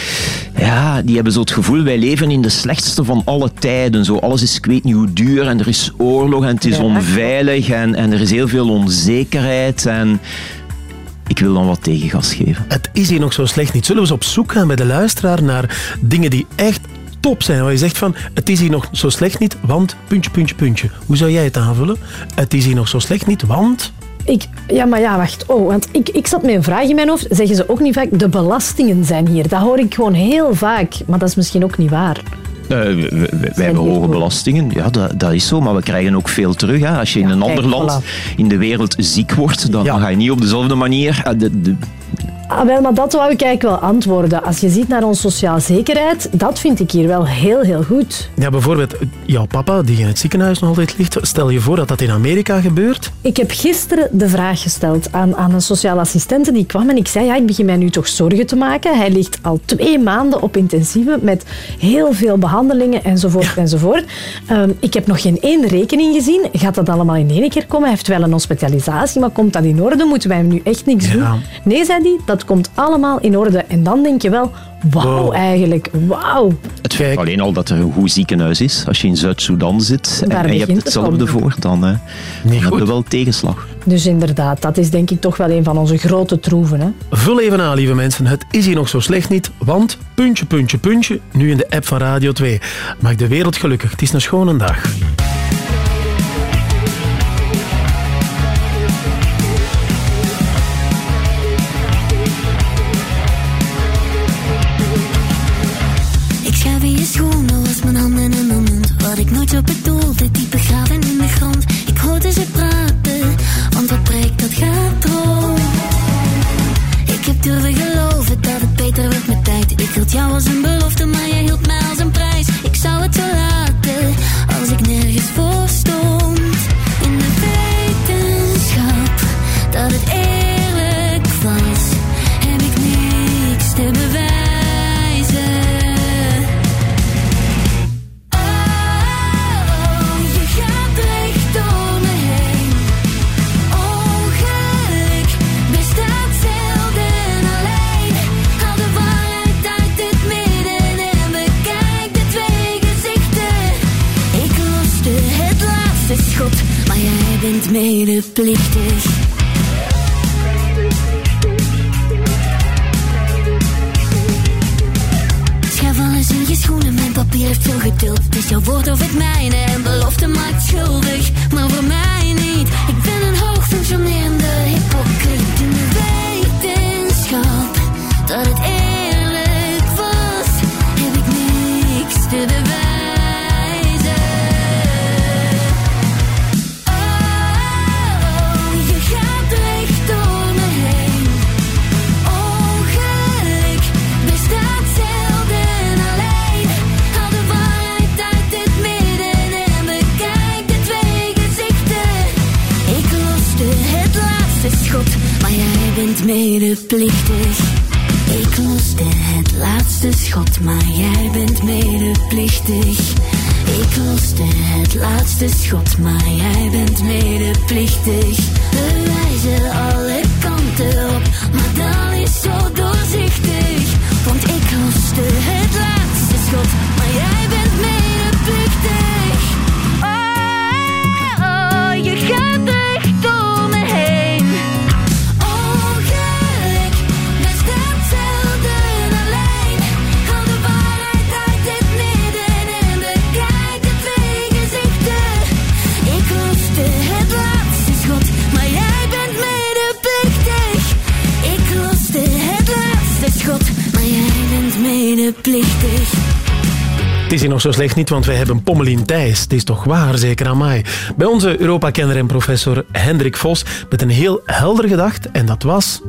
ja, die hebben zo het gevoel, wij leven in de slechtste van alle tijden. Zo, alles is ik weet niet hoe duur en er is oorlog en het is Ja. onveilig en, en er is heel veel onzekerheid. En ik wil dan wat tegengas geven. Het is hier nog zo slecht niet. Zullen we eens op zoek gaan bij de luisteraar naar dingen die echt top zijn? Waar je zegt van, het is hier nog zo slecht niet, want... Puntje, puntje, puntje. Hoe zou jij het aanvullen? Het is hier nog zo slecht niet, want... Ik, ja, maar ja, wacht. Oh, want ik, ik zat met een vraag in mijn hoofd. Zeggen ze ook niet vaak, de belastingen zijn hier. Dat hoor ik gewoon heel vaak. Maar dat is misschien ook niet waar. Eh, we- wij hebben hoge belastingen, ja, dat, dat is zo, maar we krijgen ook veel terug. Hè. Als je in een kijk, ander land voilà. in de wereld ziek wordt, dan ga je niet op dezelfde manier. eh, de- de- Ah, wel, maar dat wou ik eigenlijk wel antwoorden. Als je ziet naar onze sociale zekerheid, dat vind ik hier wel heel, heel goed. Ja, bijvoorbeeld jouw papa, die in het ziekenhuis nog altijd ligt. Stel je voor dat dat in Amerika gebeurt. Ik heb gisteren de vraag gesteld aan, aan een sociale assistente die kwam en ik zei, ja, ik begin mij nu toch zorgen te maken. Hij ligt al twee maanden op intensieve met heel veel behandelingen enzovoort enzovoort. Ehm, ik heb nog geen één rekening gezien. Gaat dat allemaal in één keer komen? Hij heeft wel een hospitalisatie, maar komt dat in orde? Moeten wij hem nu echt niks doen? Nee, zei hij, dat komt allemaal in orde. En dan denk je wel, wauw Wow. eigenlijk, wauw. Het feit alleen al dat er een goed ziekenhuis is, als je in Zuid-Soedan zit en, Daar en je hebt het hetzelfde mee. voor, dan, eh, dan heb je wel tegenslag. Dus inderdaad, dat is denk ik toch wel een van onze grote troeven. Hè? Vul even aan, lieve mensen. Het is hier nog zo slecht niet, want puntje, puntje, puntje, nu in de app van Radio 2. Maak de wereld gelukkig. Het is een schone dag. Zo slecht niet, want wij hebben Pommelien Thijs. Het is toch waar, zeker aan mij. Bij onze Europa-kenner en professor Hendrik Vos met een heel helder gedacht. En dat was...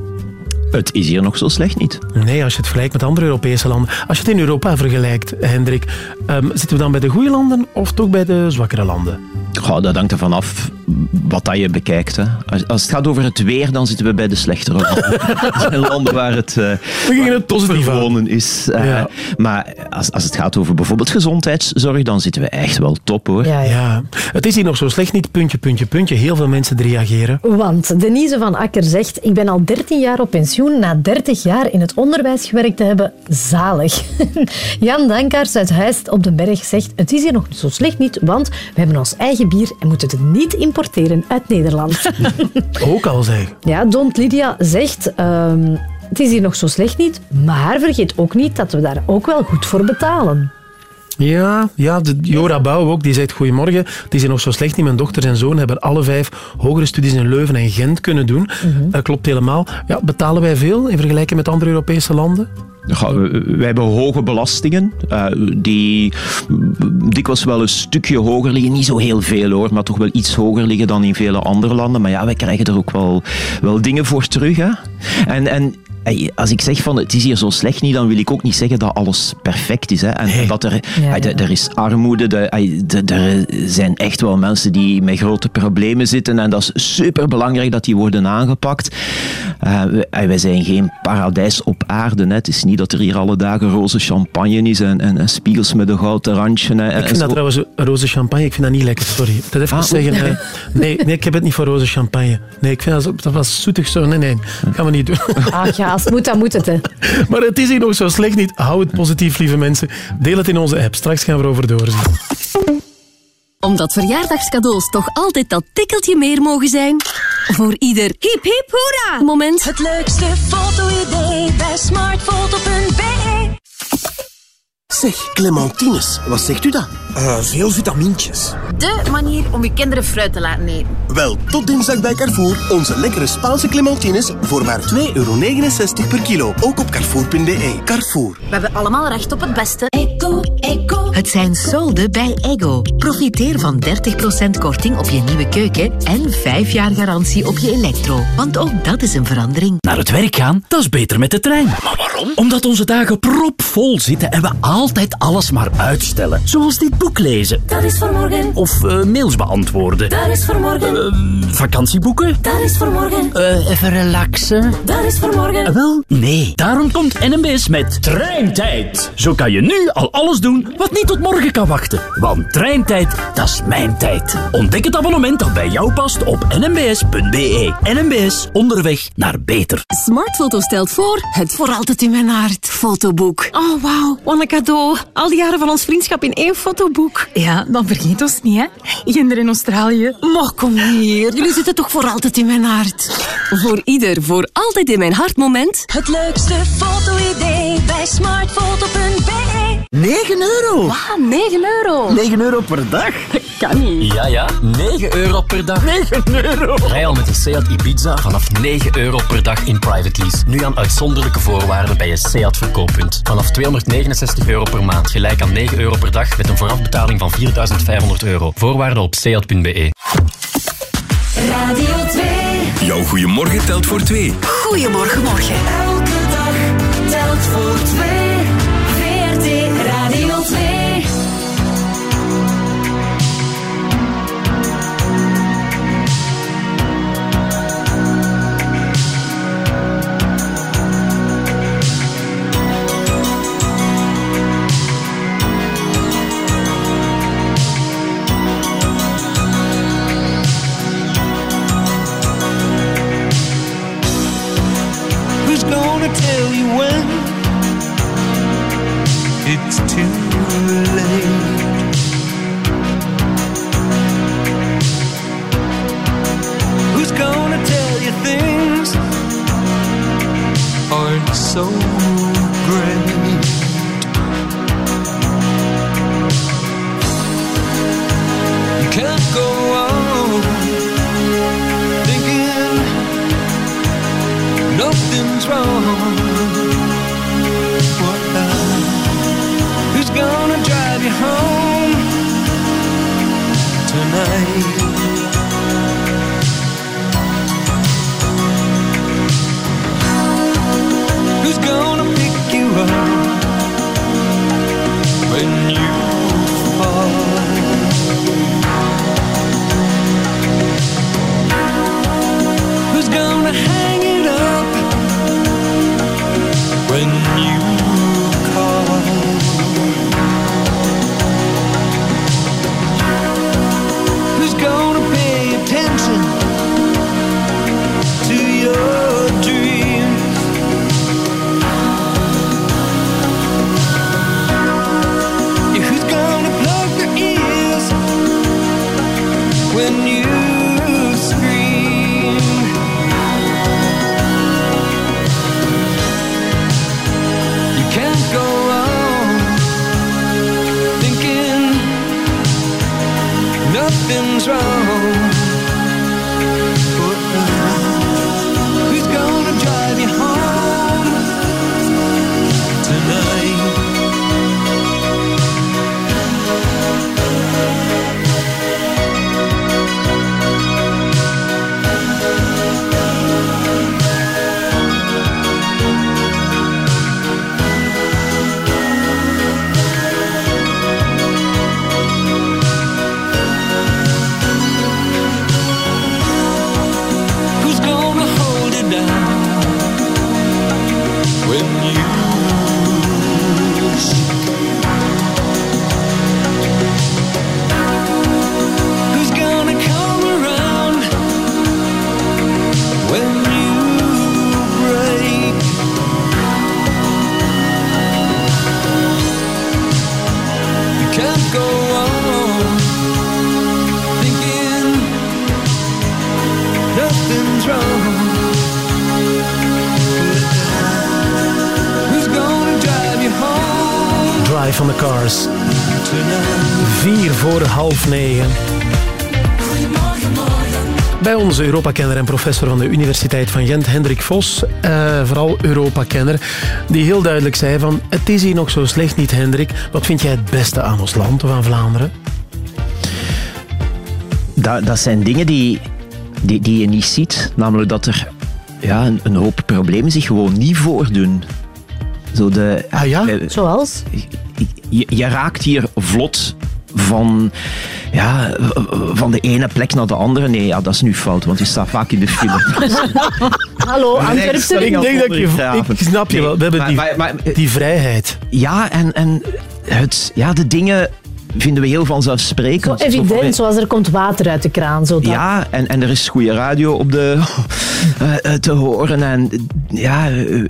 Het is hier nog zo slecht niet. Nee, als je het vergelijkt met andere Europese landen. Als je het in Europa vergelijkt, Hendrik, ehm, zitten we dan bij de goede landen of toch bij de zwakkere landen? Goh, dat hangt ervan af wat dat je bekijkt. Hè. Als, als het gaat over het weer, dan zitten we bij de slechtere landen. Er zijn landen waar het, uh, gingen het positief verwonen is. Uh, Ja. Maar als, als het gaat over bijvoorbeeld gezondheidszorg, dan zitten we echt wel top hoor. Ja, het is hier nog zo slecht niet. Puntje, puntje, puntje. Heel veel mensen reageren. Want Denise van Akker zegt, ik ben al 13 jaar op pensioen na 30 jaar in het onderwijs gewerkt te hebben. Zalig. Jan Dankaars uit Huist op den Berg zegt, het is hier nog zo slecht niet, want we hebben ons eigen bier en moeten het niet importeren uit Nederland. Ook al zeg. Ja, Don Lydia zegt... ehm, het is hier nog zo slecht niet, maar vergeet ook niet dat we daar ook wel goed voor betalen. Ja, ja de, Jora Bouw ook, die zegt goedemorgen. Het is hier nog zo slecht niet. Mijn dochter en zoon hebben alle vijf hogere studies in Leuven en Gent kunnen doen. Dat klopt helemaal. Ja, betalen wij veel in vergelijking met andere Europese landen? We- hebben hoge belastingen, eh, die dikwijls wel een stukje hoger liggen. Niet zo heel veel hoor, maar toch wel iets hoger liggen dan in vele andere landen. Maar ja, wij krijgen er ook wel, wel dingen voor terug. Hè? En, en als ik zeg van het is hier zo slecht niet, dan wil ik ook niet zeggen dat alles perfect is. Hè. En dat er, Ja, er- is armoede, er zijn echt wel mensen die met grote problemen zitten en dat is super belangrijk dat die worden aangepakt. Eh, wij- zijn geen paradijs op aarde. Hè. Het is niet dat er hier alle dagen roze champagne is en, en, en spiegels met een gouden randje. hè, Ik vind dat trouwens, roze champagne, ik vind dat niet lekker, sorry. Dat even Ah, zeggen. eh, nee, nee, ik heb het niet voor roze champagne. Nee, ik vind dat, dat was zoetig zo. Nee, nee, dat gaan we niet doen. Ach ja, als het moet, dan moet het. Hè. Maar het is hier nog zo slecht niet. Hou het positief, lieve mensen. Deel het in onze app. Straks gaan we erover doorzien. Omdat verjaardagscadeaus toch altijd dat tikkeltje meer mogen zijn. Voor ieder hip hip hoera moment. Het leukste foto-idee bij smartfoto.be. Zeg, clementines, wat zegt u dat? veel vitamintjes. De manier om je kinderen fruit te laten eten. Wel, tot dinsdag bij Carrefour. Onze lekkere Spaanse clementines voor maar 2,69 euro per kilo. Ook op carrefour.be. Carrefour. We hebben allemaal recht op het beste. Eco, eco. Het zijn solden bij Ego. Profiteer van 30% korting op je nieuwe keuken en 5 jaar garantie op je elektro. Want ook dat is een verandering. Naar het werk gaan, dat is beter met de trein. Maar waarom? Omdat onze dagen propvol zitten en we altijd alles maar uitstellen. Zoals dit boek lezen. Dat is voor morgen. Of eh, mails beantwoorden. Dat is voor morgen. Eh, vakantieboeken. Dat is voor morgen. Eh, even relaxen. Dat is voor morgen. Wel, nee. Daarom komt NMBS met Treintijd. Zo kan je nu al alles doen wat niet tot morgen kan wachten. Want Treintijd, dat is mijn tijd. Ontdek het abonnement dat bij jou past op nmbs.be. NMBS, onderweg naar beter. Smartfoto stelt voor het voor altijd in mijn hart fotoboek. Oh, wauw. Wat een cadeau. Al die jaren van ons vriendschap in één fotoboek. Ja, dan vergeet ons niet, hè. Kinderen in Australië. Maar kom hier, jullie zitten toch voor altijd in mijn hart. Voor ieder voor altijd in mijn hart moment. Het leukste foto-idee bij smartfoto.be. 9 euro? Wauw, 9 euro. 9 euro per dag? Dat kan niet. Ja, ja, 9 euro per dag. 9 euro. Rij al met de Seat Ibiza vanaf 9 euro per dag in private lease. Nu aan uitzonderlijke voorwaarden bij je Seat verkooppunt. Vanaf 269 euro per maand, gelijk aan 9 euro per dag met een voorafbetaling van 4500 euro. Voorwaarden op seat.be. Radio 2. Jouw goeiemorgen telt voor 2. Goeiemorgen, morgen. Elke dag telt voor 2. When you onze Europakenner en professor van de Universiteit van Gent, Hendrik Vos, eh, vooral Europakenner, die heel duidelijk zei van het is hier nog zo slecht niet, Hendrik. Wat vind jij het beste aan ons land of aan Vlaanderen? Dat, dat zijn dingen die, die, die je niet ziet. Namelijk dat er ja, een, een hoop problemen zich gewoon niet voordoen. Zo de, ah ja? Zoals? Je, je raakt hier vlot van, ja, van de ene plek naar de andere. Nee, ja, dat is nu fout, want je staat vaak in de file. Hallo, Antwerpse. Ik denk dat je, ik snap je wel, we hebben die, Maar- maar- maar- die vrijheid. Ja, en, en het, ja, de dingen vinden we heel vanzelfsprekend. Zo evident, zoals er komt water uit de kraan. Zo dat. Ja, en, en er is goede radio op de, te horen. En ja, eh,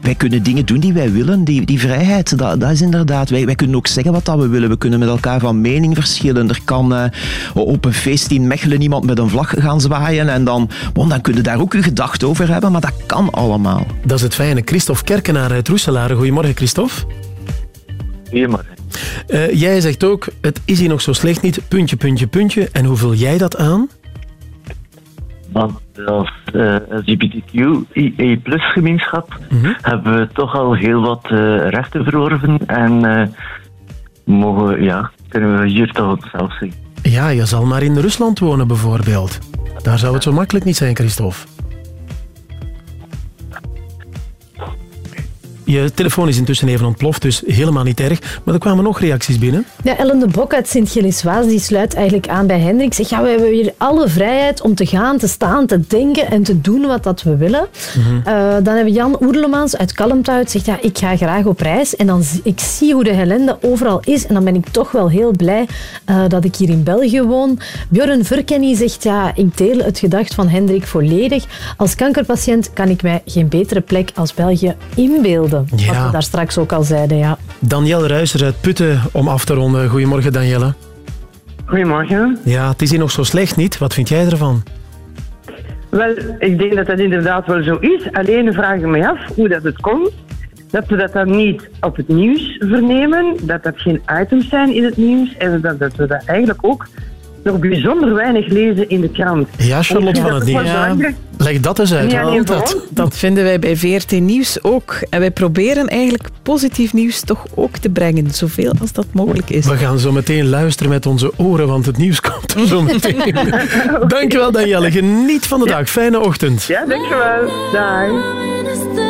wij kunnen dingen doen die wij willen. Die, die vrijheid, dat, dat is inderdaad. Wij, wij kunnen ook zeggen wat dat we willen. We kunnen met elkaar van mening verschillen. Er kan eh, op een feest in Mechelen iemand met een vlag gaan zwaaien. En dan, bon, dan kun je daar ook je gedachten over hebben. Maar dat kan allemaal. Dat is het fijne. Christophe Kerkenaar uit Roeselare. Goedemorgen, Christophe. Goedemorgen. Eh, jij zegt ook, het is hier nog zo slecht niet. Puntje, puntje, puntje. En hoe vul jij dat aan? Want als eh LGBTQIA plus gemeenschap hebben we toch al heel wat eh, rechten verworven en eh, mogen, ja, kunnen we hier toch op zelf zien. Ja, je zal maar in Rusland wonen bijvoorbeeld. Daar zou het zo makkelijk niet zijn, Christophe. Je telefoon is intussen even ontploft, dus helemaal niet erg. Maar er kwamen nog reacties binnen. Ja, Ellen de Bok uit Sint-Gilles-Waas die sluit eigenlijk aan bij Hendrik. Zegt, ja, we hebben hier alle vrijheid om te gaan, te staan, te denken en te doen wat dat we willen. Eh, dan hebben we Jan Oerlemans uit Kalmthout. Zegt, ja, ik ga graag op reis. En dan zie- ik zie hoe de ellende overal is. En dan ben ik toch wel heel blij eh, dat ik hier in België woon. Björn Verkenny zegt, ja, ik deel het gedacht van Hendrik volledig. Als kankerpatiënt kan ik mij geen betere plek als België inbeelden. Wat Ja. we daar straks ook al zeiden, ja. Danielle Ruijser uit Putten om af te ronden. Goedemorgen, Danielle. Goedemorgen. Ja, het is hier nog zo slecht niet. Wat vind jij ervan? Wel, ik denk dat dat inderdaad wel zo is. Alleen vraag ik me af hoe dat het komt dat we dat dan niet op het nieuws vernemen, dat dat geen items zijn in het nieuws en dat, dat we dat eigenlijk ook nog bijzonder weinig lezen in de krant. Ja, Charlotte van het Nieuws. Leg dat eens uit. Voor dat? Dat vinden wij bij VRT Nieuws ook. En wij proberen eigenlijk positief nieuws toch ook te brengen, zoveel als dat mogelijk is. We gaan zo meteen luisteren met onze oren, want het nieuws komt er zo meteen. Dankjewel, Danielle. Geniet van de dag. Fijne ochtend. Ja, dankjewel. Dag.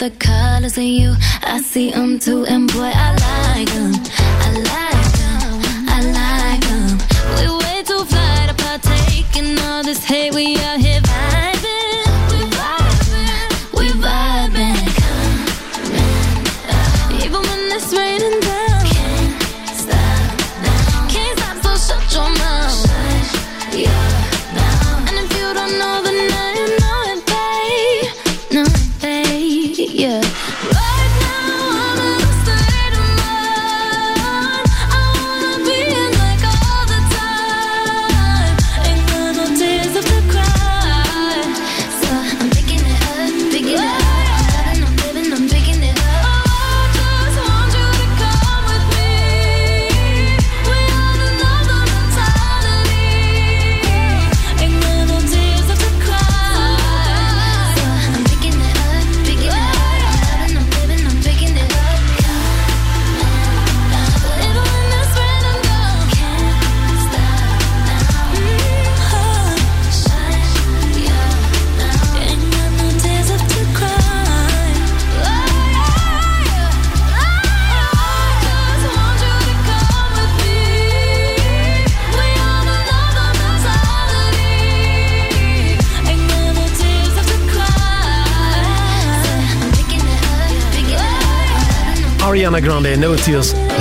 The colors in you. I see them too, and boy, I like them.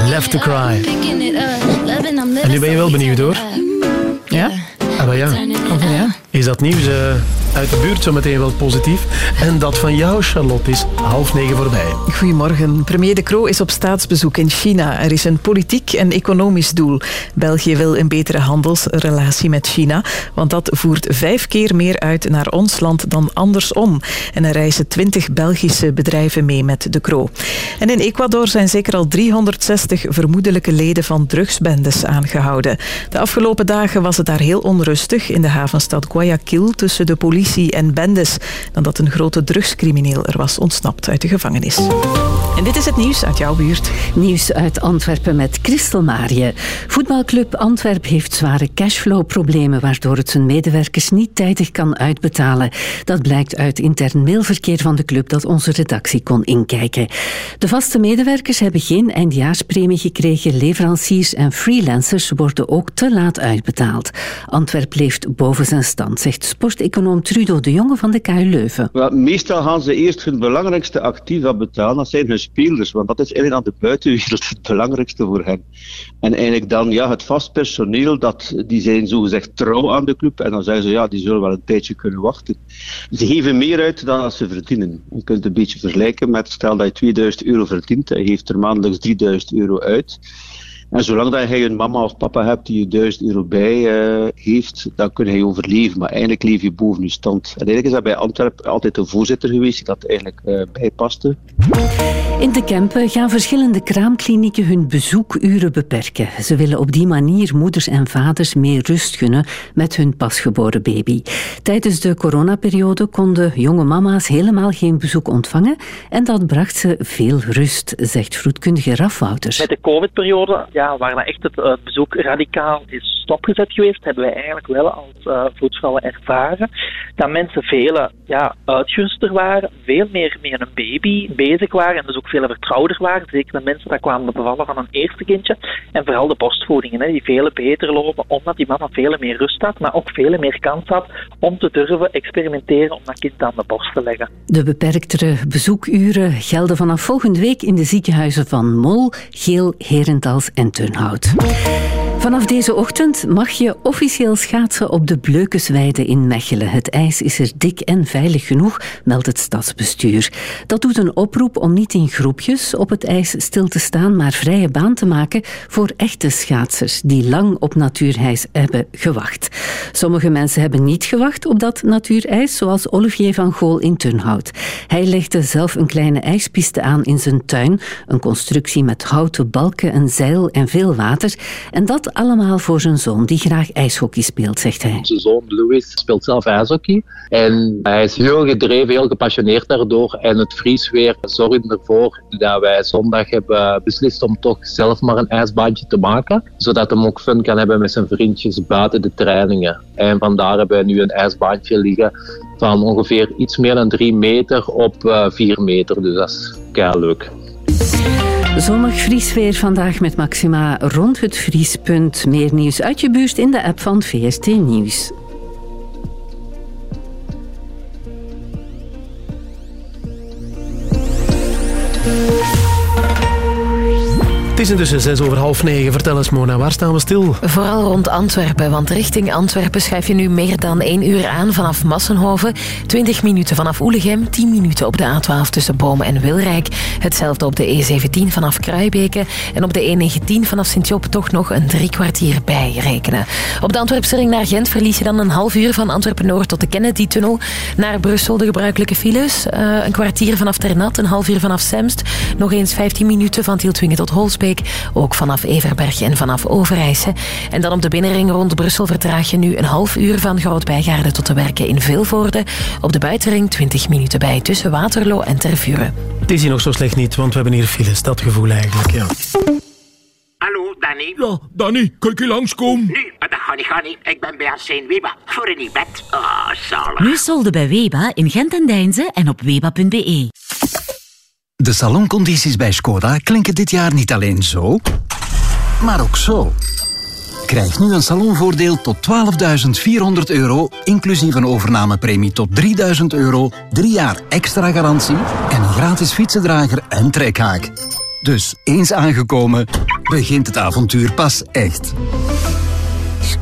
Left to Cry. En nu ben je wel benieuwd hoor. Ja? Ah, ja. ja. Is dat nieuws eh, uit de buurt zo meteen wel positief? En dat van jou, Charlotte, is half negen voorbij. Goedemorgen. Premier De Croo is op staatsbezoek in China. Er is een politiek en economisch doel. België wil een betere handelsrelatie met China, want dat voert vijf keer meer uit naar ons land dan andersom. En er reizen twintig Belgische bedrijven mee met De Croo. En in Ecuador zijn zeker al 360 vermoedelijke leden van drugsbendes aangehouden. De afgelopen dagen was het daar heel onrustig in de havenstad Guayaquil tussen de politie en bendes, nadat een grote drugscrimineel er was ontsnapt uit de gevangenis. En dit is het nieuws uit jouw buurt. Nieuws uit Antwerpen met Christel Marië. Voetbalclub Antwerp heeft zware cashflow-problemen, waardoor het zijn medewerkers niet tijdig kan uitbetalen. Dat blijkt uit intern mailverkeer van de club dat onze redactie kon inkijken. De vaste medewerkers hebben geen eindjaarspremie gekregen. Leveranciers en freelancers worden ook te laat uitbetaald. Antwerp leeft boven zijn stand, zegt sporteconoom Trudo de Jonge van de KU Leuven. Meestal gaan ze eerst hun belangrijkste activa betalen, dat zijn hun spelers, want dat is eigenlijk aan de buitenwereld het belangrijkste voor hen. En eigenlijk dan ja, het vast personeel, dat, die zijn zogezegd trouw aan de club en dan zeggen ze ja, die zullen wel een tijdje kunnen wachten. Ze geven meer uit dan ze verdienen. Je kunt het een beetje vergelijken met stel dat je 2000 euro verdient, hij geeft er maandelijks 3000 euro uit. En zolang dat je een mama of papa hebt die je 1000 euro bij eh, heeft, dan kun je overleven. Maar eigenlijk leef je boven je stand. En eigenlijk is dat bij Antwerpen altijd een voorzitter geweest die dat eigenlijk eh, bijpaste. In de Kempen gaan verschillende kraamklinieken hun bezoekuren beperken. Ze willen op die manier moeders en vaders meer rust gunnen met hun pasgeboren baby. Tijdens de coronaperiode konden jonge mama's helemaal geen bezoek ontvangen en dat bracht ze veel rust, zegt vroedkundige Raf Wouters. Met de COVID-periode, ja, waar dat echt het eh, bezoek radicaal is stopgezet geweest, hebben wij eigenlijk wel als uh, ervaren dat mensen veel ja, uitgeruster waren, veel meer met een baby bezig waren en dus ook veel vertrouwder waren. Zeker de mensen die kwamen bevallen van een eerste kindje. En vooral de borstvoedingen, die veel beter lopen, omdat die mama veel meer rust had, maar ook veel meer kans had om te durven experimenteren om dat kind aan de borst te leggen. De beperktere bezoekuren gelden vanaf volgende week in de ziekenhuizen van Mol, Geel, Herentals en Turnhout. Vanaf deze ochtend mag je officieel schaatsen op de Bleukesweide in Mechelen. Het ijs is er dik en veilig genoeg, meldt het stadsbestuur. Dat doet een oproep om niet in groepjes op het ijs stil te staan, maar vrije baan te maken voor echte schaatsers die lang op natuurijs hebben gewacht. Sommige mensen hebben niet gewacht op dat natuurijs, zoals Olivier van Gool in Turnhout. Hij legde zelf een kleine ijspiste aan in zijn tuin, een constructie met houten balken, een zeil en veel water. En dat allemaal voor zijn zoon, die graag ijshockey speelt, zegt hij. Zijn zoon Louis speelt zelf ijshockey. En hij is heel gedreven, heel gepassioneerd daardoor. En het vriesweer zorgde ervoor dat wij zondag hebben beslist om toch zelf maar een ijsbaantje te maken. Zodat hij ook fun kan hebben met zijn vriendjes buiten de trainingen. En vandaar hebben wij nu een ijsbaantje liggen van ongeveer iets meer dan 3 meter op 4 meter. Dus dat is kei leuk. Zonnig vriesweer vandaag met maxima rond het vriespunt. Meer nieuws uit je buurt in de app van VST Nieuws. Het is intussen zes over half negen. Vertel eens, Mona, waar staan we stil? Vooral rond Antwerpen, want richting Antwerpen schuif je nu meer dan één uur aan vanaf Massenhoven. 20 minuten vanaf Oelegem, 10 minuten op de A12 tussen Bomen en Wilrijk. Hetzelfde op de E17 vanaf Kruibeke en op de E19 vanaf Sint-Job toch nog een drie kwartier bij rekenen. Op de Antwerpse ring naar Gent verlies je dan een half uur van Antwerpen-Noord tot de Kennedy-tunnel. Naar Brussel de gebruikelijke files. Eh, een kwartier vanaf Ternat, een half uur vanaf Semst. Nog eens 15 minuten van Tieltwingen tot Holsbeek. Ook vanaf Everberg en vanaf Overijse. En dan op de binnenring rond Brussel vertraag je nu een half uur van Groot-Bijgaarde tot de werken in Vilvoorde. Op de buitenring 20 minuten bij tussen Waterloo en Tervuren. Het is hier nog zo slecht niet, want we hebben hier files. Dat gevoel eigenlijk, ja. Hallo, Danny. Ja, Danny, kan ik je langskomen? Nu, maar dat gaat niet, gaat niet. Ik ben bij Arsène Weba voor een nieuw bed. Ah, zalig. Nu solden bij Weba in Gent en Deinze en op weba.be. De saloncondities bij Skoda klinken dit jaar niet alleen zo, maar ook zo. Krijg nu een salonvoordeel tot 12.400 euro, inclusief een overnamepremie tot 3.000 euro, drie jaar extra garantie en een gratis fietsendrager en trekhaak. Dus eens aangekomen, begint het avontuur pas echt.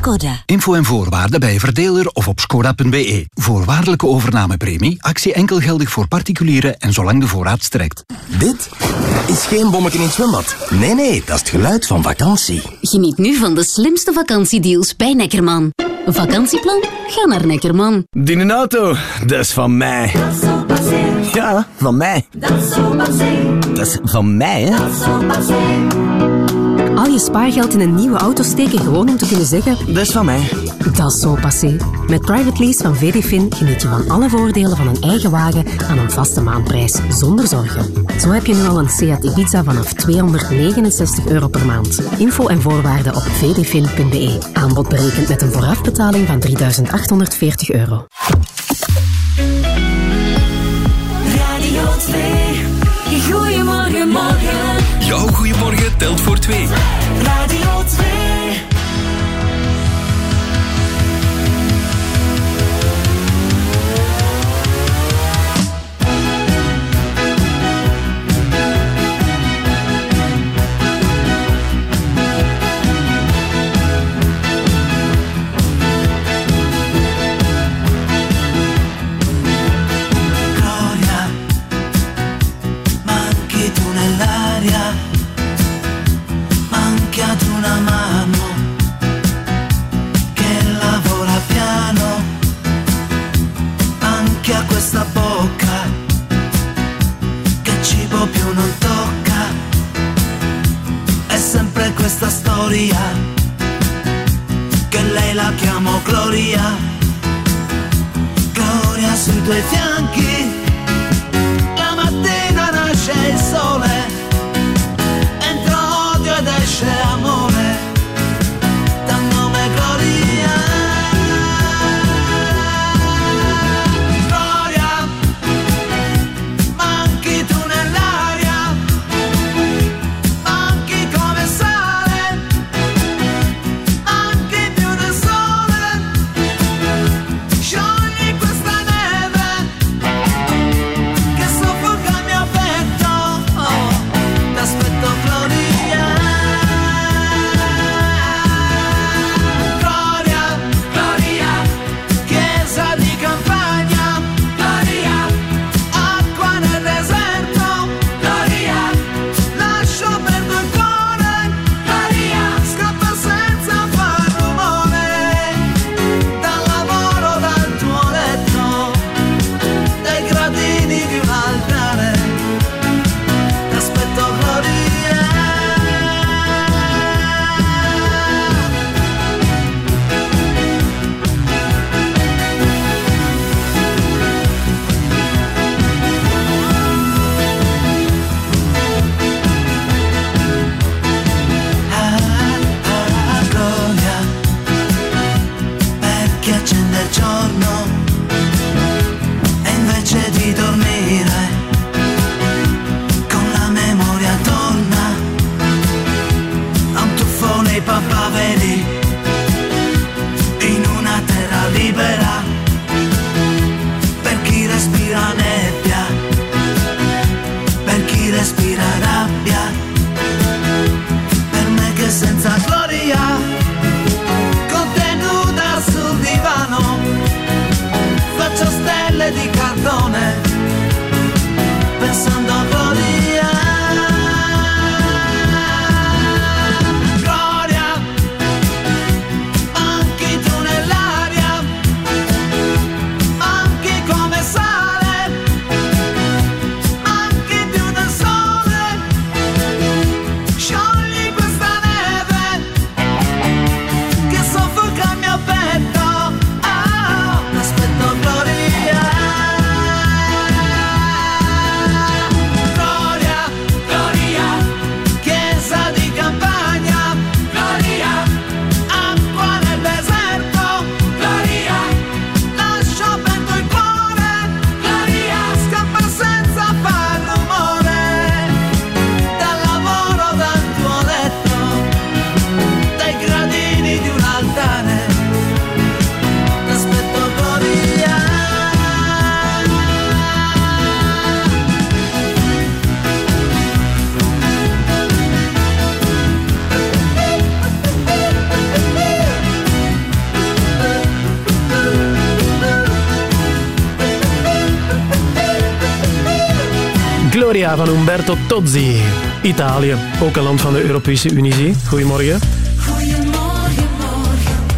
Skoda. Info en voorwaarden bij verdeler of op skoda.be. Voorwaardelijke overnamepremie, actie enkel geldig voor particulieren en zolang de voorraad strekt. Dit is geen bommetje in het zwembad. Nee, nee, dat is het geluid van vakantie. Geniet nu van de slimste vakantiedeals bij Neckerman. Een vakantieplan? Ga naar Neckerman. Die een auto, dat is van mij. Ja, van mij. Dat is van mij, hè? Al je spaargeld in een nieuwe auto steken gewoon om te kunnen zeggen... Dat is van mij. Dat is zo passé. Met private lease van VDFin geniet je van alle voordelen van een eigen wagen aan een vaste maandprijs, zonder zorgen. Zo heb je nu al een Seat Ibiza vanaf 269 euro per maand. Info en voorwaarden op vdfin.be. Aanbod berekend met een voorafbetaling van 3840 euro. Radio 2. Goedemorgen, morgen. Jouw telt voor twee. Questa storia che lei la chiamo Gloria. Gloria sui tuoi fianchi la mattina nasce il sole, Van Umberto Tozzi. Italië, ook een land van de Europese Unie. Goedemorgen.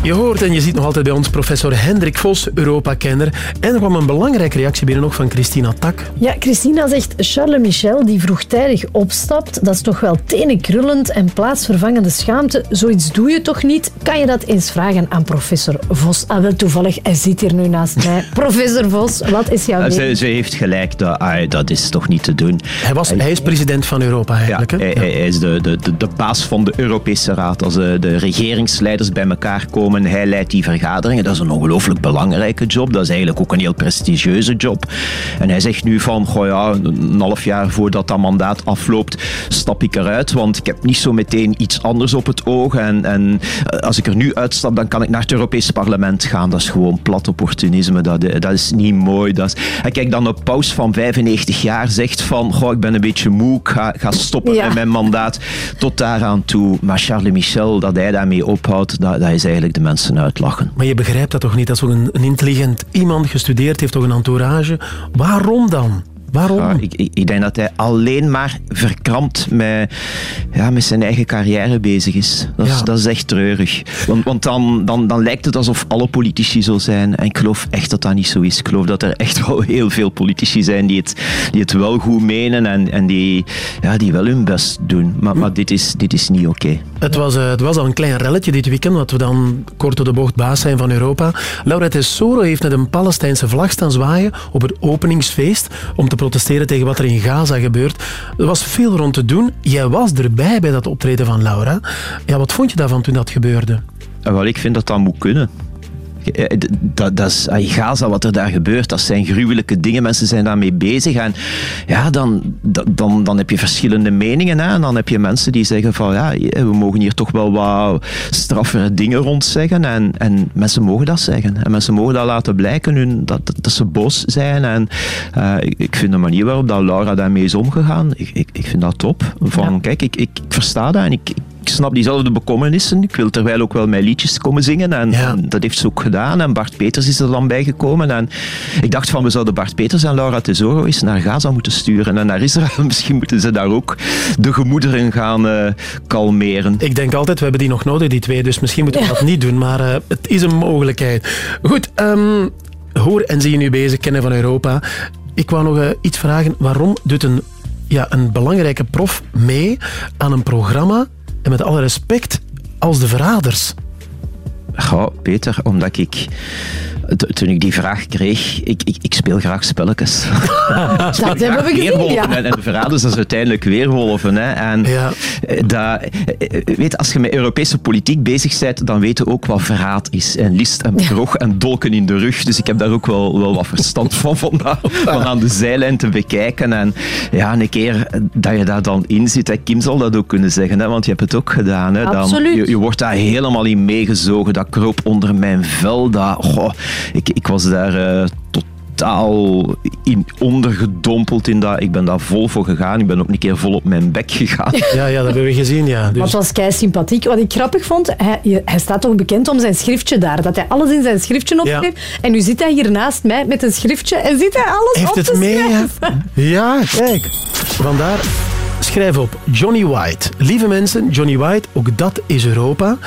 Je hoort en je ziet nog altijd bij ons professor Hendrik Vos, Europa-kenner. En er kwam een belangrijke reactie binnen nog van Christina Tak. Ja, Christina zegt Charles Michel die vroegtijdig opstapt, dat is toch wel tenenkrullend en plaatsvervangende schaamte. Zoiets doe je toch niet? Kan je dat eens vragen aan professor Vos? Ah, wel toevallig, hij zit hier nu naast mij. Professor Vos, wat is jouw Ja, mening? Ze, ze heeft gelijk, dat, ah, dat is toch niet te doen. Hij, was, hij is president van Europa eigenlijk. Ja, hè? hij, hij is de, de, de, de baas van de Europese Raad. Als de, de regeringsleiders bij elkaar komen, hij leidt die vergaderingen. Dat is een ongelooflijk belangrijke job. Dat is eigenlijk ook een heel prestigieuze job. En hij zegt nu van, goh ja, een half jaar voordat dat mandaat afloopt, stap ik eruit, want ik heb niet zo meteen iets anders op het oog. En, en eh, als ik er nu uitstap, dan kan ik naar het Europese parlement gaan. Dat is gewoon plat opportunisme. Dat, eh, dat is niet mooi. Dat is... En kijk, dan een paus van 95 jaar zegt van, goh, ik ben een beetje moe, ik ga, ga stoppen Ja. met mijn mandaat. Tot daaraan toe. Maar Charles Michel, dat hij daarmee ophoudt, dat, dat is eigenlijk de mensen uitlachen. Maar je begrijpt dat toch niet? Dat is toch een, een intelligent iemand, gestudeerd, heeft toch een entourage. Waarom dan? Waarom? Ja, ik, ik, denk dat hij alleen maar verkrampt met, ja, met zijn eigen carrière bezig is. Dat is, Ja. dat is echt treurig. Want, want dan, dan, dan lijkt het alsof alle politici zo zijn. En ik geloof echt dat dat niet zo is. Ik geloof dat er echt wel heel veel politici zijn die het, die het wel goed menen en, en die, ja, die wel hun best doen. Maar, maar dit, is, dit is niet oké. Het was, eh, het was al een klein relletje dit weekend, dat we dan kort door de bocht baas zijn van Europa. Laura Tesoro heeft met een Palestijnse vlag staan zwaaien op het openingsfeest om te protesteren tegen wat er in Gaza gebeurt. Er was veel rond te doen. Jij was erbij bij dat optreden van Laura. Ja, wat vond je daarvan toen dat gebeurde? Wel, ik vind dat dat moet kunnen. Eh, Dat, dat is Gaza, wat er daar gebeurt, dat zijn gruwelijke dingen. Mensen zijn daarmee bezig. En ja, dan, da- dan, dan heb je verschillende meningen. Hè? En dan heb je mensen die zeggen van ja, we mogen hier toch wel wat straffere dingen rond zeggen. En, en mensen mogen dat zeggen. En mensen mogen dat laten blijken, hun, dat, ze boos zijn. En eh, ik, vind de manier waarop dat Laura daarmee is omgegaan, ik, ik, ik vind dat top. Van kijk, ik, ik, ik versta dat en ik, ik snap diezelfde bekommernissen. Ik wil terwijl ook wel mijn liedjes komen zingen. En, en dat heeft ze ook gedaan. En Bart Peters is er dan bijgekomen. En ik dacht van, we zouden Bart Peters en Laura Tesoro eens naar Gaza moeten sturen. En naar Israël. Misschien moeten ze daar ook de gemoederen gaan eh, kalmeren. Ik denk altijd, we hebben die nog nodig, die twee, dus misschien moeten we dat niet doen, maar eh, het is een mogelijkheid. Goed, ehm, hoor en zie je nu bezig, kennen van Europa. Ik wou nog eh, iets vragen. Waarom doet een, ja, een belangrijke prof mee aan een programma, en met alle respect, als de verraders? Ja, Peter, omdat ik... t- Toen ik die vraag kreeg, ik, ik, ik speel graag spelletjes. Dat hebben we gezien, Weerwolven. ja. En, en de verraders, is uiteindelijk weerwolven. Hè. En eh, dat, eh, weet, als je met Europese politiek bezig bent, dan weet je ook wat verraad is. En list en bedrog en dolken in de rug. Dus ik heb daar ook wel, wel wat verstand van, van, dat, van aan de zijlijn te bekijken. En ja, een keer dat je daar dan in zit, hè, Kim zal dat ook kunnen zeggen, hè, want je hebt het ook gedaan. Hè, dan, Absoluut. je, je wordt daar helemaal in meegezogen. Dat kroop onder mijn vel. Dat, goh, ik, ik was daar eh, totaal in ondergedompeld in dat. Ik ben daar vol voor gegaan. Ik ben ook een keer vol op mijn bek gegaan. Ja, ja dat hebben we gezien, ja. Maar Dus, het was kei sympathiek. Wat ik grappig vond, hij, hij staat toch bekend om zijn schriftje daar. Dat hij alles in zijn schriftje opschreef. En nu zit hij hier naast mij met een schriftje en zit hij alles heeft op het te mee? hè? schrijven. Ja, kijk. Vandaar, schrijf op Johnny White. Lieve mensen, Johnny White, ook dat is Europa.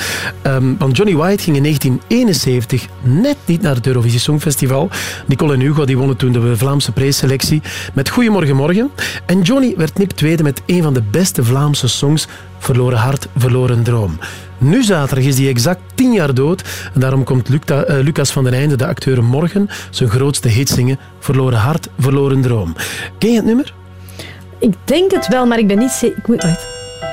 Ehm, want Johnny White ging in 1971 net niet naar het Eurovisie Songfestival. Nicole en Hugo die wonnen toen de Vlaamse preselectie met Goeiemorgen Morgen. En Johnny werd nip tweede met een van de beste Vlaamse songs, Verloren Hart, Verloren Droom. Nu zaterdag is hij exact tien jaar dood. En daarom komt eh, Lucas van den Einde, de acteur, morgen zijn grootste hit zingen, Verloren Hart, Verloren Droom. Ken je het nummer? Ik denk het wel, maar ik ben niet zeker. Ik moet- wacht.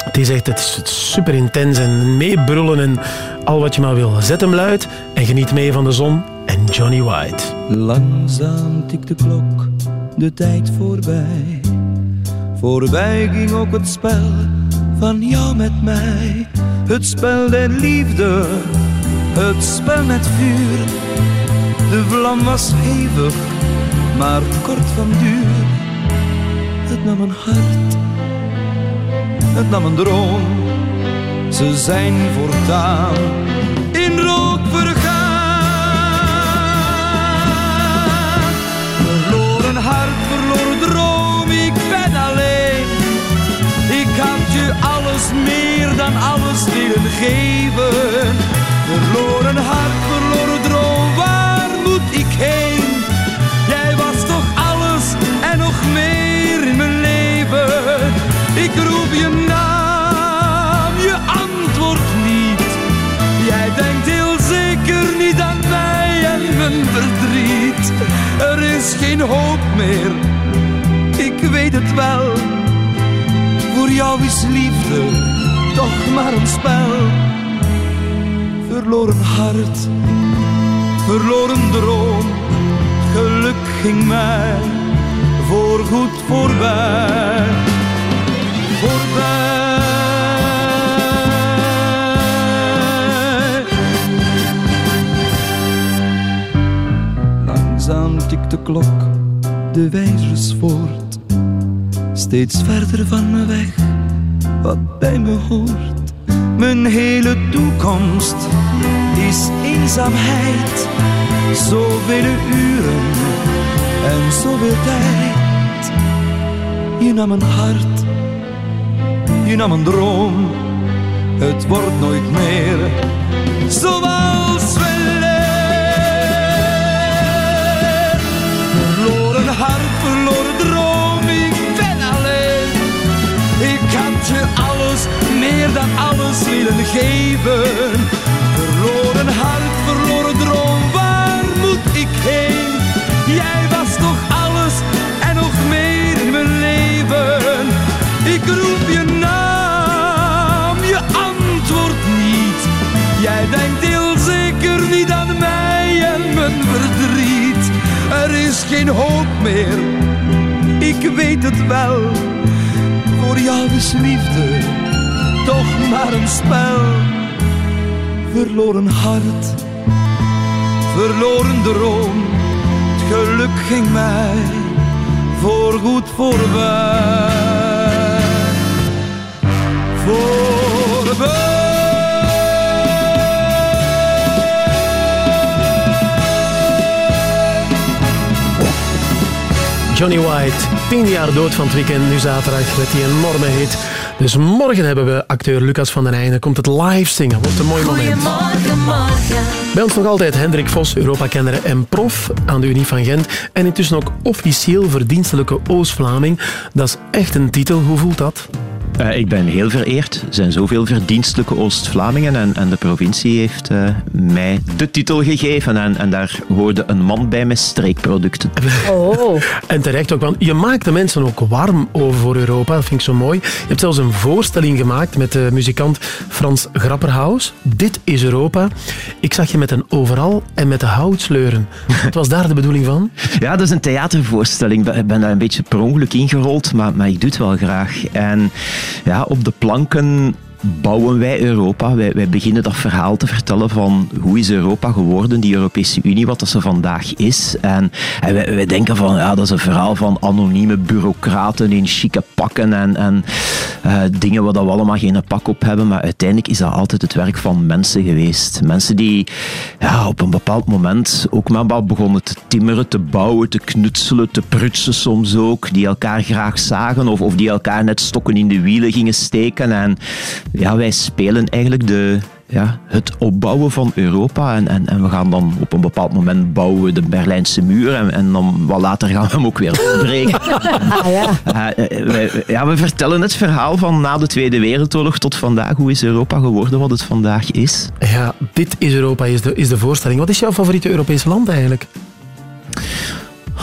Het is echt het is super intens en meebrullen en al wat je maar wil. Zet hem luid en geniet mee van de zon en Johnny White. Langzaam tikt de klok, de tijd voorbij. Voorbij ging ook het spel van jou met mij. Het spel der liefde, het spel met vuur. De vlam was hevig, maar kort van duur het nam een hart, het nam een droom. Ze zijn voortaan in rook vergaan. Verloren hart, verloren droom, ik ben alleen. Ik had je alles meer dan alles willen geven. Verloren hart Roep je naam, je antwoordt niet. Jij denkt heel zeker niet aan mij en mijn verdriet. Er is geen hoop meer, ik weet het wel. Voor jou is liefde toch maar een spel. Verloren hart, verloren droom. Geluk ging mij voorgoed voorbij. Voorbij. Langzaam tikt de klok de wijzers voort. Steeds verder van me weg, wat bij me hoort. Mijn hele toekomst is eenzaamheid. Zoveel uren en zoveel tijd. Je nam een hart, je een droom. Het wordt nooit meer zoals leefden. Verloren hart, verloren droom, ik ben alleen. Ik had je alles, meer dan alles willen geven. Verloren hart, verloren droom, waar moet ik heen? Jij was toch alles en nog meer in mijn leven. Ik roep je denkt heel zeker niet aan mij en mijn verdriet. Er is geen hoop meer, ik weet het wel. Voor jou is liefde toch maar een spel. Verloren hart, verloren droom. Het geluk ging mij voorgoed voorbij. Johnny White, tien jaar dood van het weekend. Nu zaterdag met die enorme hit. Dus morgen hebben we acteur Lucas van den Einde. Komt het live zingen. Wordt een mooi moment. Goedemorgen, morgen. Bij ons nog altijd Hendrik Vos, Europa-kenner en prof aan de Unie van Gent. En intussen ook officieel verdienstelijke Oost-Vlaming. Dat is echt een titel. Hoe voelt dat? Eh, ik ben heel vereerd. Er zijn zoveel verdienstelijke Oost-Vlamingen en, en de provincie heeft eh, mij de titel gegeven. En, en daar hoorde een man bij met streekproducten. Oh. En terecht ook, want je maakt de mensen ook warm over voor Europa. Dat vind ik zo mooi. Je hebt zelfs een voorstelling gemaakt met de muzikant Frans Grapperhaus. Dit is Europa. Ik zag je met een overal en met de houtsleuren. Wat was daar de bedoeling van? Ja, dat is een theatervoorstelling. Ik ben daar een beetje per ongeluk ingerold, maar, maar ik doe het wel graag. En ja, op de planken bouwen wij Europa. Wij, wij beginnen dat verhaal te vertellen van hoe is Europa geworden, die Europese Unie, wat dat ze vandaag is. En, en wij, denken van, ja, dat is een verhaal van anonieme bureaucraten in chique pakken en, en eh, dingen waar we allemaal geen pak op hebben. Maar uiteindelijk is dat altijd het werk van mensen geweest. Mensen die ja, op een bepaald moment ook maar begonnen te timmeren, te bouwen, te knutselen, te prutsen soms ook. Die elkaar graag zagen of, of die elkaar net stokken in de wielen gingen steken. En ja, wij spelen eigenlijk de, ja, het opbouwen van Europa. En, en, en we gaan dan op een bepaald moment bouwen de Berlijnse muur. En, en dan wat later gaan we hem ook weer opbreken. ja. Eh, eh, wij- ja, we vertellen het verhaal van na de Tweede Wereldoorlog tot vandaag. Hoe is Europa geworden wat het vandaag is? Ja, dit is Europa, is de, is de voorstelling. Wat is jouw favoriete Europese land eigenlijk?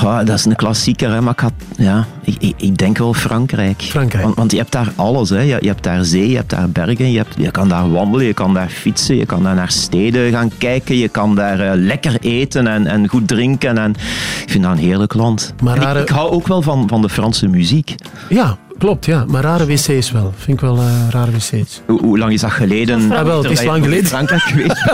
Ja, dat is een klassieker, hè, maar ik, had, ja, ik, ik, ik denk wel Frankrijk. Frankrijk. Want, want je hebt daar alles. Hè. Je, je hebt daar zee, je hebt daar bergen, je, hebt, je kan daar wandelen, je kan daar fietsen, je kan daar naar steden gaan kijken, je kan daar eh, lekker eten en, en goed drinken. En ik vind dat een heerlijk land. Maar ik- ik, hou ook wel van, van de Franse muziek. Ja, klopt. Ja. Maar rare wc's wel. Vind ik wel eh, rare wc's. Hoe, hoe lang is dat geleden? Ah, wel, het is lang geleden. Frankrijk geweest?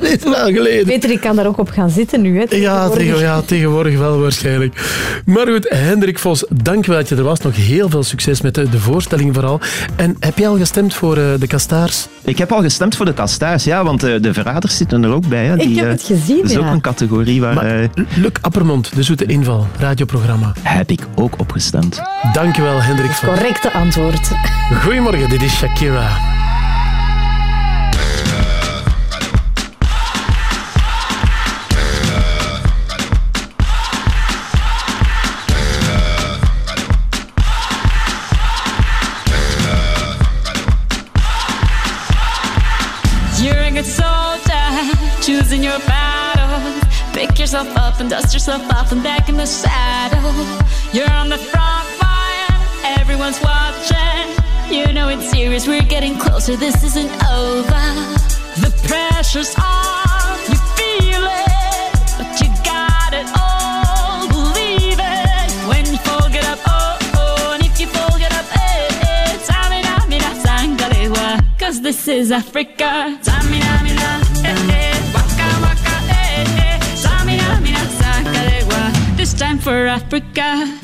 Dit is lang geleden. Peter, ik kan daar ook op gaan zitten nu. Hè, Ja, tegenwoordig. tegen, ja, tegenwoordig wel waarschijnlijk. Maar goed, Hendrik Vos, dank wel dat je er was. Nog heel veel succes met de, de voorstelling vooral. En heb je al gestemd voor eh, de Kastaars? Ik heb al gestemd voor de kastaars, ja, want eh, de verraders zitten er ook bij. Hè. Ik Die, heb eh, het gezien, Dat is ook een categorie waar... Maar, eh, Luc Appermond, de Zoete Inval, radioprogramma. heb ik ook opgestemd. Dankjewel, Hendrik Vos. Correcte antwoord. Goedemorgen, dit is Shakira. You're a good soldier, choosing your battle. Pick yourself up and dust yourself off and back in the saddle. You're on the front everyone's watching. You know it's serious, we're getting closer, this isn't over. The pressure's on, you feel it, but you got it all. Believe it when you fall, get up, oh, oh, and if you fall, get up, eh, eh. Tamina, mina, sangalewa, cause this is Africa. Tamina, mina, eh, eh, waka, waka, eh, eh. This time for Africa.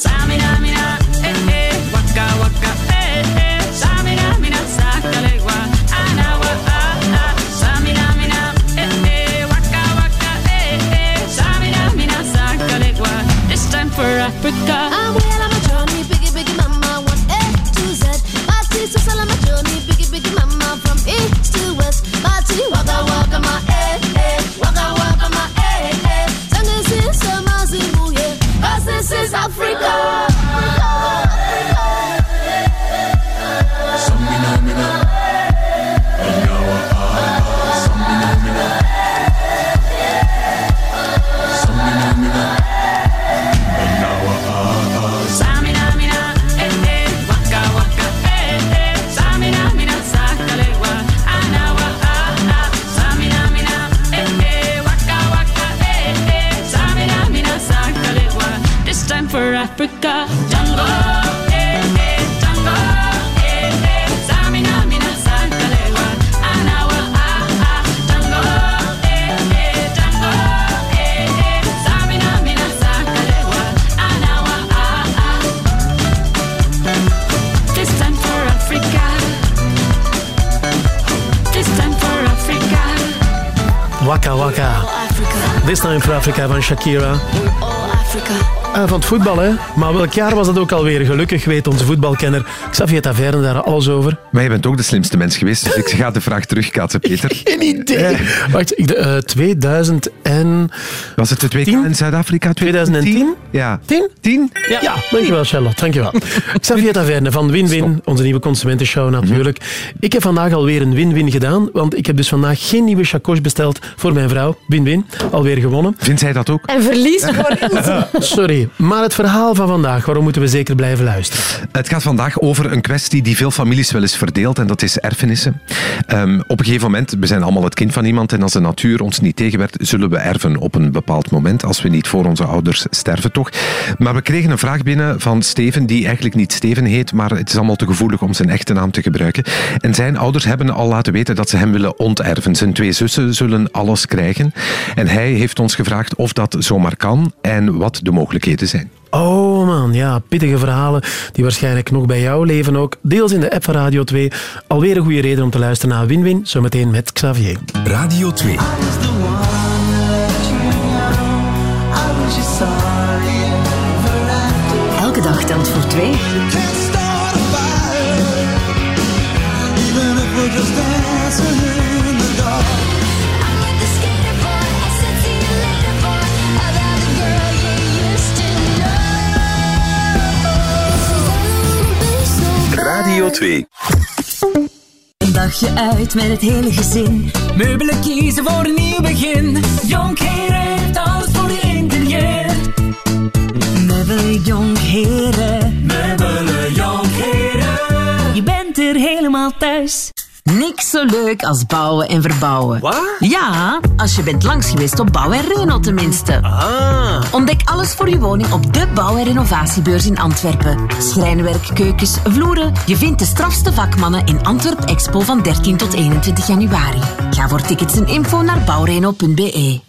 Africa. I'm well on my journey, biggie, biggie, mama, one A to Z. Party, so sell on my journey, biggie, biggie, mama, from east to west. Party, waka, waka, my eh, eh, waka, waka, my eh, eh. Tango, sister, mazimu, yeah, 'cause this is Africa. Samina, This time for Africa van Shakira. Eh, van het voetbal, hè? Maar welk jaar was dat ook alweer? Gelukkig weet onze voetbalkenner Xavier Taverne daar alles over. Maar je bent ook de slimste mens geweest, dus ik ga de vraag terugkaatsen, Peter. Geen idee. Wacht, ik, eh 2000 en... Was het de WK in Zuid-Afrika? 2010? Ja. 10? 10? Ja, dankjewel Charlotte, dankjewel. Xavier Taverne van Win-Win, onze nieuwe consumentenshow natuurlijk. Ik heb vandaag alweer een win-win gedaan, want ik heb dus vandaag geen nieuwe chacos besteld voor mijn vrouw. Win-win, alweer gewonnen. Vindt zij dat ook? En verlies voor Ilse. Sorry, maar het verhaal van vandaag, waarom moeten we zeker blijven luisteren? Het gaat vandaag over een kwestie die veel families wel eens verdeelt en dat is erfenissen. Ehm, op een gegeven moment, we zijn allemaal het kind van iemand en als de natuur ons niet tegenwerkt, zullen we erven op een bepaald moment, als we niet voor onze ouders sterven toch. Maar we kregen een vraag binnen van Steven, die eigenlijk niet Steven heet, maar het is allemaal te gevoelig om zijn echte naam te gebruiken. En zijn ouders hebben al laten weten dat ze hem willen onterven. Zijn twee zussen zullen alles krijgen. En hij heeft ons gevraagd of dat zomaar kan en wat de mogelijkheden zijn. Oh man, ja, pittige verhalen die waarschijnlijk nog bij jou leven ook. Deels in de app van Radio 2. Alweer een goede reden om te luisteren naar Win-Win, zometeen met Xavier. Radio 2. Radio 2. Een dagje uit met het hele gezin. Meubelen kiezen voor een nieuw begin. Jonkheer heeft alles voor je. Meubelen Jonkheren. Meubelen Jonkheren. thuis. Niks zo leuk als bouwen en verbouwen. Wat? Ja, als je bent langs geweest op Bouw en Reno tenminste. Ah. Ontdek alles voor je woning op de Bouw- en Renovatiebeurs in Antwerpen. Schrijnwerk, keukens, vloeren. Je vindt de strafste vakmannen in Antwerp Expo van 13 tot 21 januari. Ga voor tickets en info naar bouwreno.be.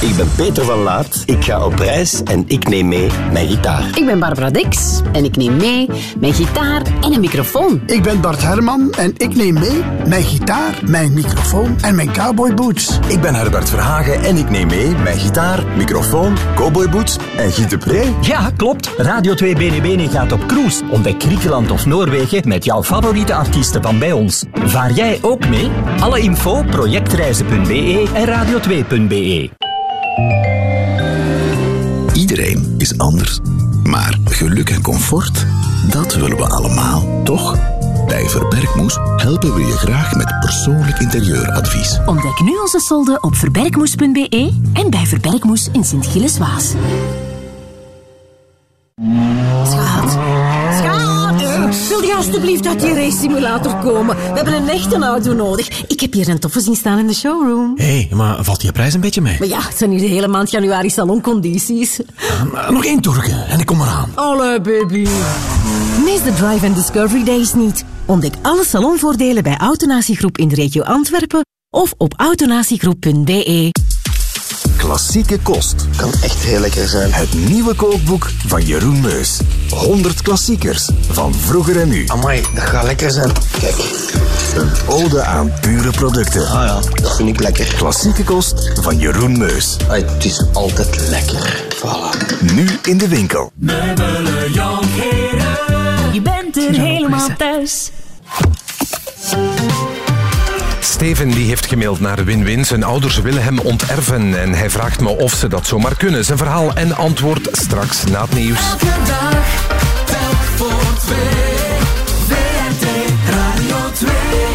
Ik ben Peter van Laat, ik ga op reis en ik neem mee mijn gitaar. Ik ben Barbara Dix en ik neem mee mijn gitaar en een microfoon. Ik ben Bart Herman en ik neem mee mijn gitaar, mijn microfoon en mijn cowboyboots. Ik ben Herbert Verhagen en ik neem mee mijn gitaar, microfoon, cowboyboots en Giet. Ja, klopt. Radio 2 Bene Bene gaat op cruise. Ontdek Griekenland of Noorwegen met jouw favoriete artiesten van bij ons. Vaar jij ook mee? Alle info projectreizen.be en radio2.be. Iedereen is anders. Maar geluk en comfort, dat willen we allemaal, toch? Bij Verbergmoes helpen we je graag met persoonlijk interieuradvies. Ontdek nu onze solden op verbergmoes.be en bij Verbergmoes in Sint-Gilles-Waas. Schat, schat, wil je alstublieft uit die race simulator komen? We hebben een echte auto nodig. Ik heb hier een toffe zien staan in de showroom. Hé, hey, maar valt die prijs een beetje mee? Maar ja, het zijn hier de hele maand januari saloncondities. Uh, nog één toerke en ik kom eraan. Alle baby. Mis de Drive and Discovery Days niet. Ontdek alle salonvoordelen bij Autonatiegroep in de regio Antwerpen of op autonatiegroep.be. Klassieke kost kan echt heel lekker zijn. Het nieuwe kookboek van Jeroen Meus. 100 klassiekers van vroeger en nu. Amai, dat gaat lekker zijn. Kijk. Een ode aan pure producten. Ah ja, dat vind ik lekker. Klassieke kost van Jeroen Meus. Ai, het is altijd lekker. Voilà. Nu in de winkel. Meubelen Jongheren. Je bent er helemaal thuis. Steven die heeft gemaild naar Win-Win. Zijn ouders willen hem onterven en hij vraagt me of ze dat zomaar kunnen. Zijn verhaal en antwoord straks na het nieuws. Elke dag, telk voor twee. VRT Radio 2.